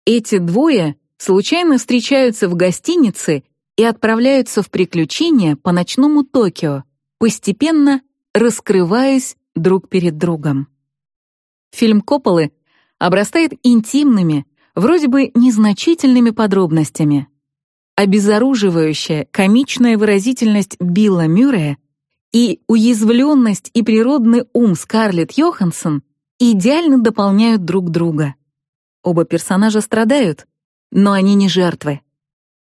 Эти двое случайно встречаются в гостинице и отправляются в приключения по ночному Токио, постепенно раскрываясь друг перед другом. Фильм Копполы обрастает интимными, вроде бы незначительными подробностями. Обезоруживающая комичная выразительность Билла Мюррея и уязвленность и природный ум Скарлетт Йоханссон идеально дополняют друг друга. Оба персонажа страдают, но они не жертвы.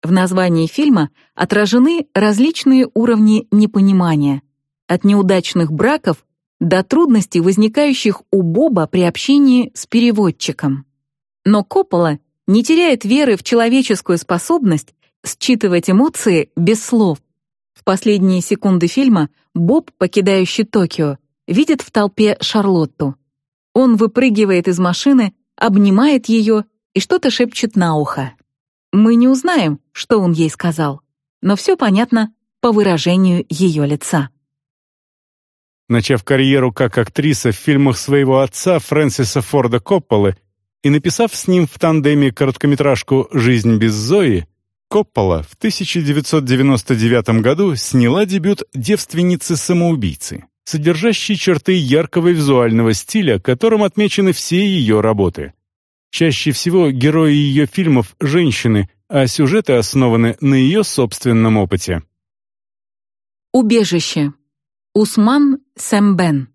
В названии фильма отражены различные уровни непонимания, от неудачных браков до трудностей, возникающих у Боба при общении с переводчиком. Но Коппола не теряет веры в человеческую способность считывать эмоции без слов. В последние секунды фильма Боб, покидающий Токио, видит в толпе Шарлотту. Он выпрыгивает из машины, обнимает ее и что-то шепчет на ухо. Мы не узнаем, что он ей сказал, но все понятно по выражению ее лица. Начав карьеру как актриса в фильмах своего отца Фрэнсиса Форда Копполы и написав с ним в тандеме короткометражку «Жизнь без Зои», Коппола в 1999 году сняла дебют «Девственницы-самоубийцы», содержащий черты яркого визуального стиля, которым отмечены все ее работы. Чаще всего герои ее фильмов – женщины, а сюжеты основаны на ее собственном опыте. Убежище. Усман Сэмбен.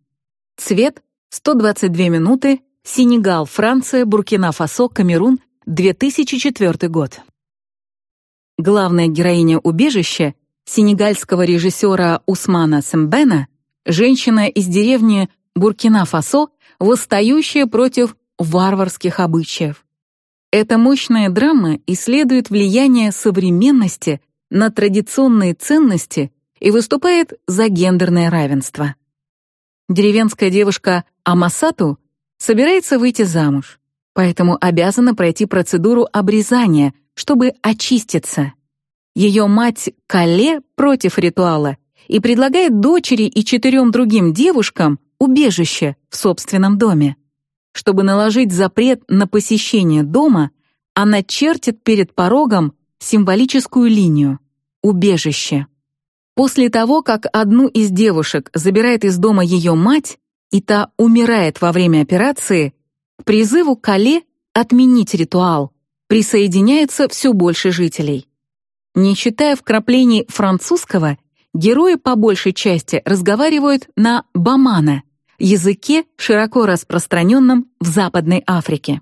Цвет 122 минуты. Сенегал, Франция, Буркина-Фасо, Камерун, 2004 год. Главная героиня убежища, сенегальского режиссера Усмана Сэмбена, женщина из деревни Буркина-Фасо, восстающая против варварских обычаев. Эта мощная драма исследует влияние современности на традиционные ценности и выступает за гендерное равенство. Деревенская девушка Амасату собирается выйти замуж, поэтому обязана пройти процедуру обрезания, чтобы очиститься. Ее мать Кале против ритуала и предлагает дочери и четырем другим девушкам убежище в собственном доме. Чтобы наложить запрет на посещение дома, она чертит перед порогом символическую линию — убежище. После того, как одну из девушек забирает из дома ее мать, и та умирает во время операции, к призыву Кале отменить ритуал присоединяется все больше жителей. Не считая вкраплений французского, герои по большей части разговаривают на бамана — языке, широко распространенном в Западной Африке.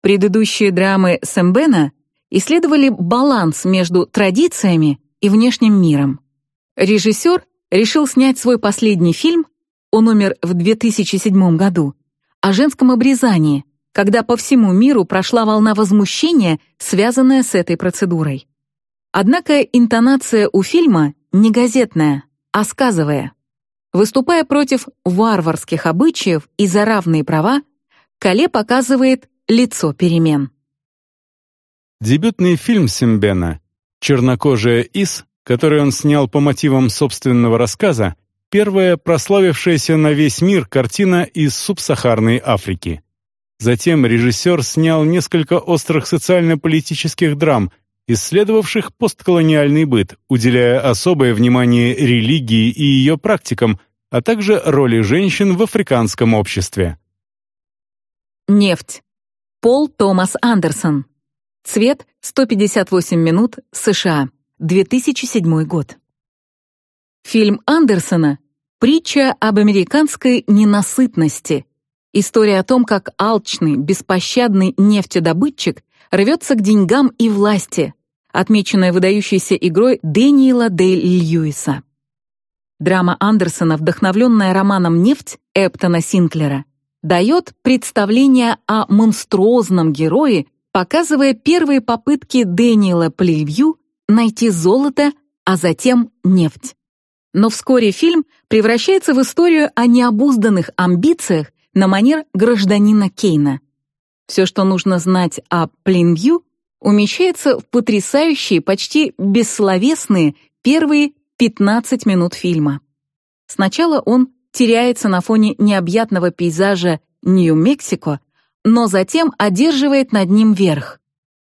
Предыдущие драмы Сэмбена исследовали баланс между традициями и внешним миром. Режиссер решил снять свой последний фильм, он умер в 2007 году, о женском обрезании, когда по всему миру прошла волна возмущения, связанная с этой процедурой. Однако интонация у фильма не газетная, а сказовая. Выступая против варварских обычаев и за равные права, Кале показывает лицо перемен. Дебютный фильм Симбена «Чернокожая Ис», который он снял по мотивам собственного рассказа, первая прославившаяся на весь мир картина из субсахарной Африки. Затем режиссер снял несколько острых социально-политических драм, исследовавших постколониальный быт, уделяя особое внимание религии и ее практикам, а также роли женщин в африканском обществе. Нефть. Пол Томас Андерсон. Цвет 158 минут, США. 2007 год. Фильм Андерсона — притча об американской ненасытности. История о том, как алчный, беспощадный нефтедобытчик рвется к деньгам и власти, отмеченная выдающейся игрой Дэниела Дейл Льюиса. Драма Андерсона, вдохновленная романом «Нефть» Эптона Синклера, дает представление о монструозном герое, показывая первые попытки Дэниела Плейвью найти золото, а затем нефть. Но вскоре фильм превращается в историю о необузданных амбициях на манер гражданина Кейна — все, что нужно знать о Плинвью, умещается в потрясающие, почти бессловесные первые 15 минут фильма. Сначала он теряется на фоне необъятного пейзажа Нью-Мексико, но затем одерживает над ним верх.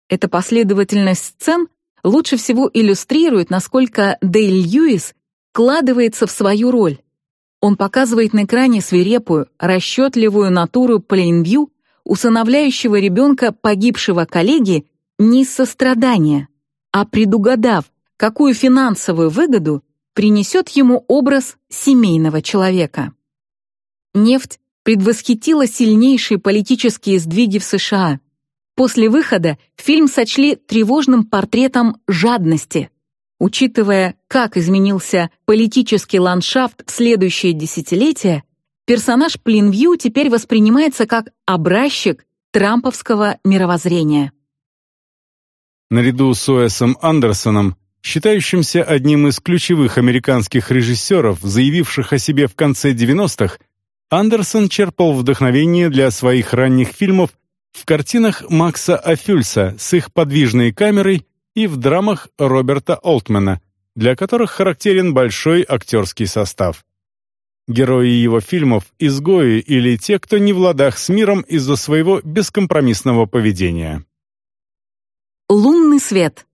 Эта последовательность сцен лучше всего иллюстрирует, насколько Дейл Льюис вкладывается в свою роль. Он показывает на экране свирепую, расчетливую натуру Плейнвью усыновляющего ребенка погибшего коллеги не из сострадания, а предугадав, какую финансовую выгоду принесет ему образ семейного человека. Нефть предвосхитила сильнейшие политические сдвиги в США. После выхода фильм сочли тревожным портретом жадности. Учитывая, как изменился политический ландшафт в следующее десятилетие, персонаж Плинвью теперь воспринимается как образчик трамповского мировоззрения. Наряду с Уэсом Андерсоном, считающимся одним из ключевых американских режиссеров, заявивших о себе в конце 90-х, Андерсон черпал вдохновение для своих ранних фильмов в картинах Макса Афюльса с их подвижной камерой и в драмах Роберта Олтмана, для которых характерен большой актерский состав. Герои его фильмов — изгои или те, кто не в ладах с миром из-за своего бескомпромиссного поведения. Лунный свет.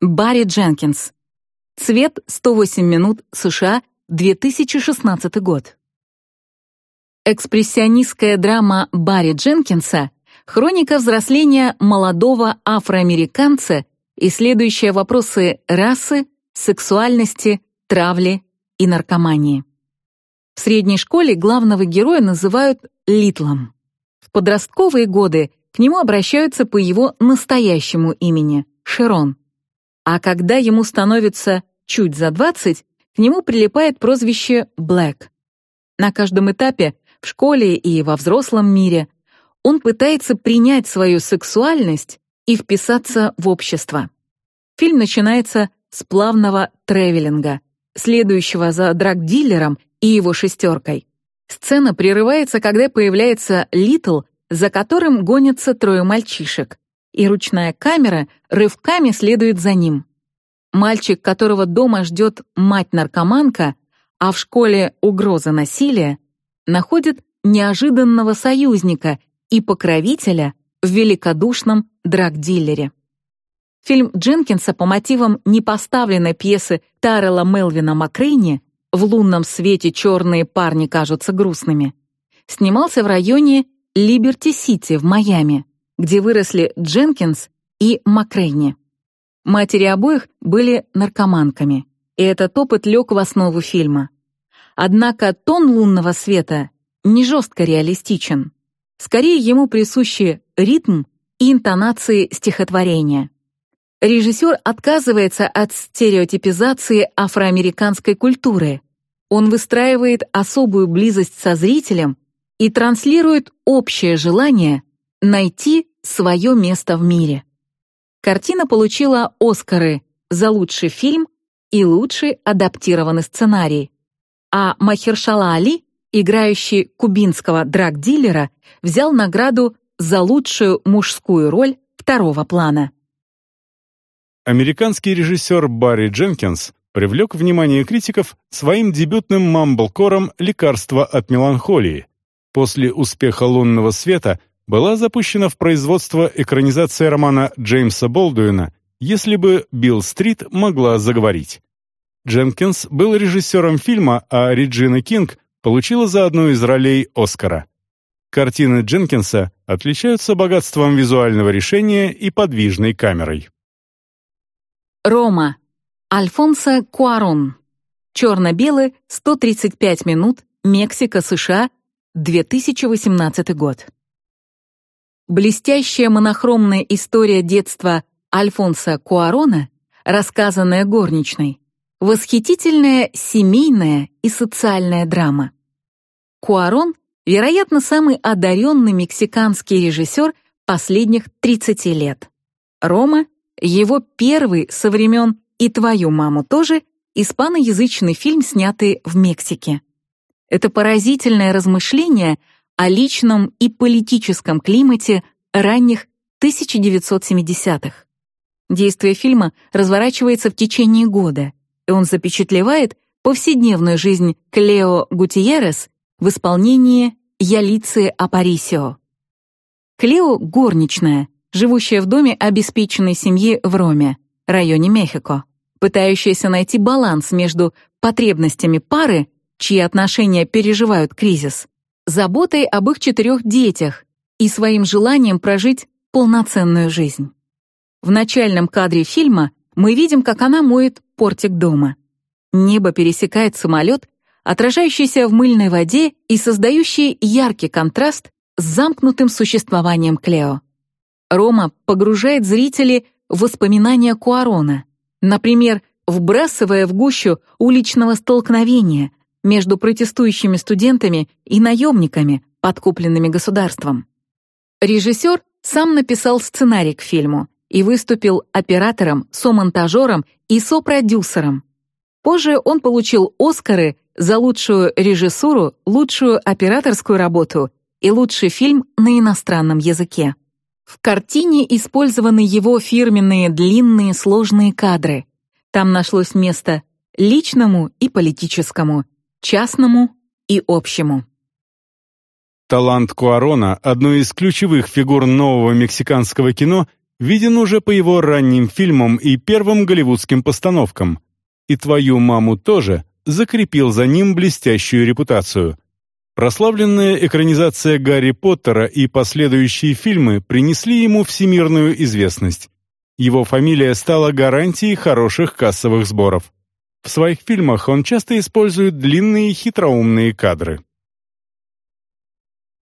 Барри Дженкинс. Цвет 108 минут США, 2016 год. Экспрессионистская драма Барри Дженкинса — хроника взросления молодого афроамериканца, исследующая вопросы расы, сексуальности, травли и наркомании. В средней школе главного героя называют Литлом. В подростковые годы к нему обращаются по его настоящему имени — Шерон. А когда ему становится чуть за 20, к нему прилипает прозвище Блэк. На каждом этапе, в школе и во взрослом мире, он пытается принять свою сексуальность и вписаться в общество. Фильм начинается с плавного тревелинга, следующего за драг-дилером и его шестеркой. Сцена прерывается, когда появляется Литл, за которым гонятся трое мальчишек, и ручная камера рывками следует за ним. Мальчик, которого дома ждет мать-наркоманка, а в школе угроза насилия, находит неожиданного союзника и покровителя в великодушном драг-дилере. Фильм Дженкинса по мотивам непоставленной пьесы Таррелла Мелвина Макрейни «В лунном свете черные парни кажутся грустными» снимался в районе Либерти-Сити в Майами, где выросли Дженкинс и Макрейни. Матери обоих были наркоманками, и этот опыт лег в основу фильма. Однако тон лунного света не жестко реалистичен. Скорее ему присущи ритм и интонации стихотворения. Режиссер отказывается от стереотипизации афроамериканской культуры. Он выстраивает особую близость со зрителем и транслирует общее желание найти свое место в мире. Картина получила Оскары за лучший фильм и лучший адаптированный сценарий. А Махершала Али, играющий кубинского драг-дилера, взял награду за лучшую мужскую роль второго плана. Американский режиссер Барри Дженкинс привлек внимание критиков своим дебютным мамблкором «Лекарство от меланхолии». После успеха «Лунного света» была запущена в производство экранизация романа Джеймса Болдуина «Если бы Билл Стрит могла заговорить». Дженкинс был режиссером фильма, а Реджина Кинг получила за одну из ролей Оскара. Картины Дженкинса отличаются богатством визуального решения и подвижной камерой. Рома. Альфонсо Куарон. Черно-белый, 135 минут, Мексика, США, 2018 год. Блестящая монохромная история детства Альфонса Куарона, рассказанная горничной, восхитительная семейная и социальная драма. Куарон, вероятно, самый одаренный мексиканский режиссер последних 30 лет. Рома его первый со времен «И твою маму тоже» испаноязычный фильм, снятый в Мексике. Это поразительное размышление о личном и политическом климате ранних 1970-х. Действие фильма разворачивается в течение года, и он запечатлевает повседневную жизнь Клео Гутиерес в исполнении Ялиции Апарисио. Клео — горничная, живущая в доме обеспеченной семьи в Роме, районе Мехико, пытающаяся найти баланс между потребностями пары, чьи отношения переживают кризис, заботой об их четырех детях и своим желанием прожить полноценную жизнь. В начальном кадре фильма мы видим, как она моет портик дома. Небо пересекает самолет, отражающийся в мыльной воде и создающий яркий контраст с замкнутым существованием Клео. Рома погружает зрителей в воспоминания Куарона, например, вбрасывая в гущу уличного столкновения между протестующими студентами и наемниками, подкупленными государством. Режиссер сам написал сценарий к фильму и выступил оператором, со-монтажером и со-продюсером. Позже он получил «Оскары» за лучшую режиссуру, лучшую операторскую работу и лучший фильм на иностранном языке. В картине использованы его фирменные длинные сложные кадры. Там нашлось место личному и политическому, частному и общему. Талант Куарона, одной из ключевых фигур нового мексиканского кино, виден уже по его ранним фильмам и первым голливудским постановкам. И твою маму тоже закрепил за ним блестящую репутацию. Прославленная экранизация Гарри Поттера и последующие фильмы принесли ему всемирную известность. Его фамилия стала гарантией хороших кассовых сборов. В своих фильмах он часто использует длинные хитроумные кадры.